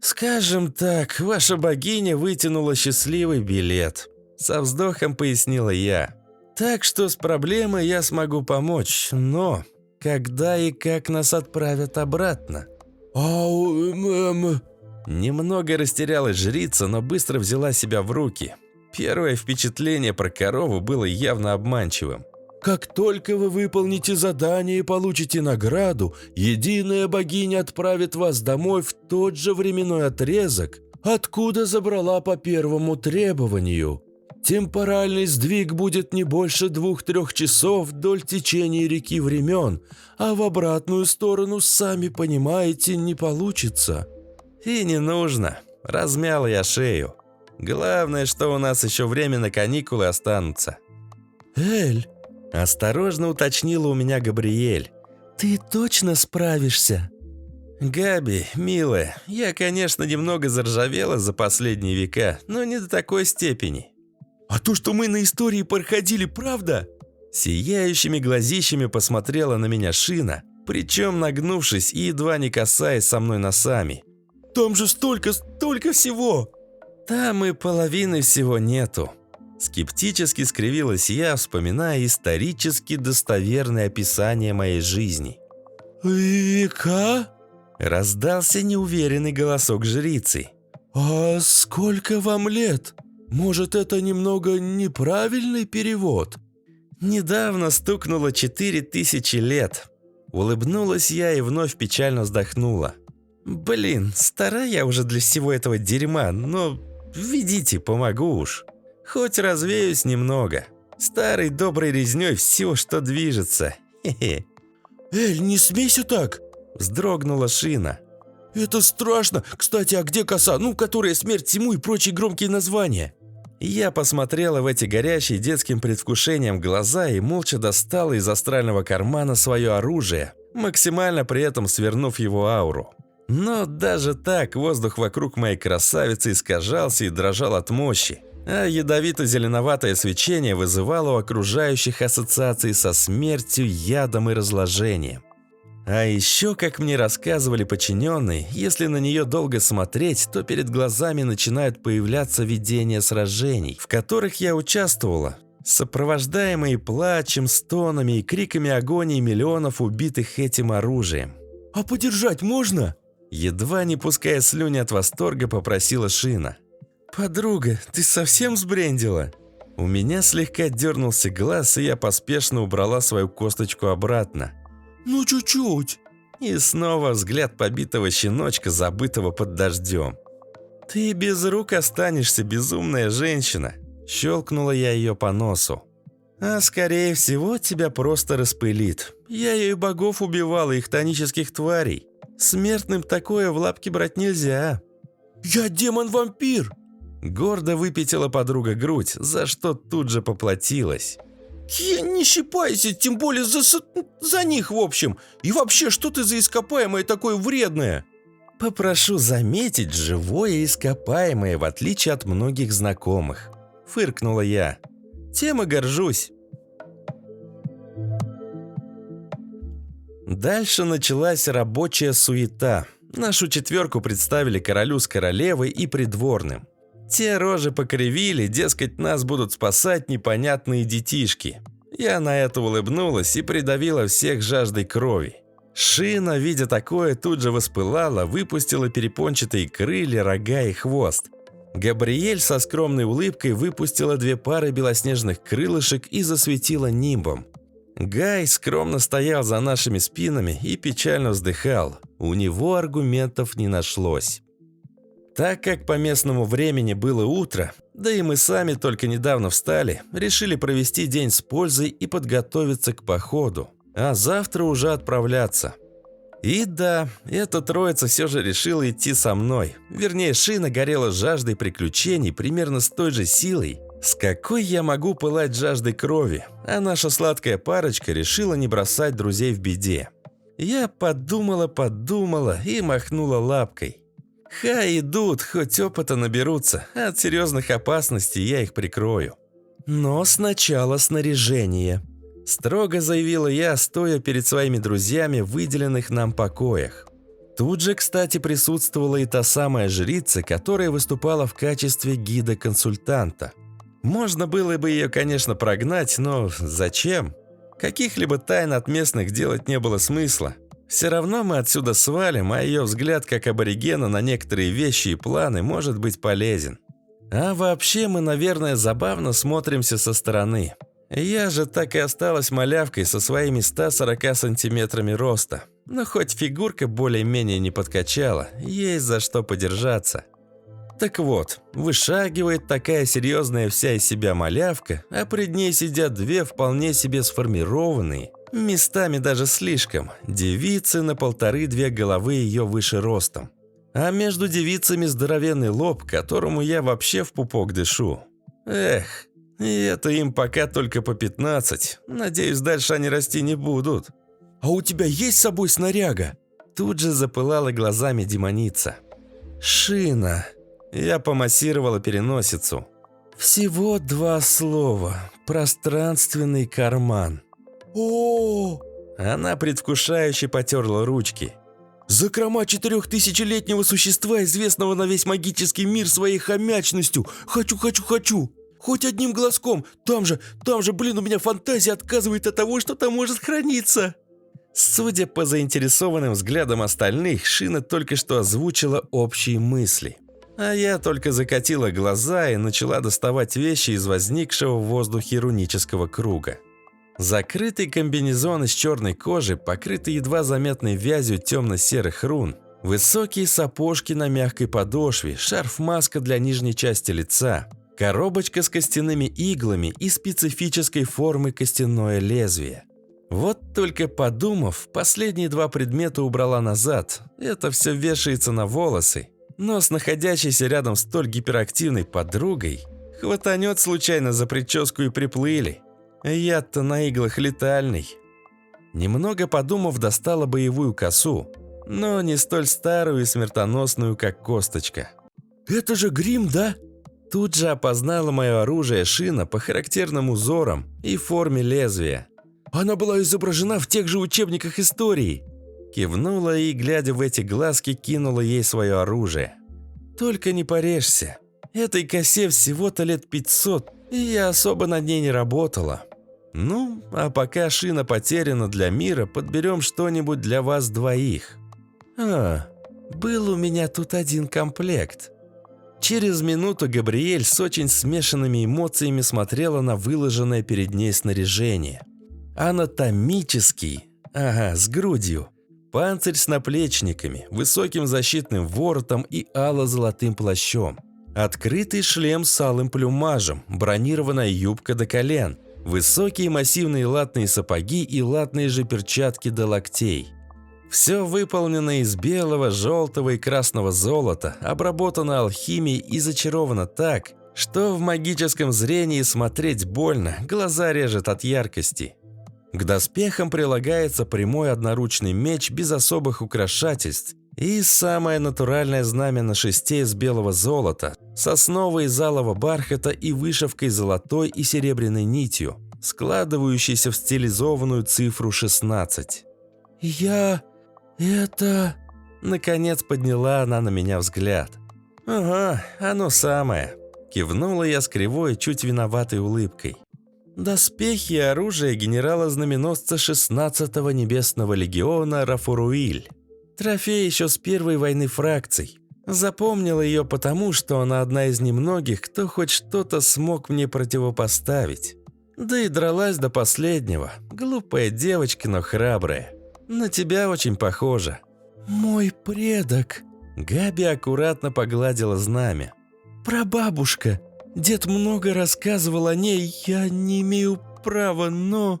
«Скажем так, ваша богиня вытянула счастливый билет», – со вздохом пояснила я. «Так что с проблемой я смогу помочь, но когда и как нас отправят обратно?» «Ау, эм, эм...» Немного растерялась жрица, но быстро взяла себя в руки. Первое впечатление про корову было явно обманчивым. Как только вы выполните задание и получите награду, единая богиня отправит вас домой в тот же временной отрезок, откуда забрала по первому требованию. Темпоральный сдвиг будет не больше двух-трех часов вдоль течения реки времен, а в обратную сторону, сами понимаете, не получится. И не нужно. Размял я шею. Главное, что у нас еще время на каникулы останутся. «Эль!» – осторожно уточнила у меня Габриэль. «Ты точно справишься?» «Габи, милая, я, конечно, немного заржавела за последние века, но не до такой степени». «А то, что мы на истории проходили, правда?» Сияющими глазищами посмотрела на меня Шина, причем нагнувшись и едва не касаясь со мной носами. Там же столько, столько всего!» «Там и половины всего нету». Скептически скривилась я, вспоминая исторически достоверное описание моей жизни. «Века?» Раздался неуверенный голосок жрицы. «А сколько вам лет? Может, это немного неправильный перевод?» «Недавно стукнуло четыре тысячи лет». Улыбнулась я и вновь печально вздохнула. «Блин, старая я уже для всего этого дерьма, но ведите, помогу уж. Хоть развеюсь немного. Старой доброй резней все, что движется. Хе-хе». «Эль, не смейся так!» Вздрогнула шина. «Это страшно! Кстати, а где коса? Ну, которая смерть всему и прочие громкие названия?» Я посмотрела в эти горящие детским предвкушением глаза и молча достала из астрального кармана свое оружие, максимально при этом свернув его ауру. Но даже так воздух вокруг моей красавицы искажался и дрожал от мощи, а ядовито-зеленоватое свечение вызывало у окружающих ассоциации со смертью, ядом и разложением. А еще, как мне рассказывали подчиненные, если на нее долго смотреть, то перед глазами начинают появляться видения сражений, в которых я участвовала, сопровождаемые плачем, стонами и криками агонии миллионов убитых этим оружием. «А подержать можно?» Едва не пуская слюни от восторга, попросила Шина. «Подруга, ты совсем сбрендила?» У меня слегка дернулся глаз, и я поспешно убрала свою косточку обратно. «Ну, чуть-чуть». И снова взгляд побитого щеночка, забытого под дождем. «Ты без рук останешься, безумная женщина!» Щелкнула я ее по носу. «А скорее всего, тебя просто распылит. Я ее богов убивала, их тонических тварей. Смертным такое в лапки брать нельзя. «Я демон-вампир!» Гордо выпятила подруга грудь, за что тут же поплатилась. «Я не щипайся, тем более за, за них, в общем. И вообще, что ты за ископаемое такое вредное?» «Попрошу заметить живое ископаемое, в отличие от многих знакомых», – фыркнула я. «Тем и горжусь». Дальше началась рабочая суета. Нашу четверку представили королю с королевой и придворным. Те рожи покривили, дескать, нас будут спасать непонятные детишки. Я на это улыбнулась и придавила всех жаждой крови. Шина, видя такое, тут же воспылала, выпустила перепончатые крылья, рога и хвост. Габриэль со скромной улыбкой выпустила две пары белоснежных крылышек и засветила нимбом. Гай скромно стоял за нашими спинами и печально вздыхал. У него аргументов не нашлось. Так как по местному времени было утро, да и мы сами только недавно встали, решили провести день с пользой и подготовиться к походу, а завтра уже отправляться. И да, эта троица все же решила идти со мной. Вернее, Шина горела жаждой приключений примерно с той же силой, с какой я могу пылать жаждой крови, а наша сладкая парочка решила не бросать друзей в беде. Я подумала-подумала и махнула лапкой. Хай идут, хоть опыта наберутся, от серьезных опасностей я их прикрою. Но сначала снаряжение. Строго заявила я, стоя перед своими друзьями в выделенных нам покоях. Тут же, кстати, присутствовала и та самая жрица, которая выступала в качестве гида-консультанта. Можно было бы ее, конечно, прогнать, но зачем? Каких-либо тайн от местных делать не было смысла. Все равно мы отсюда свалим, а ее взгляд как аборигена на некоторые вещи и планы может быть полезен. А вообще мы, наверное, забавно смотримся со стороны. Я же так и осталась малявкой со своими 140 сантиметрами роста. Но хоть фигурка более-менее не подкачала, есть за что подержаться. Так вот, вышагивает такая серьезная вся из себя малявка, а пред ней сидят две вполне себе сформированные, местами даже слишком, девицы на полторы-две головы ее выше ростом. А между девицами здоровенный лоб, которому я вообще в пупок дышу. Эх, и это им пока только по 15. Надеюсь, дальше они расти не будут. «А у тебя есть с собой снаряга?» Тут же запылала глазами демоница. «Шина». Я помассировала переносицу. «Всего два слова. Пространственный карман». О, Она предвкушающе потерла ручки. Закрома четырехтысячелетнего существа, известного на весь магический мир своей хомячностью. Хочу, хочу, хочу. Хоть одним глазком. Там же, там же, блин, у меня фантазия отказывает от того, что там может храниться. Судя по заинтересованным взглядам остальных, Шина только что озвучила общие мысли. А я только закатила глаза и начала доставать вещи из возникшего в воздухе рунического круга. Закрытый комбинезон из черной кожи, покрытый едва заметной вязью темно-серых рун, высокие сапожки на мягкой подошве, шарф-маска для нижней части лица, коробочка с костяными иглами и специфической формы костяное лезвие. Вот только подумав, последние два предмета убрала назад. Это все вешается на волосы. Но с находящейся рядом столь гиперактивной подругой хватанет случайно за прическу и приплыли. Яд-то на иглах летальный. Немного подумав, достала боевую косу, но не столь старую и смертоносную, как косточка. Это же грим, да? Тут же опознала мое оружие шина по характерным узорам и форме лезвия. Она была изображена в тех же учебниках истории. Кивнула и, глядя в эти глазки, кинула ей свое оружие. Только не порежься. Этой косе всего-то лет 500, и я особо над ней не работала. Ну, а пока шина потеряна для мира, подберем что-нибудь для вас двоих. А, был у меня тут один комплект. Через минуту Габриэль с очень смешанными эмоциями смотрела на выложенное перед ней снаряжение. Анатомический, ага, с грудью, панцирь с наплечниками, высоким защитным воротом и ало-золотым плащом. Открытый шлем с алым плюмажем, бронированная юбка до колен, Высокие массивные латные сапоги и латные же перчатки до локтей. Все выполнено из белого, желтого и красного золота, обработано алхимией и зачаровано так, что в магическом зрении смотреть больно, глаза режет от яркости. К доспехам прилагается прямой одноручный меч без особых украшательств и самое натуральное знамя на шесте из белого золота, с основой из алого бархата и вышивкой золотой и серебряной нитью, складывающейся в стилизованную цифру 16. «Я... это...» Наконец подняла она на меня взгляд. «Ага, оно самое», – кивнула я с кривой, чуть виноватой улыбкой. Доспехи и оружие генерала-знаменосца 16-го Небесного Легиона Рафуруиль. Трофей еще с первой войны фракций. Запомнила ее потому, что она одна из немногих, кто хоть что-то смог мне противопоставить. Да и дралась до последнего. Глупая девочка, но храбрая. На тебя очень похожа. «Мой предок!» Габи аккуратно погладила знамя. «Прабабушка! Дед много рассказывал о ней, я не имею права, но...»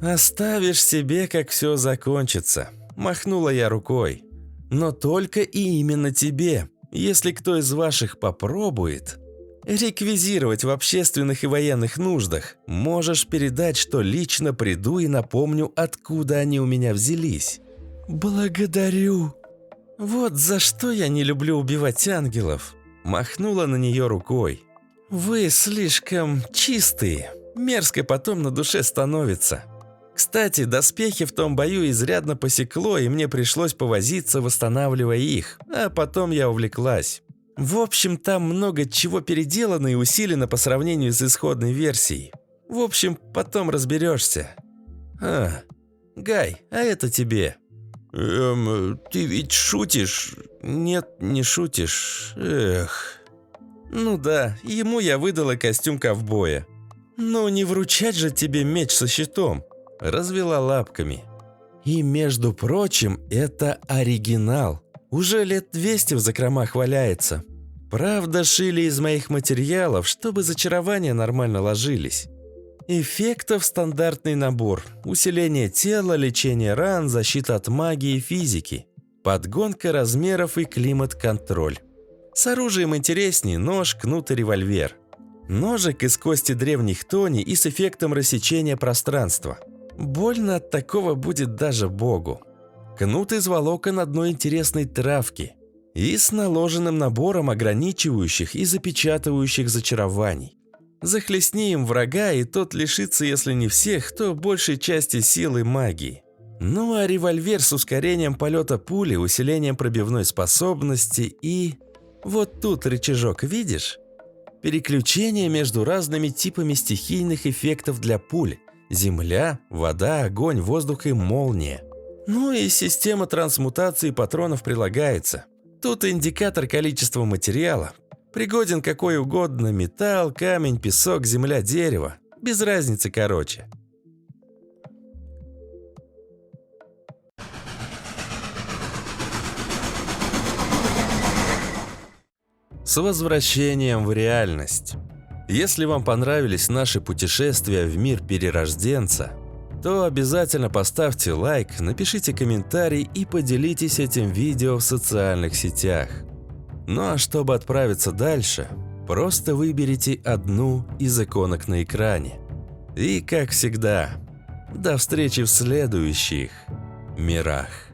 «Оставишь себе, как все закончится», – махнула я рукой. «Но только и именно тебе. Если кто из ваших попробует...» Реквизировать в общественных и военных нуждах. Можешь передать, что лично приду и напомню, откуда они у меня взялись. Благодарю. Вот за что я не люблю убивать ангелов. Махнула на нее рукой. Вы слишком чистые. Мерзко потом на душе становится. Кстати, доспехи в том бою изрядно посекло, и мне пришлось повозиться, восстанавливая их. А потом я увлеклась. В общем, там много чего переделано и усилено по сравнению с исходной версией. В общем, потом разберешься. А, Гай, а это тебе. Эм, ты ведь шутишь? Нет, не шутишь. Эх. Ну да, ему я выдала костюм ковбоя. Но не вручать же тебе меч со щитом. Развела лапками. И, между прочим, это оригинал. Уже лет 200 в закромах валяется. Правда, шили из моих материалов, чтобы зачарования нормально ложились. Эффектов стандартный набор. Усиление тела, лечение ран, защита от магии и физики. Подгонка размеров и климат-контроль. С оружием интереснее нож, кнут и револьвер. Ножик из кости древних тони и с эффектом рассечения пространства. Больно от такого будет даже богу. Кнут из волокон одной интересной травки – и с наложенным набором ограничивающих и запечатывающих зачарований. Захлестни им врага, и тот лишится, если не всех, то большей части силы магии. Ну а револьвер с ускорением полета пули, усилением пробивной способности и... Вот тут рычажок, видишь? Переключение между разными типами стихийных эффектов для пуль. Земля, вода, огонь, воздух и молния. Ну и система трансмутации патронов прилагается. Тут индикатор количества материала. Пригоден какой угодно – металл, камень, песок, земля, дерево. Без разницы, короче. С возвращением в реальность. Если вам понравились наши путешествия в мир перерожденца – то обязательно поставьте лайк, напишите комментарий и поделитесь этим видео в социальных сетях. Ну а чтобы отправиться дальше, просто выберите одну из иконок на экране. И, как всегда, до встречи в следующих мирах.